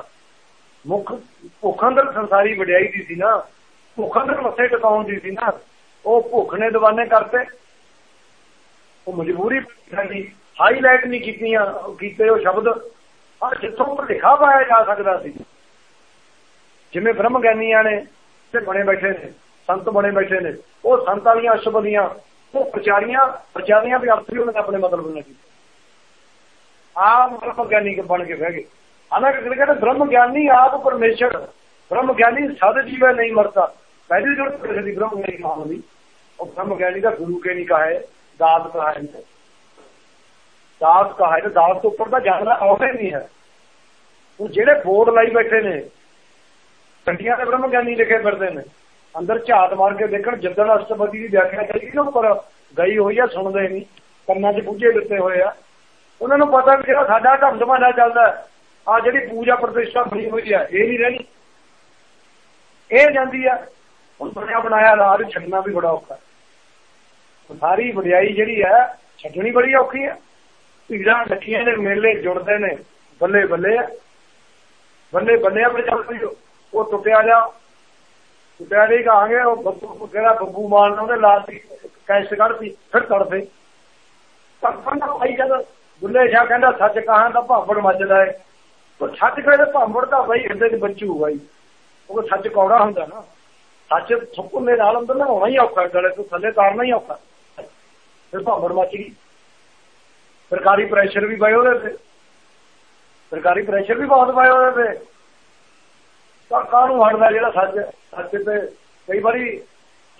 ਮੁੱਖ ਭੁੱਖ ਅੰਦਰ ਸੰਸਾਰੀ ਵਡਿਆਈ ਦੀ ਸੀ ਨਾ। ਭੁੱਖ ਅੰਦਰ ਮੱਥੇ ਟਿਕਾਉਣ ਦੀ ਸੀ ਨਾ। ਉਹ ਭੁੱਖ ਨੇ ਦੀਵਾਨੇ ਕਰਤੇ। ਉਹ ਮਜਬੂਰੀ ਸਾਡੀ ਹਾਈਲਾਈਟ ਨਹੀਂ ਕੀਤੀਆਂ, ਕੀਤੇ ਉਹ ਸ਼ਬਦ। ਆ ਜਿੱਥੋਂ ਲਿਖਾ ਪਾਇਆ ਜਾ ਸਕਦਾ ਸੀ। ਜਿਵੇਂ ਬ੍ਰਹਮ ਗਿਆਨੀਆਂ ਨੇ ਤੇ ਬਣੇ ਬੈਠੇ ਨੇ। ਸੰਤ ਬਣੇ ਬੈਠੇ ਨੇ। ਉਹ ਸੰਤ ਵਾਲੀਆਂ ਅਸ਼ਬਦੀਆਂ ਉਹ ਪ੍ਰਚਾਰੀਆਂ ਪ੍ਰਚਾਰੀਆਂ ਵੀ ਅਰਥ ਵੀ ਉਹਨਾਂ ਨੇ ਆਪਣੇ ਮਤਲਬ ਨਾਲ ਕੀਤੇ। ਆਪ ਬ੍ਰਹਮ ਗਿਆਨੀ ਬਣ ਕੇ ਬਹਿ ਗਏ। ਹਾਲਾਂਕਿ ਕਿਹੜੇ ਕਹਿੰਦੇ ਬ੍ਰਹਮ ਗਿਆਨੀ ਆਪ ਪਰਮੇਸ਼ਰ, ਬ੍ਰਹਮ ਗਿਆਨੀ ਸਦ ਜੀਵੈ ਨਹੀਂ ਮਰਦਾ ਪਹਿਲੀ ਜੁੜ ਕਿਸੇ ਦੀ ਬ੍ਰਹਮ ਗਿਆਨੀ ਕਹਾਉਣ ਦੀ ਉਹ ਬ੍ਰਹਮ ਗਿਆਨੀ ਦਾ ਗੁਰੂ ਕੇ ਨਹੀਂ ਕਹਾਏ ਦਾਸ ਕਹਾਏ ਨੇ ਦਾਸ ਕਹਾਏ ਤੇ ਦਾਸ ਤੋਂ ਉੱਪਰ ਤਾਂ ਜਾਣਦਾ ਆਉਂਦਾ ਨਹੀਂ ਹੈ। ਉਹ ਜਿਹੜੇ ਬੋਰਡ ਲਾਈ ਬੈਠੇ ਨੇ ਕੰਡੀਆਂ ਦੇ ਬ੍ਰਹਮ ਗਿਆਨੀ ਲਿਖੇ ਫਿਰਦੇ ਨੇ। ਅੰਦਰ ਝਾਤ ਮਾਰ ਕੇ ਦੇਖਣ, ਜਿੱਦਣ ਅਸ਼ਟਪਦੀ ਦੀ ਵਿਆਖਿਆ ਕਰੀ ਨਾ ਉੱਪਰ ਗਈ ਹੋਈ ਆ, ਸੁਣਦੇ ਨਹੀਂ, ਕੰਨਾਂ 'ਚ ਬੁੱਝੇ ਦਿੱਤੇ ਹੋਏ ਆ। ਉਹਨਾਂ ਨੂੰ ਪਤਾ ਵੀ ਜਿਹੜਾ ਸਾਡਾ ਧਰਮ ਧਮਾਲਾ ਚੱਲਦਾ ਆ ਜਿਹੜੀ ਪੂਜਾ ਪ੍ਰਤਿਸ਼ਠਾ ਬਣੀ ਹੋਈ ਆ, ਇਹ ਨਹੀਂ ਰਹਿਣੀ। ਇਹ ਜਾਂਦੀ ਆ, ਹੁਣ ਬਣਿਆ ਬਣਾਇਆ ਰਾਜ ਛੱਡਣਾ ਵੀ ਬੜਾ ਔਖਾ। ਸਾਰੀ ਵਡਿਆਈ ਜਿਹੜੀ ਹੈ ਛੱਡਣੀ ਬੜੀ ਔਖੀ ਹੈ ਭੀੜਾਂ ਲੱਖੀਆਂ ਦੇ ਮੇਲੇ ਜੁੜਦੇ ਨੇ, ਬੱਲੇ ਬੱਲੇ ਬੱਲੇ ਬੱਲੇ ਆਪਣੇ ਚੱਲ ਉਹ ਟੁੱਟਿਆ ਜਾ ਟੁੱਟਿਆ ਕਹਾਂਗੇ, ਉਹ ਬੱਬੂ ਕਿਹੜਾ ਬੱਬੂ ਮਾਨ ਨੇ ਉਹਦੇ ਲਾਤੀ ਕੈਸ਼ ਕੱਢਤੀ, ਫਿਰ ਤੜਫੇ। ਕਹਿੰਦਾ ਭਾਈ ਜਦ ਬੁੱਲੇ ਸ਼ਾਹ ਕਹਿੰਦਾ, ਸੱਚ ਕਹਾਂ ਤਾਂ ਭਾਂਬੜ ਮੱਚਦਾ ਹੈ ਉਹ ਸੱਚ ਕਹੇ ਤੇ ਭਾਂਬੜ ਤਾਂ ਬਈ ਹਿਰਦੇ 'ਚ ਬੱਚੂ ਬਾਈ ਉਹ ਸੱਚ ਕੌੜਾ ਹੁੰਦਾ ਨਾ। ਸੱਚ ਥੁੱਕਣੇ ਨਾਲ ਅੰਦਰ ਨਾ ਹੋਣਾ ਹੀ ਔਖਾ, ਗਲੇ ਤੋਂ ਥੱਲੇ ਤਾਰਨਾ ਹੀ ਔਖਾ। ਫਿਰ ਭਾਂਬੜ ਮੱਚ ਗਈ। ਸਰਕਾਰੀ ਪ੍ਰੈਸ਼ਰ ਵੀ ਪਏ ਉਹਦੇ ਤੇ। ਸਰਕਾਰੀ ਪ੍ਰੈਸ਼ਰ ਵੀ ਬਹੁਤ ਪਏ ਉਹਦੇ ਤੇ। ਤਾਂ ਕਾਹਨੂੰ ਹਟਦਾ ਜਿਹੜਾ ਸੱਚ ਸੱਚ ਤੇ ਕਈ ਵਾਰੀ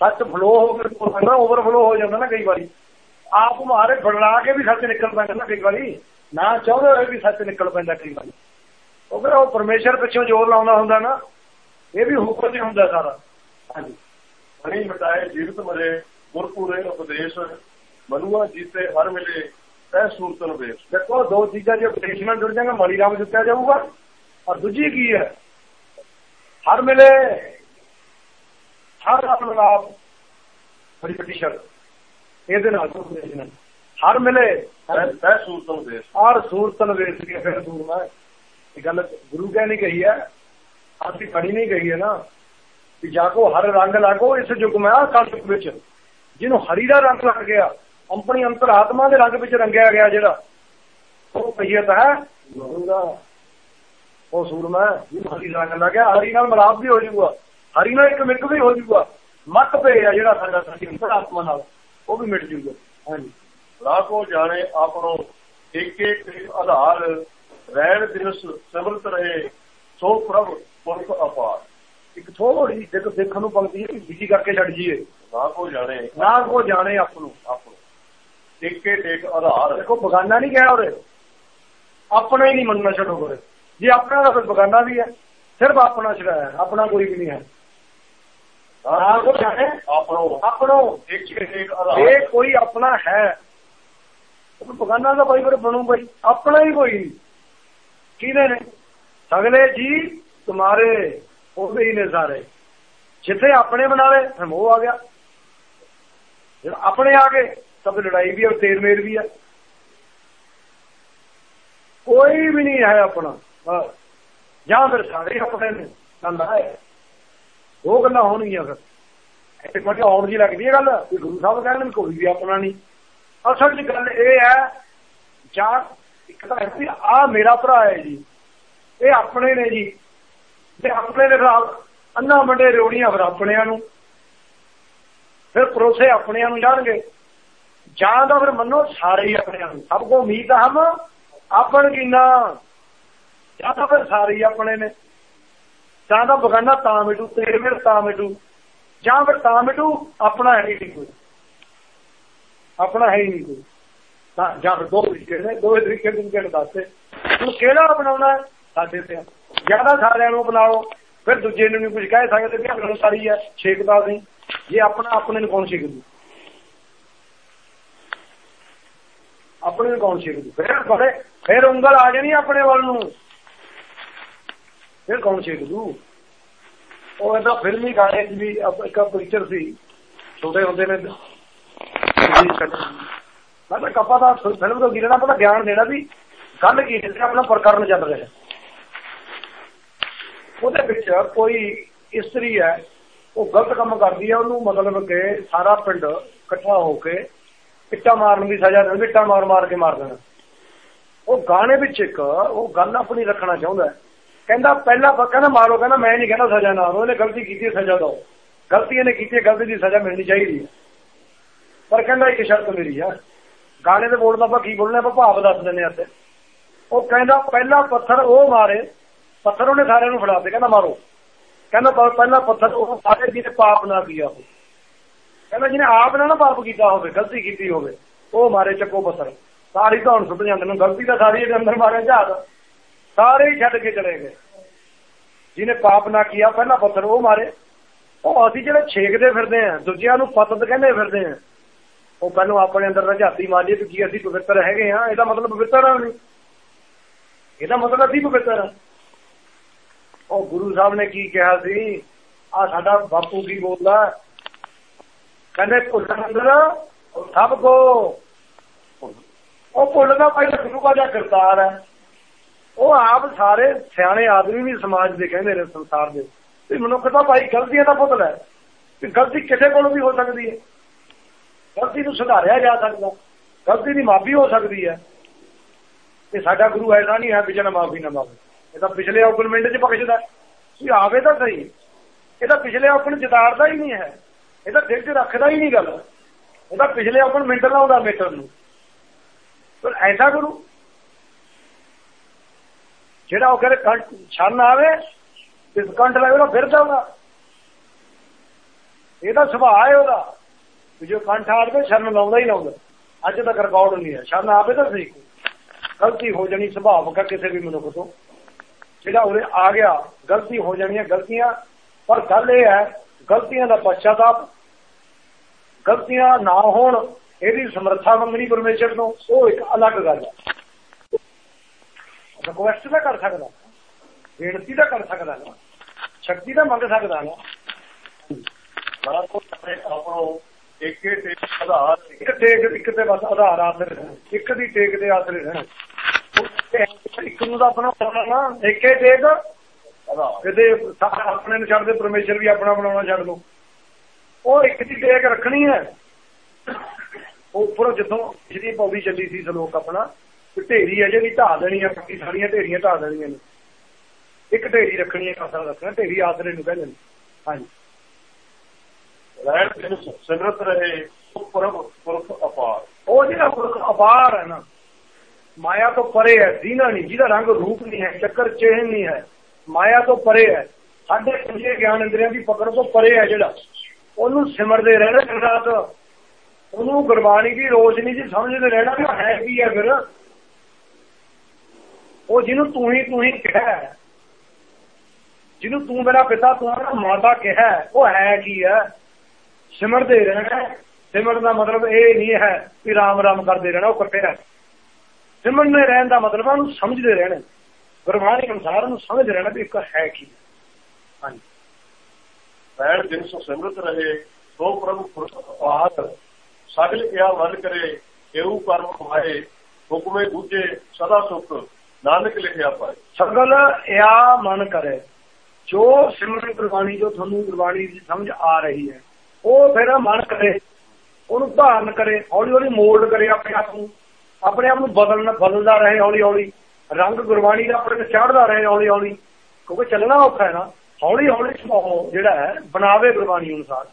ਸੱਚ ਫਲੋ ਹੋ ਕੇ ਅੰਦਰ ਓਵਰਫਲੋ ਹੋ ਜਾਂਦਾ ਨਾ ਕਈ ਵਾਰੀ। ਆਪ ਮਾਰੇ ਫੜਲਾ ਕੇ ਵੀ ਸੱਚ ਨਿਕਲ ਪੈਂਦਾ ਨਾ ਕਈ ਵਾਰੀ। ਨਾ ਚਾਹੁੰਦੇ ਹੋਏ ਵੀ ਸੱਚ ਨਿਕਲ ਪੈਂਦਾ ਕਈ ਵਾਰੀ। ਉਹ ਫਿਰ ਉਹ ਪਰਮੇਸ਼ਰ ਪਿੱਛੋਂ ਜ਼ੋਰ ਲਾਉਂਦਾ ਹੁੰਦਾ ਨਾ। ਇਹ ਵੀ ਹੁਕਮ ਹੀ ਹੁੰਦਾ ਸਾਰਾ। ਹਾਂਜੀ। ਨਹੀਂ ਮਟਾਏ ਜੀਵਤ ਮਰੇ ਗੁਰਪੂਰੇ ਉਪਦੇਸ਼ ਮਨੁਆ ਜੀਤੇ ਹਰ ਵੇਲੇ ਤੈ ਸੂਰਤਨ ਵੇਸ਼ ਦੇਖੋ ਦੋ ਚੀਜ਼ਾਂ ਜੇ ਉਪਦੇਸ਼ ਨਾਲ ਜੁੜ ਜਾਣਗੇ ਮਲੀ ਰਾਮ ਜੁੱਤਿਆ ਜਾਊਗਾ। ਔਰ ਦੂਜੀ ਕੀ ਹੈ? ਹਰ ਮਿਲੇ ਹਰ ਵੱਡੀ ਸ਼ਰਤ ਇਹਦੇ ਨਾਲ ਉਪਦੇਸ਼ ਨਾਲ ਹਰ ਮਿਲੇ ਤੈ ਸੂਰਤਨ ਵੇਸ਼ ਔਰ ਸੂਰਤਨ ਵੇਚ ਕੇ ਫਿਰ ਦੂਰ ਹੈ ਇਹ ਗੱਲ ਗੁਰੂ ਕਹਿ ਨਹੀਂ ਕਹੀ ਹੈ। ਅਸੀਂ ਖੜੀ ਨਹੀਂ ਕਹੀ ਹੈ ਨਾ। ਕਿ ਜਾਗੋ ਹਰ ਰੰਗ ਲਾਗੋ ਇਸ ਯੁੱਗ ਮੈਂ ਕਲਯੁਗ ਵਿੱਚ। ਜਿਹਨੂੰ ਹਰੀ ਦਾ ਰੰਗ ਲੱਗ ਗਿਆ ਆਪਣੀ ਅੰਤਰਾਤਮਾ ਦੇ ਰੰਗ ਵਿੱਚ ਰੰਗਿਆ ਗਿਆ ਜਿਹੜਾ ਉਹ ਪਈਅਤ ਹੈ ਗੁਰੂਗਾ ਉਹ ਸੂਰਮਾ ਜਿਹਨੂੰ ਹਰੀ ਰੰਗ ਲੱਗਿਆ ਹਰੀ ਨਾਲ ਮਲਾਪ ਵੀ ਹੋ ਜਾਊਗਾ। ਹਰੀ ਨਾਲ ਇੱਕ ਮਿੱਕ ਵੀ ਹੋ ਜਾਊਗਾ। ਮਤ ਪਏ ਆ ਜਿਹੜਾ ਸਾਡਾ ਸਾਡੀ ਅੰਤਰਾਤਮਾ ਨਾਲ ਉਹ ਵੀ ਮਿਟ ਜਾਊਗਾ। ਹਾਂਜੀ। ਲਾਖੋ ਜਾਣੇ ਆਪਣੋ ਇੱਕ ਇੱਕ ਆਧਾਰ ਰਹਿਣ ਦਿਨਸ ਸਿਮਰਤ ਰਹੇ ਸੋ ਪ੍ਰਭ ਪੁਰਖ ਅਪਾਰ। ਇੱਕ ਥੋੜੀ ਦੇਖੋ ਦੇਖਣ ਨੂੰ ਪੰਕਤੀ ਹੈ ਬਿਜ਼ੀ ਕਰਕੇ ਛੱਡ ਜੀਏ ਲਾਖੋ ਜਾਣੇ ਨਾ ਕੋ ਜਾਣੇ ਆਪ ਨੂੰ ਆਪਣੋ। ਇੱਕ ਇੱਕ ਆਧਾਰ। ਦੇਖੋ ਬਗਾਨਾ ਨਹੀਂ ਕਿਹਾ ਉਹਦੇ ਆਪਣਾ ਹੀ ਨਹੀਂ ਮੰਨਣਾ ਛੱਡੋ ਕੋਲੇ ਜੇ ਆਪਣਾ ਦਾ ਫਿਰ ਬਗਾਨਾ ਵੀ ਹੈ ਸਿਰਫ ਆਪਣਾ ਛੜਾਇਆ ਆਪਣਾ ਕੋਈ ਵੀ ਨਹੀਂ ਹੈ। ਆਪਣੋ ਆਪਣੋ। ਇਹ ਕੋਈ ਆਪਣਾ ਹੈ ਉਹ ਬਗਾਨਾ ਦਾ ਭਾਈ ਫਿਰ ਬਣੂ ਭਾਈ ਆਪਣਾ ਹੀ ਕੋਈ ਨਹੀਂ। ਕਿਹਦੇ ਨੇ? ਸਗਲੇ ਜੀ ਤੁਮਾਰੇ ਉਹਦੇ ਹੀ ਨੇ ਸਾਰੇ। ਜਿੱਥੇ ਆਪਣੇ ਬਣਾ ਲਏ ਫਿਰ ਮੋਹ ਆ ਗਿਆ। ਜਦ ਆਪਣੇ ਆ ਗਏ ਤਾਂ ਫਿਰ ਲੜਾਈ ਵੀ ਹੈ ਤੇਰ ਮੇਰ ਵੀ ਹੈ। ਕੋਈ ਵੀ ਨਹੀਂ ਹੈ ਆਪਣਾ। ਜਾਂ ਫਿਰ ਸਾਰੇ ਆਪਣੇ ਨੇ ਗੱਲ ਹੈ। ਉਹ ਗੱਲਾਂ ਹੋਣਗੀਆਂ ਫਿਰ। ਇੱਕ ਮਿੰਟ ਆਉਣ ਦੀ ਲੱਗਦੀ ਹੈ ਗੱਲ ਕਿ ਗੁਰੂ ਸਾਹਿਬ ਕਹਿੰਦੇ ਨੇ ਕੋਈ ਵੀ ਆਪਣਾ ਨਹੀਂ। ਅਸਲ ਚ ਗੱਲ ਇਹ ਹੈ, ਜਾਂ ਇੱਕ ਤਾਂ ਹੈ ਵੀ ਆ ਮੇਰਾ ਭਰਾ ਹੈ ਜੀ। ਇਹ ਆਪਣੇ ਨੇ ਜੀ। ਤੇ ਆਪਣੇ ਦੇ ਖਿਲਾਫ਼ ਅੰਨਾ ਮੰਡੇ ਰੋੜੀਆਂ ਫਿਰ ਆਪਣਿਆਂ ਨੂੰ। ਫਿਰ ਪਰੋਸੇ ਆਪਣਿਆਂ ਨੂੰ ਜਾਣਗੇ। ਜਾਂ ਤਾਂ ਫਿਰ ਮੰਨੋ ਸਾਰੇ ਹੀ ਆਪਣਿਆਂ ਨੂੰ। ਸਭ ਕੋ ਉਮੀਦ ਹਮ, ਆਪਣ ਕੀਨਾ? ਜਾਂ ਤਾਂ ਫਿਰ ਸਾਰੇ ਹੀ ਆਪਣੇ ਨੇ। ਜਾਂ ਤਾਂ ਬਗਾਨਾ ਤਾਂ ਮਿਟੂ ਤੇਰੇ ਮੇਰੇ ਤਾਂ ਮਿਟੂ, ਜਾਂ ਫਿਰ ਤਾਂ ਮਿਟੂ, ਆਪਣਾ ਹੈ ਨਹੀਂ ਕੋਈ। ਆਪਣਾ ਹੈ ਨਹੀਂ ਕੋਈ। ਤਾਂ ਜਾਂ ਫਿਰ ਦੋ ਤਰੀਕੇ ਨੇ ਦੋ ਤਰੀਕੇ ਨੂੰ ਕਿਹੜੇ ਦੱਸਦੇ। ਹੁਣ ਕਿਹੜਾ ਅਪਣਾਉਣਾ ਹੈ? ਸਾਡੇ ਤੇ ਜ਼ਿਆਦਾ ਸਾਰਿਆਂ ਨੂੰ ਅਪਣਾਓ ਫਿਰ ਦੂਜੇ ਨੂੰ ਨਹੀਂ ਕੁਝ ਕਹਿ ਸਕਦੇ ਵੀ ਅਗਲੋਂ ਸਾਰੀ ਹੈ ਛੇਕਦਾ ਨਹੀਂ। ਜੇ ਆਪਣਾ, ਆਪਣੇ ਨੂੰ ਕੌਣ ਛੇਕ? ਦੂ ਆਪਣੇ ਨੂੰ ਕੌਣ ਛੇਕ? ਦੂ ਫਿਰ ਬੜੇ ਫਿਰ ਉਂਗਲ ਆ ਜਾਣੀ ਆਪਣੇ ਵੱਲ ਨੂੰ। ਫਿਰ ਕੌਣ ਛੇਕ ਦੂ? ਉਹ ਇਹਦਾ ਫਿਲਮੀ ਗਾਣੇ 'ਚ ਵੀ ਇੱਕ ਪਿਕਚਰ ਸੀ। ਛੋਟੇ ਹੁੰਦੇ ਨੇ। ਮੈਂ ਤਾਂ ਕੱਪਾ ਦਾ ਫਿਲਮ ਤੋਂ ਗਿਰਣਾ ਪਤਾ ਗਿਆਨ ਦੇਣਾ ਵੀ ਗੱਲ ਕੀ ਹੈ ਆਪਣਾ ਪ੍ਰਕਰਨ ਚੱਲ ਰਿਹਾ। ਉਹਦੇ ਵਿੱਚ ਕੋਈ ਇਸਤਰੀ ਹੈ, ਉਹ ਗਲਤ ਕੰਮ ਕਰਦੀ ਹੈ, ਉਹਨੂੰ ਮਤਲਬ ਕਿ ਸਾਰਾ ਪਿੰਡ ਇਕੱਠਾ ਹੋ ਕੇ ਇੱਟਾਂ ਮਾਰਨ ਦੀ ਸਜ਼ਾ ਦੇਣ ਇੱਟਾਂ ਮਾਰ ਮਾਰ ਕੇ ਮਾਰ ਦੇਣਾ। ਉਹ ਗਾਣੇ ਵਿੱਚ ਇੱਕ, ਉਹ ਗੱਲ ਆਪਣੀ ਰੱਖਣਾ ਚਾਹੁੰਦਾ ਹੈ। ਕਹਿੰਦਾ ਪਹਿਲਾਂ ਪ- ਕਹਿੰਦਾ ਮਾਰੋ ਕਹਿੰਦਾ ਮੈਂ ਨਹੀਂ ਕਹਿੰਦਾ ਸਜ਼ਾ ਨਾ ਦਿਓ ਗਲਤੀ ਕੀਤੀ ਸਜ਼ਾ ਦਿਓ। ਗਲਤੀ ਇਹਨੇ ਕੀਤੀ ਗਲਤੀ ਦੀ ਸਜ਼ਾ ਮਿਲਣੀ ਚਾਹੀਦੀ ਹੈ। ਪਰ ਕਹਿੰਦਾ ਇੱਕ ਸ਼ਰਤ ਮੇਰੀ ਆ, ਗਾਣੇ ਦੇ ਬੋਲ ਆਪਾਂ ਕੀ ਬੋਲਣਾ, ਆਪਾਂ ਭਾਵ ਦੱਸ ਦਿੰਦੇ ਆ ਤੇ ਉਹ ਕਹਿੰਦਾ ਪਹਿਲਾ ਪੱਥਰ ਉਹ ਮਾਰੇ, ਪੱਥਰ ਉਹਨੇ ਸਾਰਿਆਂ ਨੂੰ ਫੜਾ ਤੇ ਕਹਿੰਦਾ ਮਾਰੋ। ਕਹਿੰਦਾ ਪਹਿਲਾ ਪੱਥਰ ਉਹ ਸਾਰੇ ਜਿਹਨੇ ਪਾਪ ਨਾ ਕੀਤਾ ਹੋਵੇ। ਕਹਿੰਦਾ ਜਿਹਨੇ ਆਪ ਨਾ ਨਾ ਪਾਪ ਕੀਤਾ ਹੋਵੇ, ਗਲਤੀ ਕੀਤੀ ਹੋਵੇ, ਉਹ ਮਾਰੇ ਚੱਕੋ ਪੱਥਰ। ਸਾਰੀ ਧੌਣ ਸੁੱਟ ਜਾਂਦੇ ਨੇ, ਗਲਤੀ ਤਾਂ ਸਾਰੀ ਇਹਦੇ ਅੰਦਰ ਮਾਰਿਆ ਜਹਾਜ਼ ਸਾਰੇ ਹੀ ਛੱਡ ਕੇ ਚਲੇ ਗਏ। ਜਿਹਨੇ ਪਾਪ ਨਾ ਕੀਤਾ, ਪਹਿਲਾ ਪੱਥਰ ਉਹ ਮਾਰੇ। ਉਹ ਅਸੀਂ ਜਿਹੜੇ ਛੇਕਦੇ ਫਿਰਦੇ ਆ ਦੂਜਿਆਂ ਨੂੰ ਪਤਤ ਕਹਿੰਦੇ ਫਿਰਦੇ ਆ ਉਹ ਪਹਿਲੋਂ ਆਪਣੇ ਅੰਦਰ ਰਝਾਤੀ ਮਾਰੀਏ ਕਿ ਕੀ ਅਸੀਂ ਪਵਿੱਤਰ ਹੈਗੇ ਆ ਇਹਦਾ ਮਤਲਬ ਪਵਿੱਤਰ ਆ ਨਹੀਂ ਇਹਦਾ ਮਤਲਬ ਅਸੀਂ ਪਵਿੱਤਰ ਆ। ਉਹ ਗੁਰੂ ਸਾਹਿਬ ਨੇ ਕੀ ਕਿਹਾ ਸੀ? ਆ ਸਾਡਾ ਬਾਪੂ ਕੀ ਬੋਲਦਾ? ਕਹਿੰਦੇ ਭੁੱਲਣ ਅੰਦਰ, ਸਭ ਕੋ ਉਹ ਭੁੱਲਦਾ ਪਹਿਲਾਂ ਗੁਰੂ ਦਾ ਕਰਤਾਰ ਹੈ? ਉਹ ਆਪ ਸਾਰੇ ਸਿਆਣੇ ਆਦਮੀ ਵੀ ਸਮਾਜ ਦੇ ਕਹਿੰਦੇ ਨੇ ਸੰਸਾਰ ਦੇ। ਵੀ ਮਨੁੱਖ ਤਾਂ ਭਾਈ ਗਲਤੀਆਂ ਦਾ ਪੁੱਤਲ ਹੈ ਵੀ ਗਲਤੀ ਕਿਸੇ ਕੋਲੋਂ ਵੀ ਹੋ ਸਕਦੀ ਹੈ। ਗਲਤੀ ਨੂੰ ਸੁਧਾਰਿਆ ਜਾ ਸਕਦਾ। ਗਲਤੀ ਦੀ ਮਾਫੀ ਹੋ ਸਕਦੀ ਹੈ। ਤੇ ਸਾਡਾ ਗੁਰੂ ਐਸਾ ਨਹੀਂ ਹੈ ਪਿਛਲਾ ਮਾਫੀ ਨਾ ਮਾਫੀ ਇਹ ਤਾਂ ਪਿਛਲੇ ਔਕਣ ਮਿੰਟ 'ਚ ਬਖਸ਼ਦਾ ਤੁਸੀਂ ਆਵੇ ਤਾਂ ਸਹੀ। ਇਹ ਤਾਂ ਪਿਛਲੇ ਔਕਣ ਜਿਤਾਰਦਾ ਹੀ ਨਹੀਂ ਹੈ। ਇਹ ਤਾਂ ਦਿਲ 'ਚ ਰੱਖਦਾ ਹੀ ਨਹੀਂ ਗੱਲ। ਇਹ ਤਾਂ ਪਿਛਲੇ ਔਕਣ ਮਿੰਟ ਲਾਉਂਦਾ ਮੇਟਰ ਨੂੰ। ਪਰ ਐਸਾ ਗੁਰੂ ਜਿਹੜਾ ਉਹ ਕਹਿੰਦੇ ਕੰਠ, ਛੰਨ ਆਵੇ, ਤੇ ਕੰਠ ਲਾਵੇ ਉਹ ਫਿਰਦਾ ਉਹਦਾ। ਇਹਦਾ ਸੁਭਾਅ ਹੈ ਉਹਦਾ ਜੋ ਕੰਠ ਆਵੇ ਛੰਨ ਲਾਉਂਦਾ ਹੀ ਲਾਉਂਦਾ। ਅੱਜ ਤੱਕ ਰਿਕਾਰਡ ਨਹੀਂ ਹੈ। ਛੰਨ ਆਵੇ ਤਾਂ ਸਹੀ। ਗਲਤੀ ਹੋ ਜਾਣੀ ਸੁਭਾਵਕ ਕਿਸੇ ਵੀ ਮਨੁੱਖ ਤੋਂ। ਜਿਹੜਾ ਉਹਦੇ ਆ ਗਿਆ, ਗਲਤੀ ਹੋ ਜਾਣੀਆਂ ਗਲਤੀਆਂ। ਪਰ ਗੱਲ ਇਹ ਹੈ, ਗਲਤੀਆਂ ਦਾ ਪਛਤਾਪ, ਗਲਤੀਆਂ ਨਾ ਹੋਣ, ਇਹਦੀ ਸਮਰੱਥਾ ਮੰਗਣੀ ਪਰਮੇਸ਼ਰ ਤੋਂ, ਉਹ ਇੱਕ ਅਲੱਗ ਗੱਲ ਹੈ। ਰਿਕੁਐਸਟ ਤਾਂ ਕਰ ਸਕਦਾ। ਬੇਨਤੀ ਤਾਂ ਕਰ ਸਕਦਾ ਨਾ ਸ਼ਕਤੀ ਤਾਂ ਮੰਗ ਸਕਦਾ ਨਾ ਮਹਾਰਾਜ ਕੋਲ ਆਪਣੇ ਆਪਣੋ ਇੱਕੇ ਤੇ ਆਧਾਰ ਇੱਕ ਟੇਕ ਇੱਕ ਤੇ ਬਸ ਆਧਾਰ ਆਸਰੇ ਇੱਕ ਦੀ ਟੇਕ ਦੇ ਆਸਰੇ ਰਹਿਣਾ। ਇੱਕ ਨੂੰ ਤਾਂ ਆਪਣਾ ਕਰਨਾ ਨਾ ਇੱਕੇ ਟੇਕ ਕਿਤੇ ਆਪਣੇ ਨੂੰ ਛੱਡ ਦੇ ਪਰਮੇਸ਼ਰ ਵੀ ਆਪਣਾ ਬਣਾਉਣਾ ਛੱਡ ਦੋ। ਉਹ ਇੱਕ ਦੀ ਟੇਕ ਰੱਖਣੀ ਹੈ। ਉਹ ਉੱਪਰੋਂ ਜਦੋਂ ਜਿਹੜੀ ਪੌੜੀ ਚੱਲੀ ਸੀ ਸਲੋਕ ਆਪਣਾ ਤੇ ਢੇਰੀ ਹੈ ਜਿਹੜੀ ਢਾ ਦੇਣੀ ਹੈ ਬਾਕੀ ਸਾਰੀਆਂ ਢੇਰੀਆਂ ਢਾ ਦੇਣੀਆਂ ਨੇ। ਇੱਕ ਢੇਰੀ ਰੱਖਣੀ ਹੈ ਕਾਸਾ ਰੱਖਣਾ ਢੇਰੀ ਆਸਰੇ ਨੂੰ ਕਹਿੰਦੇ ਨੇ ਹਾਂਜੀ। ਰਹਿਣ ਦਿਨ ਸਿਮਰਤ ਰਹੇ ਪਰਮ ਪੁਰਖ ਅਪਾਰ। ਉਹ ਜਿਹੜਾ ਪੁਰਖ ਅਪਾਰ ਹੈ ਨਾ ਮਾਇਆ ਤੋਂ ਪਰੇ ਹੈ ਦੀਨਾ ਨਹੀਂ ਜਿਹਦਾ ਰੰਗ ਰੂਪ ਨਹੀਂ ਹੈ ਚੱਕਰ ਚਿਹਨ ਨਹੀਂ ਹੈ ਮਾਇਆ ਤੋਂ ਪਰੇ ਹੈ। ਸਾਡੇ ਪੰਜੇ ਗਿਆਨ ਇੰਦਰੀਆਂ ਦੀ ਪਕੜ ਤੋਂ ਪਰੇ ਹੈ ਜਿਹੜਾ। ਉਹਨੂੰ ਸਿਮਰਦੇ ਰਹਿਣਾ ਰਾਤ ਉਹਨੂੰ ਗੁਰਬਾਣੀ ਦੀ ਰੋਸ਼ਨੀ ਜੀ ਸਮਝਦੇ ਰਹਿਣਾ ਕਿ ਹੈ ਕੀ ਹੈ ਫਿਰ? ਉਹ ਜਿਹਨੂੰ ਤੂੰ ਹੀ ਤੂੰ ਹੀ ਕਿਹਾ ਜਿਹਨੂੰ ਤੂੰ ਮੇਰਾ ਪਿਤਾ, ਤੂੰ ਮੇਰਾ ਮਾਤਾ ਕਿਹਾ ਉਹ ਹੈ ਕੀ ਹੈ? ਸਿਮਰਦੇ ਰਹਿਣਾ ਸਿਮਰਨ ਦਾ ਮਤਲਬ ਇਹ ਨਹੀਂ ਹੈ ਕਿ ਰਾਮ ਰਾਮ ਕਰਦੇ ਰਹਿਣਾ, ਉਹ ਕੱਟੇ ਰਹਿ ਸਿਮਰਨੇ ਰਹਿਣ ਦਾ ਮਤਲਬ ਉਹਨੂੰ ਸਮਝਦੇ ਰਹਿਣਾ। ਗੁਰਬਾਣੀ ਅਨੁਸਾਰ ਉਹਨੂੰ ਸਮਝ ਰਹਿਣਾ ਵੀ ਇੱਕ ਹੈ ਕੀ ਹਾਂਜੀ। ਰਹਿਣ ਦਿਨ ਸੋ ਸਿਮਰਤ ਰਹੇ, ਸੋ ਪ੍ਰਭੂ ਪੁਰਖ ਅਪਾਰ। ਬਾਤ ਸਗਲ ਕਿਆ ਮਨ ਕਰੇ, ਇਹੂ ਕਰਮ ਕਮਾਏ ਹੁਕਮੇ ਦੂਜੇ ਸਦਾ ਸੁਖ। ਨਾਨਕ ਲਿਖਿਆ ਪਾਏ। ਸਗਲ ਆ ਮਨ ਕਰੇ। ਜੋ ਸਿਮਰਨ ਗੁਰਬਾਣੀ, ਜੋ ਤੁਹਾਨੂੰ ਗੁਰਬਾਣੀ ਦੀ ਸਮਝ ਆ ਰਹੀ ਹੈ, ਉਹ ਫਿਰ ਮਨ ਕਰੇ। ਉਹਨੂੰ ਧਾਰਨ ਕਰੇ ਹੌਲੀ ਹੌਲੀ ਮੋਲਡ ਕਰੇ ਆਪਣੇ ਆਪ ਨੂੰ। ਆਪਣੇ ਆਪ ਨੂੰ ਬਦਲਣਾ, ਬਦਲਦਾ ਰਹੇ ਹੌਲੀ ਹੌਲੀ ਰੰਗ ਗੁਰਬਾਣੀ ਦਾ ਆਪਣੇ ਤੇ ਚੜ੍ਹਦਾ ਰਹੇ ਹੌਲੀ ਹੌਲੀ ਕਿਉਂਕਿ ਚੱਲਣਾ ਔਖਾ ਹੈ ਨਾ। ਹੌਲੀ ਹੌਲੀ ਸੁਭਾਅ ਜਿਹੜਾ ਹੈ, ਬਣਾਵੇ ਗੁਰਬਾਣੀ ਅਨੁਸਾਰ।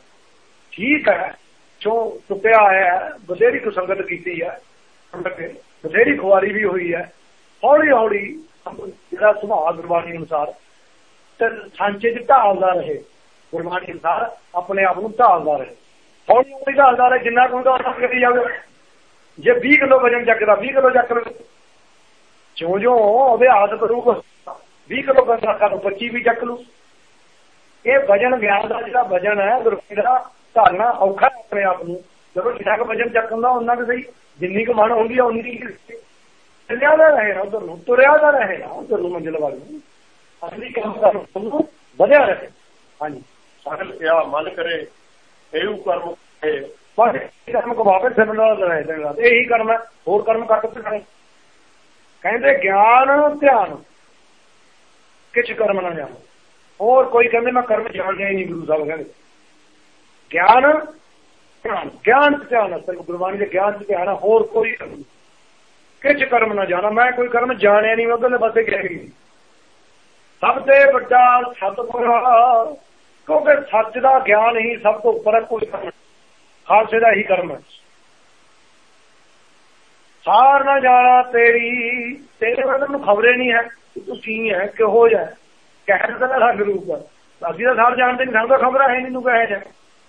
ਠੀਕ ਹੈ, ਜੋ ਟੁੱਟਿਆ ਆਇਆ ਹੈ, ਬਥੇਰੀ ਕੁਸੰਗਤ ਕੀਤੀ ਹੈ। ਬਥੇਰੀ ਖੁਆਰੀ ਵੀ ਹੋਈ ਹੈ। ਹੌਲੀ ਹੌਲੀ ਜਿਹੜਾ ਸੁਭਾਅ ਗੁਰਬਾਣੀ ਅਨੁਸਾਰ ਤੇ ਸਾਂਚੇ ਚ ਢਾਲਦਾ ਰਹੇ। ਗੁਰਬਾਣੀ ਅਨੁਸਾਰ ਆਪਣੇ ਆਪ ਨੂੰ ਢਾਲਦਾ ਰਹੇ। ਹੌਲੀ ਹੌਲੀ ਢਾਲਦਾ ਰਹੇ, ਜਿੰਨਾ ਕੁ ਹੁੰਦਾ ਉਹਨਾਂ ਕਰੀ ਜਾਵੇ। ਜੇ 20 ਕਿਲੋ ਵਜਨ ਚੱਕਦਾ 20 ਕਿਲੋ ਚੱਕ ਲਵੇ। ਜਿਉਂ ਜਿਉਂ ਅਭਿਆਸ ਕਰੂਗਾ 20 ਕਿਲੋ ਬੰਦਾ ਕਰ 25 ਵੀ ਚੱਕ ਲੂ। ਇਹ ਵਜਨ, ਗਿਆਨ ਦਾ ਜਿਹੜਾ ਵਜਨ ਹੈ, ਗੁਰਬਾਣੀ ਦਾ ਧਾਰਨਾ ਔਖਾ ਆਪਣੇ ਆਪ ਨੂੰ। ਜਦੋਂ ਜਿੰਨਾ ਕੁ ਵਜਨ ਚੱਕਦਾ ਉਹਨਾਂ ਕੁ ਸਹੀ। ਜਿੰਨੀ ਕੁ ਮਨ ਹੁੰਦੀ ਆ, ਉਨੀ ਕੁ ਚੱਲਿਆ ਦਾ ਰਹੇ ਉਧਰ ਨੂੰ ਤੁਰਿਆ ਦਾ ਰਹੇ ਉਧਰ ਨੂੰ ਮੰਜ਼ਿਲ ਵੱਲ ਨੂੰ। ਅਸਲੀ ਕੰਮ ਕਰਨ ਨੂੰ ਵਧਿਆ ਰਹੇ। ਹਾਂਜੀ। ਸਗਲ ਕਿਆ ਮਨ ਕਰੇ ਇਹੂ ਕਰਮ ਬਸ ਇਹ ਕਰਮ ਕਮਾਵੇ ਸਿਮਰਨ ਨਾਲ ਰਹੇ ਦਿਨ ਰਾਤ ਇਹੀ ਕਰਮ ਹੈ ਹੋਰ ਕਰਮ ਕੱਟ ਤੇ ਕਰੇ ਕਹਿੰਦੇ ਗਿਆਨ ਧਿਆਨ ਕਿਛ ਕਰਮ ਨਾ ਜਾਣੋ। ਹੋਰ ਕੋਈ ਕਹਿੰਦੇ ਮੈਂ ਕਰਮ ਜਾਣਦਾ ਹੀ ਨਹੀਂ ਗੁਰੂ ਸਾਹਿਬ ਕਹਿੰਦੇ। ਗਿਆਨ ਧਿਆਨ ਗਿਆਨ ਧਿਆਨ ਅਸਲ ਗੁਰਬਾਣੀ ਦੇ ਗਿਆਨ ਧਿਆਨ ਹੋਰ ਕੋਈ ਕਰਮ ਨਹੀਂ। ਕਿਛ ਕਰਮ ਨਾ ਜਾਣਾ। ਮੈਂ ਕੋਈ ਕਰਮ ਜਾਣਿਆ ਨਹੀਂ ਉਹਦੇ ਪਾਸੇ ਗਿਆ। ਹੀ ਸਭ ਤੇ ਵੱਡਾ ਸਤਿਗੁਰ, ਕਿਉਂਕਿ ਸੱਚ ਦਾ ਗਿਆਨ ਹੀ ਸਭ ਤੋਂ ਉੱਪਰ ਕੋਈ ਕਰਮ ਖਾਲਸੇ ਦਾ ਹੀ ਕਰਮ ਹੈ। ਸਾਰ ਨਾ ਜਾਣਾ ਤੇਰੀ, ਤੇਰੇ ਵੱਲ ਨੂੰ ਖਬਰੇ ਨਹੀਂ ਹੈ ਕਿ ਤੂੰ ਕੀ ਹੈ, ਕਿਹੋ ਜਿਹਾ ਹੈ। ਕਹਿਣ ਦਾ ਰੰਗ ਰੂਪ ਹੈ। ਅਸੀਂ ਤਾਂ ਸਾਰ ਜਾਣਦੇ ਨਹੀਂ, ਸਾਨੂੰ ਤਾਂ ਖਬਰ ਹੈ ਨਹੀਂ ਨੂੰ ਕਹੇ ਜਾ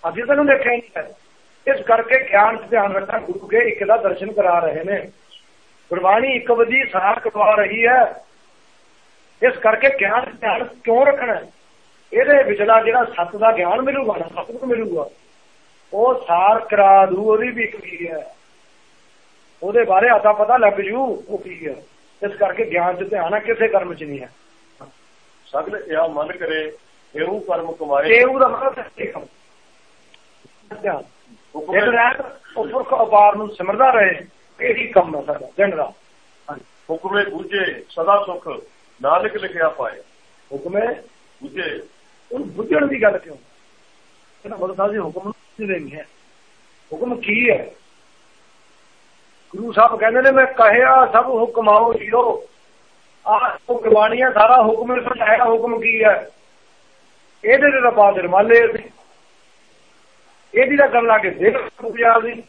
ਅਸੀਂ ਤੈਨੂੰ ਦੇਖਿਆ ਹੀ ਨਹੀਂ ਹੈ। ਇਸ ਕਰਕੇ ਗਿਆਨ 'ਚ ਧਿਆਨ ਰੱਖਣਾ, ਗੁਰੂ ਕੇ ਇੱਕ ਦਾ ਦਰਸ਼ਨ ਕਰਾ ਰਹੇ ਨੇ। ਗੁਰਬਾਣੀ ਇੱਕ ਵਜੀ ਸਾਰ ਕਰਵਾ ਰਹੀ ਹੈ। ਇਸ ਕਰਕੇ ਗਿਆਨ ਧਿਆਨ ਕਿਉਂ ਰੱਖਣਾ? ਇਹਦੇ ਵਿਚਲਾ ਜਿਹੜਾ ਸੱਤ ਦਾ ਗਿਆਨ ਮਿਲੂਗਾ ਨਾ ਸਤਿਗੁਰ ਮਿਲੂਗਾ ਉਹ ਸਾਰ ਕਰਾ ਦੂ ਉਹਦੀ ਵੀ ਕੀ ਹੈ। ਉਹਦੇ ਬਾਰੇ ਆਦਾ ਪਤਾ ਲੱਗ ਜੂ ਉਹ ਕੀ ਹੈ। ਇਸ ਕਰਕੇ ਗਿਆਨ 'ਚ ਧਿਆਨ ਹੈ ਕਿਸੇ ਕਰਮ 'ਚ ਨਹੀਂ ਹੈ। ਸਗਲ ਕਿਆ ਮਨ ਕਰੇ ਇਹੂ ਕਰਮ ਕਮਾਏ ਇਹ ਉਹਦਾ ਮਤਲਬ ਹੈ ਕੰਮ ਧਿਆਨ ਦਿਨ ਰਾਤ ਉਹ ਪੁਰਖ ਅਪਾਰ ਨੂੰ ਸਿਮਰਦਾ ਰਹੇ। ਇਹੀ ਕੰਮ ਹੈ ਸਾਡਾ ਦਿਨ ਰਾਤ। ਹੁਕਮੇ ਦੂਜੇ ਸਦਾ ਸੁਖ ਨਾਨਕ ਲਿਖਿਆ ਪਾਏ ਹੁਕਮ ਦੂਜੇ ਉਹ ਬੁੱਝਣ ਦੀ ਗੱਲ ਕਿਉਂ? ਇਹਨਾਂ ਬੋਲ ਸਾਹਿਬ ਜੀ ਹੁਕਮ ਨਹੀਂ ਦੇਣੀ ਹੈ। ਹੁਕਮ ਕੀ ਹੈ? ਗੁਰੂ ਸਾਹਿਬ ਕਹਿੰਦੇ ਨੇ ਮੈਂ ਕਹਿਆ ਸਭ ਹੁਕਮਾਓ ਜੀਓ ਆਹ ਹੁਕਮਾਨੀਆਂ ਸਾਰਾ ਹੁਕਮ ਸਮਝਾਇਆ ਹੁਕਮ ਕੀ ਹੈ? ਇਹਦੇ ਤੇ ਰਪਾ ਦਰਮਾਲੇ ਸੀ ਇਹਦੀ ਤਾਂ ਕਰਨ ਲੱਗੇ ਦੇਖ ਪੁਜਾ ਸੀ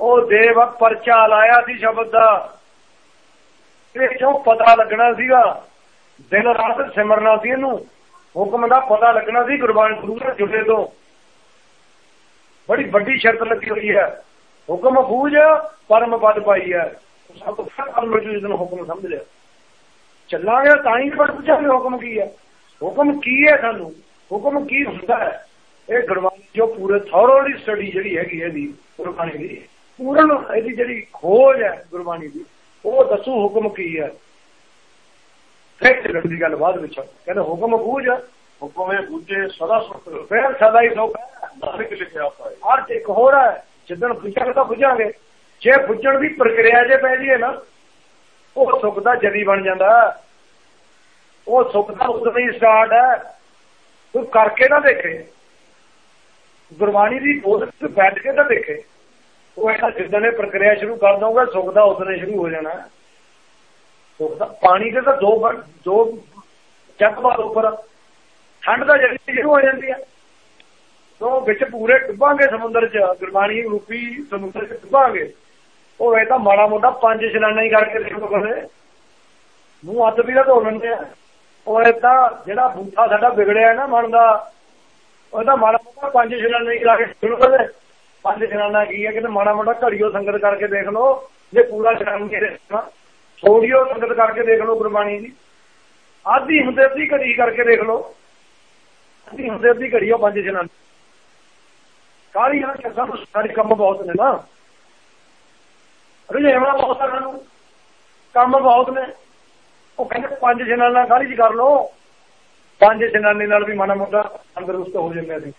ਉਹ ਦੇਵ ਪਰਚਾ ਲਾਇਆ ਸੀ ਸ਼ਬਦ ਦਾ। ਇਹ ਜੋ ਪਤਾ ਲੱਗਣਾ ਸੀਗਾ, ਦਿਨ ਰਾਤ ਸਿਮਰਨਾ ਸੀ ਇਹਨੂੰ। ਹੁਕਮ ਦਾ ਪਤਾ ਲੱਗਣਾ ਸੀ ਗੁਰਬਾਣੀ ਗੁਰੂ ਨਾਲ ਜੁੜੇ ਤੋਂ। ਬੜੀ ਵੱਡੀ ਸ਼ਰਤ ਲੱਗੀ ਹੋਈ ਹੈ। ਹੁਕਮ ਫੂਜ ਪਰਮ ਪਦ ਪਾਈ ਹੈ। ਸਭ ਤੋਂ ਪਰਮ ਜਿਸ ਨੂੰ ਹੁਕਮ ਸਮਝ ਲਿਆ। ਚੱਲਾਂਗੇ ਤਾਂ ਹੀ ਪੜ ਪੁੱਛਾਂਗੇ ਹੁਕਮ ਕੀ ਹੈ? ਹੁਕਮ ਕੀ ਹੈ ਸਾਨੂੰ? ਹੁਕਮ ਕੀ ਹੁੰਦਾ ਹੈ? ਇਹ ਗੁਰਬਾਣੀ ਜੋ ਪੂਰੇ ਥੋਰੋਲੀ ਸਟੱਡੀ ਜਿਹੜੀ ਹੈਗੀ ਇਹਦੀ, ਗੁਰਬਾਣੀ ਦੀ। ਪੂਰਨ ਇਹਦੀ ਜਿਹੜੀ ਖੋਜ ਹੈ ਗੁਰਬਾਣੀ ਦੀ, ਉਹ ਦੱਸੂ ਹੁਕਮ ਕੀ ਹੈ। ਫਿਰ ਚੱਲਣ ਦੀ ਗੱਲ ਬਾਅਦ ਵਿੱਚ। ਕਹਿੰਦੇ ਹੁਕਮ ਬੂਝ ਹੁਕਮੇ ਬੁੱਝੇ ਸਦਾ ਸੁਖ ਫਿਰ ਸਦਾ ਹੀ ਸੁਖ ਨਾਨਕ ਲਿਖਿਆ ਪਾਏ ਅਰਥ ਇੱਕ ਹੋਰ ਹੈ, ਜਿੱਦਣ ਪੁੱਛਾਂਗੇ ਤਾਂ ਪੁੱਛਾਂਗੇ ਜੇ ਪੁੱਛਣ ਦੀ ਪ੍ਰਕਿਰਿਆ ਜੇ ਪੈ ਜੀਏ ਨਾ, ਉਹ ਸੁਖ ਦਾ ਜਦੀ ਬਣ ਜਾਂਦਾ। ਉਹ ਸੁਖ ਦਾ ਉਦੋਂ ਹੀ ਸਟਾਰਟ ਹੈ। ਤੂੰ ਕਰਕੇ ਨਾ ਦੇਖੇ। ਗੁਰਬਾਣੀ ਦੀ ਬੋਧ ਤੇ ਬੈਠ ਕੇ ਤਾਂ ਦੇਖੇ। ਉਹ ਇਹਨਾਂ ਜਿੱਦਾਂ ਨੇ ਪ੍ਰਕਿਰਿਆ ਸ਼ੁਰੂ ਕਰ ਦੋਗੇ ਸੁਖ ਦਾ ਉਦੋਂ ਸ਼ੁਰੂ ਹੋ ਜਾਣਾ। ਸੁਖ ਦਾ ਪਾਣੀ ਦੇ ਤਾਂ ਦੋ ਦੋ ਚੱਕ ਬਾਅਦ ਉੱਪਰ। ਠੰਡ ਦਾ ਜਲਦੀ ਸ਼ੁਰੂ ਹੋ ਜਾਂਦੀ ਹੈ ਤੋਂ ਵਿੱਚ ਪੂਰੇ ਡੁੱਬਾਂਗੇ ਸਮੁੰਦਰ 'ਚ, ਗੁਰਬਾਣੀ ਰੂਪੀ ਸਮੁੰਦਰ 'ਚ ਡੁੱਬਾਂਗੇ। ਉਹ ਇਹ ਤਾਂ ਮਾੜਾ ਮੋਟਾ ਪੰਜ ਇਸ਼ਨਾਨਾਂ ਹੀ ਕਰਕੇ ਦੇਖੋ ਕਰੇ ਮੂੰਹ ਹੱਥ ਵੀ ਤਾਂ ਧੋ ਲੈਂਦੇ ਆ। ਉਹ ਇਹ ਤਾਂ ਜਿਹੜਾ ਬੂਠਾ ਸਾਡਾ ਵਿਗੜਿਆ ਨਾ ਮਨ ਦਾ ਉਹ ਤਾਂ ਮਾੜਾ ਮੋਟਾ ਪੰਜ ਇਸ਼ਨਾਨਾਂ ਹੀ ਕਰਕੇ ਸ਼ੁਰੂ ਕਰਦੇ ਪੰਜ ਇਸ਼ਨਾਨਾਂ ਕੀ ਹੈ ਕਿ ਮਾੜਾ ਮੋਟਾ ਘੜੀਓ ਸੰਗਤ ਕਰਕੇ ਦੇਖ ਲਓ, ਜੇ ਪੂਰਾ ਇਸ਼ਨਾਨ ਕੇ ਥੋੜੀਓ ਸੰਗਤ ਕਰਕੇ ਦੇਖ ਲਓ ਗੁਰਬਾਣੀ ਦੀ। ਆਧੀ ਹੁੰਦੇ ਅੱਧੀ ਘੜੀ ਕਰਕੇ ਦੇਖ ਲਓ। ਆਧੀ ਹੁੰਦੇ ਅੱਧੀ ਘੜੀ ਉਹ ਪੰਜ ਇਸ਼ਨਾਨ ਕਾਲੀ ਹਾਂ ਕਿ ਸਭ ਸਾਰੇ ਕੰਮ ਬਹੁਤ ਨੇ ਨਾ। ਰਜੇਵਣਾ ਬਹੁਤ ਸਾਰਿਆਂ ਨੂੰ ਕੰਮ ਬਹੁਤ ਨੇ। ਉਹ ਕਹਿੰਦੇ ਪੰਜ ਜਨਾਨਾ ਕਾਲੀ ਜੀ ਕਰ ਲੋ ਪੰਜ ਜਨਾਨੇ ਨਾਲ ਵੀ ਮਾਨਾ ਮੋਟਾ ਤੰਦਰੁਸਤ ਹੋ ਜਾਂਦੇ ਅਸੀਂ।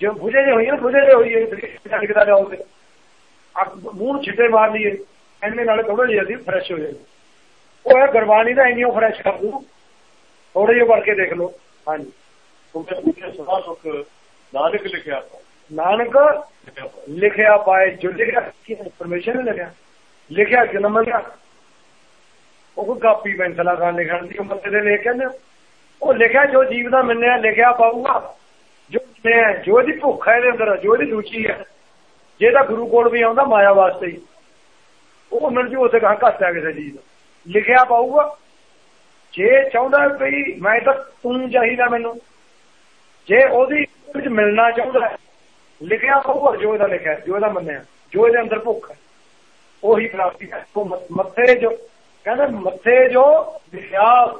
ਜੇ ਬੁਝੇ ਜੇ ਹੋਈਏ ਨਾ ਬੁਝੇ ਜੇ ਹੋਈਏ ਛੱਡ ਕੇ ਜਾਓਗੇ ਅੱਖ ਮੂੰਹ ਛਿੱਟੇ ਮਾਰ ਲਈਏ ਐਨੇ ਨਾਲ ਥੋੜਾ ਜਿਹਾ ਅਸੀਂ ਫਰੈਸ਼ ਹੋ ਜਾਈਏ ਉਹ ਹੈ ਗੁਰਬਾਣੀ ਦਾ ਇੰਨੀਓ ਫਰੈਸ਼ ਕਰ ਦੂ ਥੋੜੇ ਜਿਹਾ ਕਰਕੇ ਦੇਖ ਲਓ ਹਾਂਜੀ ਸੁਖ ਨਾਨਕ ਲਿਖਿਆ ਨਾਨਕ ਲਿਖਿਆ ਪਾਏ ਜੋ ਲਿਖਿਆ ਕੀ ਪਰਮੇਸ਼ਰ ਨੇ ਲਿਖਿਆ ਲਿਖਿਆ ਜਨਮ ਲਿਆ ਉਹ ਕਾਪੀ ਪੈਨਸਲਾ ਕਰ ਲਿਖਣ ਦੀ ਉਮਰ ਦੇ ਲੈ ਕਹਿੰਦੇ ਉਹ ਲਿਖਿਆ ਜੋ ਜੀਵ ਦਾ ਮੰਨਿਆ ਲਿਖਿਆ ਪਾਊਗਾ ਜੋ ਮੈਂ ਜੋ ਦੀ ਭੁੱਖ ਹੈ ਇਹਦੇ ਅੰਦਰ, ਜੋ ਦੀ ਰੁਚੀ ਹੈ ਜੇ ਤਾਂ ਗੁਰੂ ਕੋਲ ਵੀ ਆਉਂਦਾ ਮਾਇਆ ਵਾਸਤੇ ਹੀ, ਉਹ ਮਿਲ ਜੂ ਉਸੇ ਕਹਾਂ ਘੱਟ ਕਿਸੇ ਚੀਜ਼ ਦਾ। ਲਿਖਿਆ ਪਾਊਗਾ। ਜੇ ਚਾਹੁੰਦਾ ਵੀ ਮੈਂ ਤਾਂ ਤੂੰ ਚਾਹੀਦਾ ਮੈਨੂੰ, ਜੇ ਉਹਦੀ ਵਿੱਚ ਮਿਲਣਾ ਚਾਹੁੰਦਾ ਲਿਖਿਆ ਹੋਊਗਾ ਜੋ ਇਹਦਾ ਲਿਖਿਆ, ਜੋ ਇਹਦਾ ਮੰਨਿਆ, ਜੋ ਇਹਦੇ ਅੰਦਰ ਭੁੱਖ ਹੈ, ਉਹੀ ਪ੍ਰਾਪਤੀ ਹੈ। ਉਹ ਮੱਥੇ ਜੋ, ਕਹਿੰਦੇ ਮੱਥੇ ਜੋ ਲਿਖਿਆ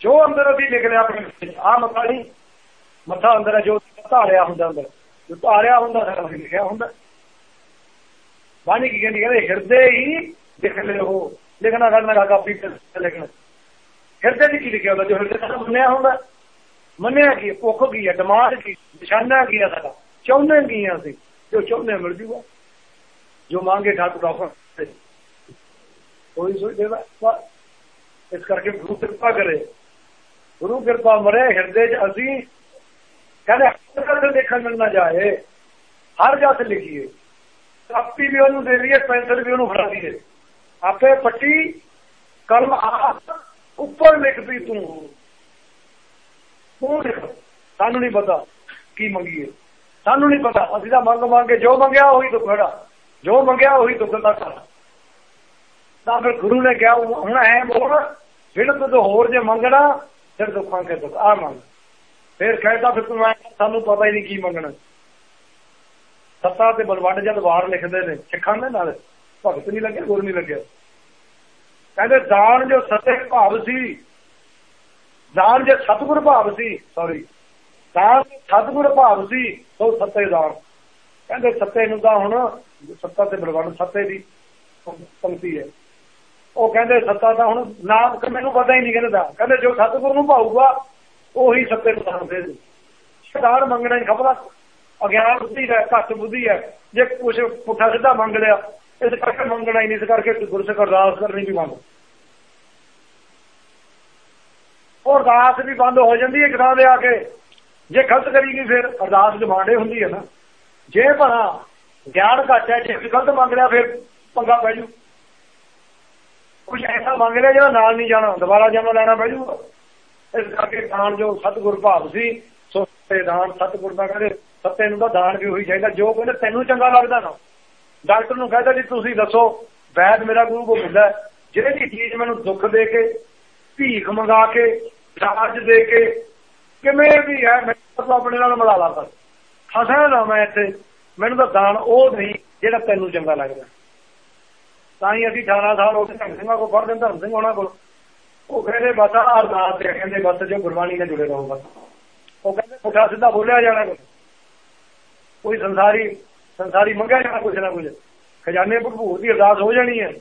ਜੋ ਅੰਦਰ ਅਸੀਂ ਲਿਖ ਲਿਆ ਆਪਣੇ ਆ ਮੱਥਾ ਮੱਥਾ ਅੰਦਰ ਹੈ, ਜੋ ਧਾਰਿਆ ਹੁੰਦਾ ਅੰਦਰ। ਜੋ ਧਾਰਿਆ ਹੁੰਦਾ, ਸਾਰਾ ਲਿਖਿਆ ਹੁੰਦਾ। ਬਾਣੀ ਕੀ ਕਹਿੰਦੀ? ਕਹਿੰਦੇ ਹਿਰਦੇ ਹੀ ਲਿਖ ਲਿਓ ਲਿਖਣਾ ਕਰਨਾ ਕਾ ਕਾਪੀ ਤੇ ਲਿਖਣਾ। ਹਿਰਦੇ 'ਚ ਕੀ ਲਿਖਿਆ ਹੁੰਦਾ? ਜੋ ਹਿਰਦੇ 'ਚ ਮੰਨਿਆ ਹੁੰਦਾ। ਮੰਨਿਆ ਕੀ? ਭੁੱਖ ਕੀ ਹੈ? ਦਿਮਾਗ ਕੀ? ਨਿਸ਼ਾਨਾ ਕੀ ਹੈ ਸਾਡਾ? ਚਾਹੁੰਦੇ ਕੀ ਆ ਅਸੀਂ? ਜੋ ਚਾਹੁੰਦੇ ਹਾਂ ਮਿਲ ਜੂਗਾ। ਜੋ ਮੰਗੇ ਠਾਕੁਰ ਆਪਣ ਕੋਈ ਸੋਚ ਦੇਵਾ ਇਸ ਕਰਕੇ ਗੁਰੂ ਕਿਰਪਾ ਕਰੇ। ਗੁਰੂ ਕਿਰਪਾ ਮਰੇ, ਹਿਰਦੇ 'ਚ ਅਸੀਂ ਕਹਿੰਦੇ ਹਰ ਜਗ੍ਹਾ ਦੇਖਣ ਮਿਲ ਨਾ ਜਾਏ, ਹਰ ਜਗ੍ਹਾ ਲਿਖੀਏ। ਕਾਪੀ ਵੀ ਉਹਨੂੰ ਦੇ ਦਈਏ, ਪੈਨਸਲ ਵੀ ਉਹਨੂੰ ਫੜਾ ਦਈਏ। ਆਪੇ ਪੱਟੀ, ਕਲਮ ਆ ਉੱਪਰ ਲਿਖ ਵੀ ਤੂੰ। ਤੂੰ ਲਿਖ। ਸਾਨੂੰ ਨਹੀਂ ਪਤਾ ਕੀ ਮੰਗੀਏ। ਸਾਨੂੰ ਨਹੀਂ ਪਤਾ। ਅਸੀਂ ਤਾਂ ਮੰਗ ਮੰਗੇ ਜੋ ਮੰਗਿਆ ਉਹੀ ਦੁੱਖੜਾ ਜੋ ਮੰਗਿਆ ਉਹੀ ਦੁੱਖ ਦਾ ਤਾਂ ਫਿਰ ਗੁਰੂ ਨੇ ਕਿਹਾ, ਹੁਣ ਐ ਬੋਲ ਜਿਹੜਾ ਤੂੰ ਹੋਰ ਜੇ ਮੰਗਣਾ, ਫਿਰ ਦੁੱਖਾਂ ਕੇ ਦੁੱਖ। ਆ ਮੰਗ। ਫਿਰ ਕਹਿੰਦਾ ਫਿਰ ਤੂੰ ਐਂ ਸਾਨੂੰ ਪਤਾ ਹੀ ਨਹੀਂ ਕੀ ਮੰਗਣਾ। ਸੱਤਾ ਤੇ ਬਲਵੰਡ ਜਦ ਵਾਰ ਲਿਖਦੇ ਨੇ, ਸਿੱਖਾਂ ਦੇ ਨਾਲ। ਭਗਤ ਨਹੀਂ ਲੱਗਿਆ, ਗੁਰ ਨਹੀਂ ਲੱਗਿਆ। ਕਹਿੰਦੇ ਦਾਨ ਜੋ ਸੱਤੇ ਭਾਵ ਸੀ, ਦਾਨ ਜੇ ਸਤਿਗੁਰ ਭਾਵ ਸੀ ਸੌਰੀ ਦਾਨ ਸਤਿਗੁਰ ਭਾਵ ਸੀ, ਉਹ ਸੱਤੇ ਦਾਨ। ਕਹਿੰਦੇ ਸੱਤੇ ਨੂੰ ਤਾਂ ਹੁਣ ਸੱਤਾ ਤੇ ਬਲਵੰਡ ਸੱਤੇ ਦੀ ਪੰਕਤੀ ਹੈ। ਉਹ ਕਹਿੰਦੇ ਸੱਤਾ ਤਾਂ ਹੁਣ ਨਾਮ ਮੈਨੂੰ ਪਤਾ ਹੀ ਨਹੀਂ ਕਹਿੰਦਾ। ਕਹਿੰਦੇ ਜੋ ਸਤਿਗੁਰ ਨੂੰ ਭਾਊਗਾ ਉਹੀ ਸੱਤੇ ਨੂੰ ਦਾਨ ਦੇ ਦੇ ਮੰਗਣਾ ਹੀ ਖਬਰ ਅਗਿਆਨ ਬੁੱਧੀ ਹੈ ਘੱਟ ਬੁੱਧੀ ਹੈ। ਜੇ ਕੁਝ ਪੁੱਠਾ ਸਿੱਧਾ ਮੰਗ ਲਿਆ, ਇਸ ਕਰਕੇ ਮੰਗਣਾ ਹੀ ਨਹੀਂ, ਇਸ ਕਰਕੇ ਗੁਰਸਿੱਖ ਅਰਦਾਸ ਕਰਨੀ ਵੀ ਮੰਗ ਉਹ ਅਰਦਾਸ ਵੀ ਬੰਦ ਹੋ ਜਾਂਦੀ ਹੈ ਇੱਕ ਥਾਂ ਆ ਕੇ। ਜੇ ਗਲਤ ਕਰੀ ਗਈ, ਫਿਰ ਅਰਦਾਸ ਡਿਮਾਂਡੇ ਹੁੰਦੀ ਹੈ ਨਾ। ਜੇ ਭਲਾ ਗਿਆਨ ਘੱਟ ਹੈ, ਜੇ ਗਲਤ ਮੰਗ ਲਿਆ, ਫਿਰ ਪੰਗਾ ਪੈ ਜੂ। ਕੁਝ ਐਸਾ ਮੰਗ ਲਿਆ, ਜਿਹੜਾ ਨਾਲ ਨਹੀਂ ਜਾਣਾ, ਦੁਬਾਰਾ ਜਨਮ ਲੈਣਾ ਪੈ ਜੂਗਾ। ਇਸ ਕਰਕੇ ਦਾਨ ਜੋ ਸਤਿਗੁਰ ਭਾਵ ਸੀ, ਸੋ ਤੇ ਦਾਨ ਸਤਿਗੁਰ ਦਾ ਕਹਿੰਦੇ, ਸੱਤੇ ਨੂੰ ਤਾਂ ਦਾਨ ਵੀ ਹੋਈ ਚਾਹੀਦਾ, ਜੋ ਕਹਿੰਦੇ ਤੈਨੂੰ ਚੰਗਾ ਲੱਗਦਾ ਨਾ। ਡਾਕਟਰ ਨੂੰ ਕਹਿੰਦਾ ਜੀ, ਤੁਸੀਂ ਦੱਸੋ, ਵੈਦ ਮੇਰਾ ਗੁਰੂ ਗੋਬਿੰਦ ਜਿਹੜੀ ਚੀਜ਼ ਮੈਨੂੰ ਦੁੱਖ ਦੇ ਕੇ, ਭੀਖ ਮੰਗਾ ਕੇ, ਰਾਜ ਦੇ ਕੇ, ਕਿਵੇਂ ਵੀ ਹੈ ਮੈਨੂੰ ਆਪਣੇ ਨਾਲ ਮਿਲਾ ਲਾ ਕਰ ਫਸਿਆ ਨਾ ਮੈਂ ਇੱਥੇ, ਮੈਨੂੰ ਤਾਂ ਦਾਨ ਉਹ ਨਹੀਂ ਜਿਹੜਾ ਤੈਨੂੰ ਚੰਗਾ ਲੱਗਦਾ। ਤਾਂ ਹੀ ਅਸੀਂ 18 ਸਾਲ ਹੋ ਗਏ ਧਰਮ ਸਿੰਘਾਂ ਕੋਲ ਪੜ੍ਹਦੇ ਧਰਮ ਸਿੰਘ ਉਹਨਾਂ ਕੋਲ। ਉਹ ਕਹਿੰਦੇ ਬਸ ਅਰਦਾਸ ਤੇ ਕਹਿੰਦੇ ਬਸ ਜੋ ਗੁਰਬਾਣੀ ਨਾਲ ਜੁੜੇ ਰਹੋ ਬਸ। ਉਹ ਕਹਿੰਦੇ ਪੁੱਠਾ ਸਿੱਧਾ ਬੋਲਿਆ ਜਾਣਾ ਕੋਈ ਸੰਸਾਰੀ ਸੰਸਾਰੀ ਮੰਗਿਆ ਜਾਣਾ ਕੁਝ ਨਾ ਕੁਝ ਖਜ਼ਾਨੇ ਭਰਪੂਰ ਦੀ ਅਰਦਾਸ ਹੋ ਜਾਣੀ ਹੈ।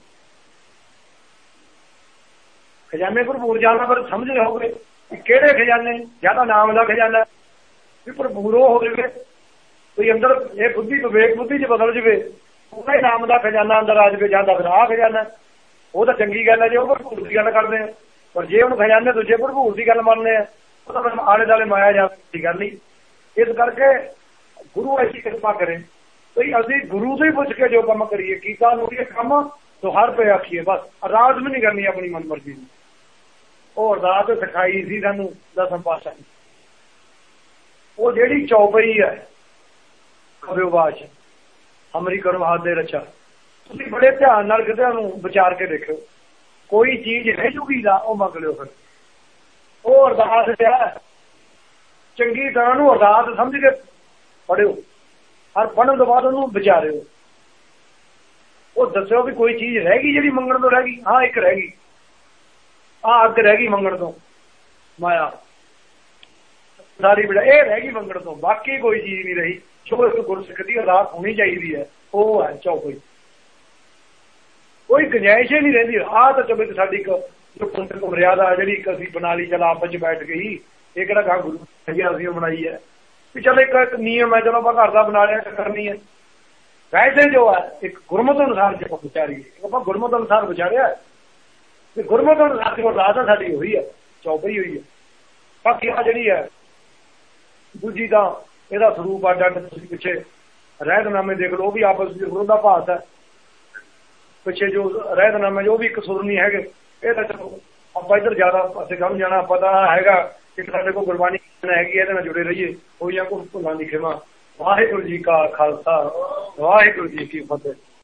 ਖਜ਼ਾਨੇ ਭਰਪੂਰ ਜਾਣਾ ਪਰ ਸਮਝ ਰਹੇ ਹੋਗੇ ਕਿ ਕਿਹੜੇ ਖਜ਼ਾਨੇ ਜ਼ਿਆਦਾ ਨਾਮ ਦਾ ਖਜ਼ਾਨਾ ਵੀ ਭਰਪੂਰ ਹੋ ਜਾਵੇ ਕੋਈ ਅੰਦਰ ਇਹ ਬੁੱਧੀ ਵਿਵੇਕ ਬੁੱਧੀ ਚ ਬਦਲ ਜਵੇ, ਉਹਦਾ ਹੀ ਨਾਮ ਦਾ ਖਜ਼ਾਨਾ ਅੰਦਰ ਆ ਜਵੇ ਜਾਂਦਾ ਫਿਰ ਆ ਖਜ਼ਾਨਾ ਉਹ ਤਾਂ ਚੰਗੀ ਗੱਲ ਹੈ, ਜੇ ਉਹ ਭਰਪੂਰ ਦੀ ਗੱਲ ਕਰਦੇ ਆ। ਪਰ ਜੇ ਉਹਨੂੰ ਖਜ਼ਾਨੇ ਦੂਜੇ ਭਰਪੂਰ ਦੀ ਗੱਲ ਮੰਨਦੇ ਆ, ਉਹ ਤਾਂ ਆਲੇ ਦਾਲੇ ਮਾਇਆ ਜਾਂਦੀ ਗੱਲ ਨਹੀਂ। ਇਸ ਕਰਕੇ ਗੁਰੂ ਐਸੀ ਕਿਰਪਾ ਕਰੇ। ਵੀ ਅਸੀਂ ਗੁਰੂ ਤੋਂ ਹੀ ਪੁੱਛ ਕੇ ਜੋ ਕੰਮ ਕਰੀਏ, ਕੀਤਾ ਨੂੰ ਇਹ ਕੰਮ ਤੋਂ ਹਰ ਪੇ ਆਖੀਏ, ਬਸ। ਅਰਦਾਸ ਵੀ ਨਹੀਂ ਕਰਨੀ ਆਪਣੀ ਮਨਮਰਜ਼ੀ ਦੀ। ਉਹ ਅਰਦਾਸ ਸਿਖਾਈ ਸੀ ਸਾਨੂੰ ਦਸਮ ਪਾਸ਼ਾ ਉਹ ਜਿਹੜੀ ਚੌਪਈ ਹੈ, ਕਬਿਓ ਬਾਸ਼ ਅਮਰੀ ਕਰਮ ਹਾਥ ਦੇ ਰਚਾ ਤੁਸੀਂ ਬੜੇ ਧਿਆਨ ਨਾਲ ਕਿਤੇ ਨੂੰ ਵਿਚਾਰ ਕੇ ਦੇਖਿਓ। ਕੋਈ ਚੀਜ਼ ਰਹਿ ਜੂਗੀ ਦਾ ਉਹ ਮੰਗ ਲਿਓ ਫਿਰ। ਉਹ ਅਰਦਾਸ ਹੈ। ਚੰਗੀ ਤਰ੍ਹਾਂ ਨੂੰ ਅਰਦਾਸ ਸਮਝ ਕੇ ਪੜਿਓ ਹਰ ਪੜਨ ਤੋਂ ਬਾਅਦ ਉਹਨੂੰ ਵਿਚਾਰਿਓ। ਉਹ ਦੱਸਿਓ ਵੀ ਕੋਈ ਚੀਜ਼ ਰਹਿ ਗਈ ਜਿਹੜੀ ਮੰਗਣ ਤੋਂ ਰਹਿ ਗਈ। ਹਾਂ, ਇੱਕ ਰਹਿ ਗਈ। ਆ ਅੱਗ ਰਹਿ ਗਈ ਮੰਗਣ ਤੋਂ। ਮਾਇਆ। ਸਾਰੀ ਬੜਾ ਇਹ ਰਹਿ ਗਈ ਮੰਗਣ ਤੋਂ। ਬਾਕੀ ਕੋਈ ਚੀਜ਼ ਨਹੀਂ ਰਹੀ। ਜੋ ਇੱਕ ਗੁਰਸਿੱਖ ਦੀ ਅਰਦਾਸ ਹੋਣੀ ਚਾਹੀਦੀ ਹੈ। ਉਹ ਹੈ ਚੌਪਈ ਕੋਈ ਗੁੰਜਾਇਸ਼ ਹੀ ਨਹੀਂ ਰਹਿੰਦੀ। ਆਹ ਤਾਂ ਚਬੇ ਸਾਡੀ ਜੋ ਪੁੰਨਤ ਮਰਿਆਦਾ ਜਿਹੜੀ ਇੱਕ ਅਸੀਂ ਬਣਾ ਲਈ, ਚਲ ਆਪਸ ਚ ਬੈਠ ਗਈ। ਇਹ ਕਿਹੜਾ ਕਾ ਗੁਰੂ ਜੀ ਅਸੀਂ ਬਣਾਈ ਹੈ। ਵੀ ਚਲ ਇੱਕ ਨਿਯਮ ਹੈ, ਚਲੋ ਆਪਾਂ ਘਰ ਦਾ ਬਣਾ ਲਿਆ ਕਰਨੀ ਹੈ। ਵੈਸੇ ਜੋ ਹੈ, ਇੱਕ ਗੁਰਮਤਿ ਅਨੁਸਾਰ ਜੇ ਆਪਾਂ ਆਪਾਂ ਗੁਰਮਤਿ ਅਨੁਸਾਰ ਵਿਚਾਰਿਆ ਤੇ ਗੁਰਮਤਿ ਅਨੁਸਾਰ ਦੀ ਅਰਦਾਸ ਸਾਡੀ ਹੋਈ ਹੈ, ਚੌਪਈ ਹੋਈ ਹੈ। ਬਾਕੀ ਆ ਜਿਹੜੀ ਹੈ, ਦੂਜੀ ਤਾਂ ਇਹਦਾ ਸਰੂਪ ਅੱਡ ਅੱਡ ਤੁਸੀਂ ਪਿੱਛੇ ਰਹਿਤਨਾਮੇ ਦੇਖ ਲਓ, ਉਹ ਵੀ ਆਪਸ ਵਿੱਚ ਵਿਰੋਧਾਭਾਸ ਹੈ। ਪਿੱਛੇ ਜੋ ਰਹਿਤਨਾਮੇ ਜੋ ਵੀ ਕਸੂਰ ਸੁਰ ਨਹੀਂ ਹੈਗੇ, ਇਹ ਤਾਂ ਚਲੋ ਆਪਾਂ ਇੱਧਰ ਜ਼ਿਆਦਾ ਪਾਸੇ ਕੰਮ ਜਾਣਾ ਪਤਾ ਹੈਗਾ ਕਿ ਸਾਡੇ ਕੋਲ ਗੁਰਬਾਣੀ ਹੈਗੀ, ਇਹਦੇ ਨਾਲ ਜੁੜੇ ਰਹੀਏ। ਹੋਈਆਂ ਕੋਈ ਭੁੱਲਾਂ ਦੀ ਖਿਮਾ। ਵਾਹਿਗੁਰੂ ਜੀ ਕਾ ਖਾਲਸਾ, ਵਾਹਿਗੁਰੂ ਜੀ ਕੀ ਫਤਿਹ।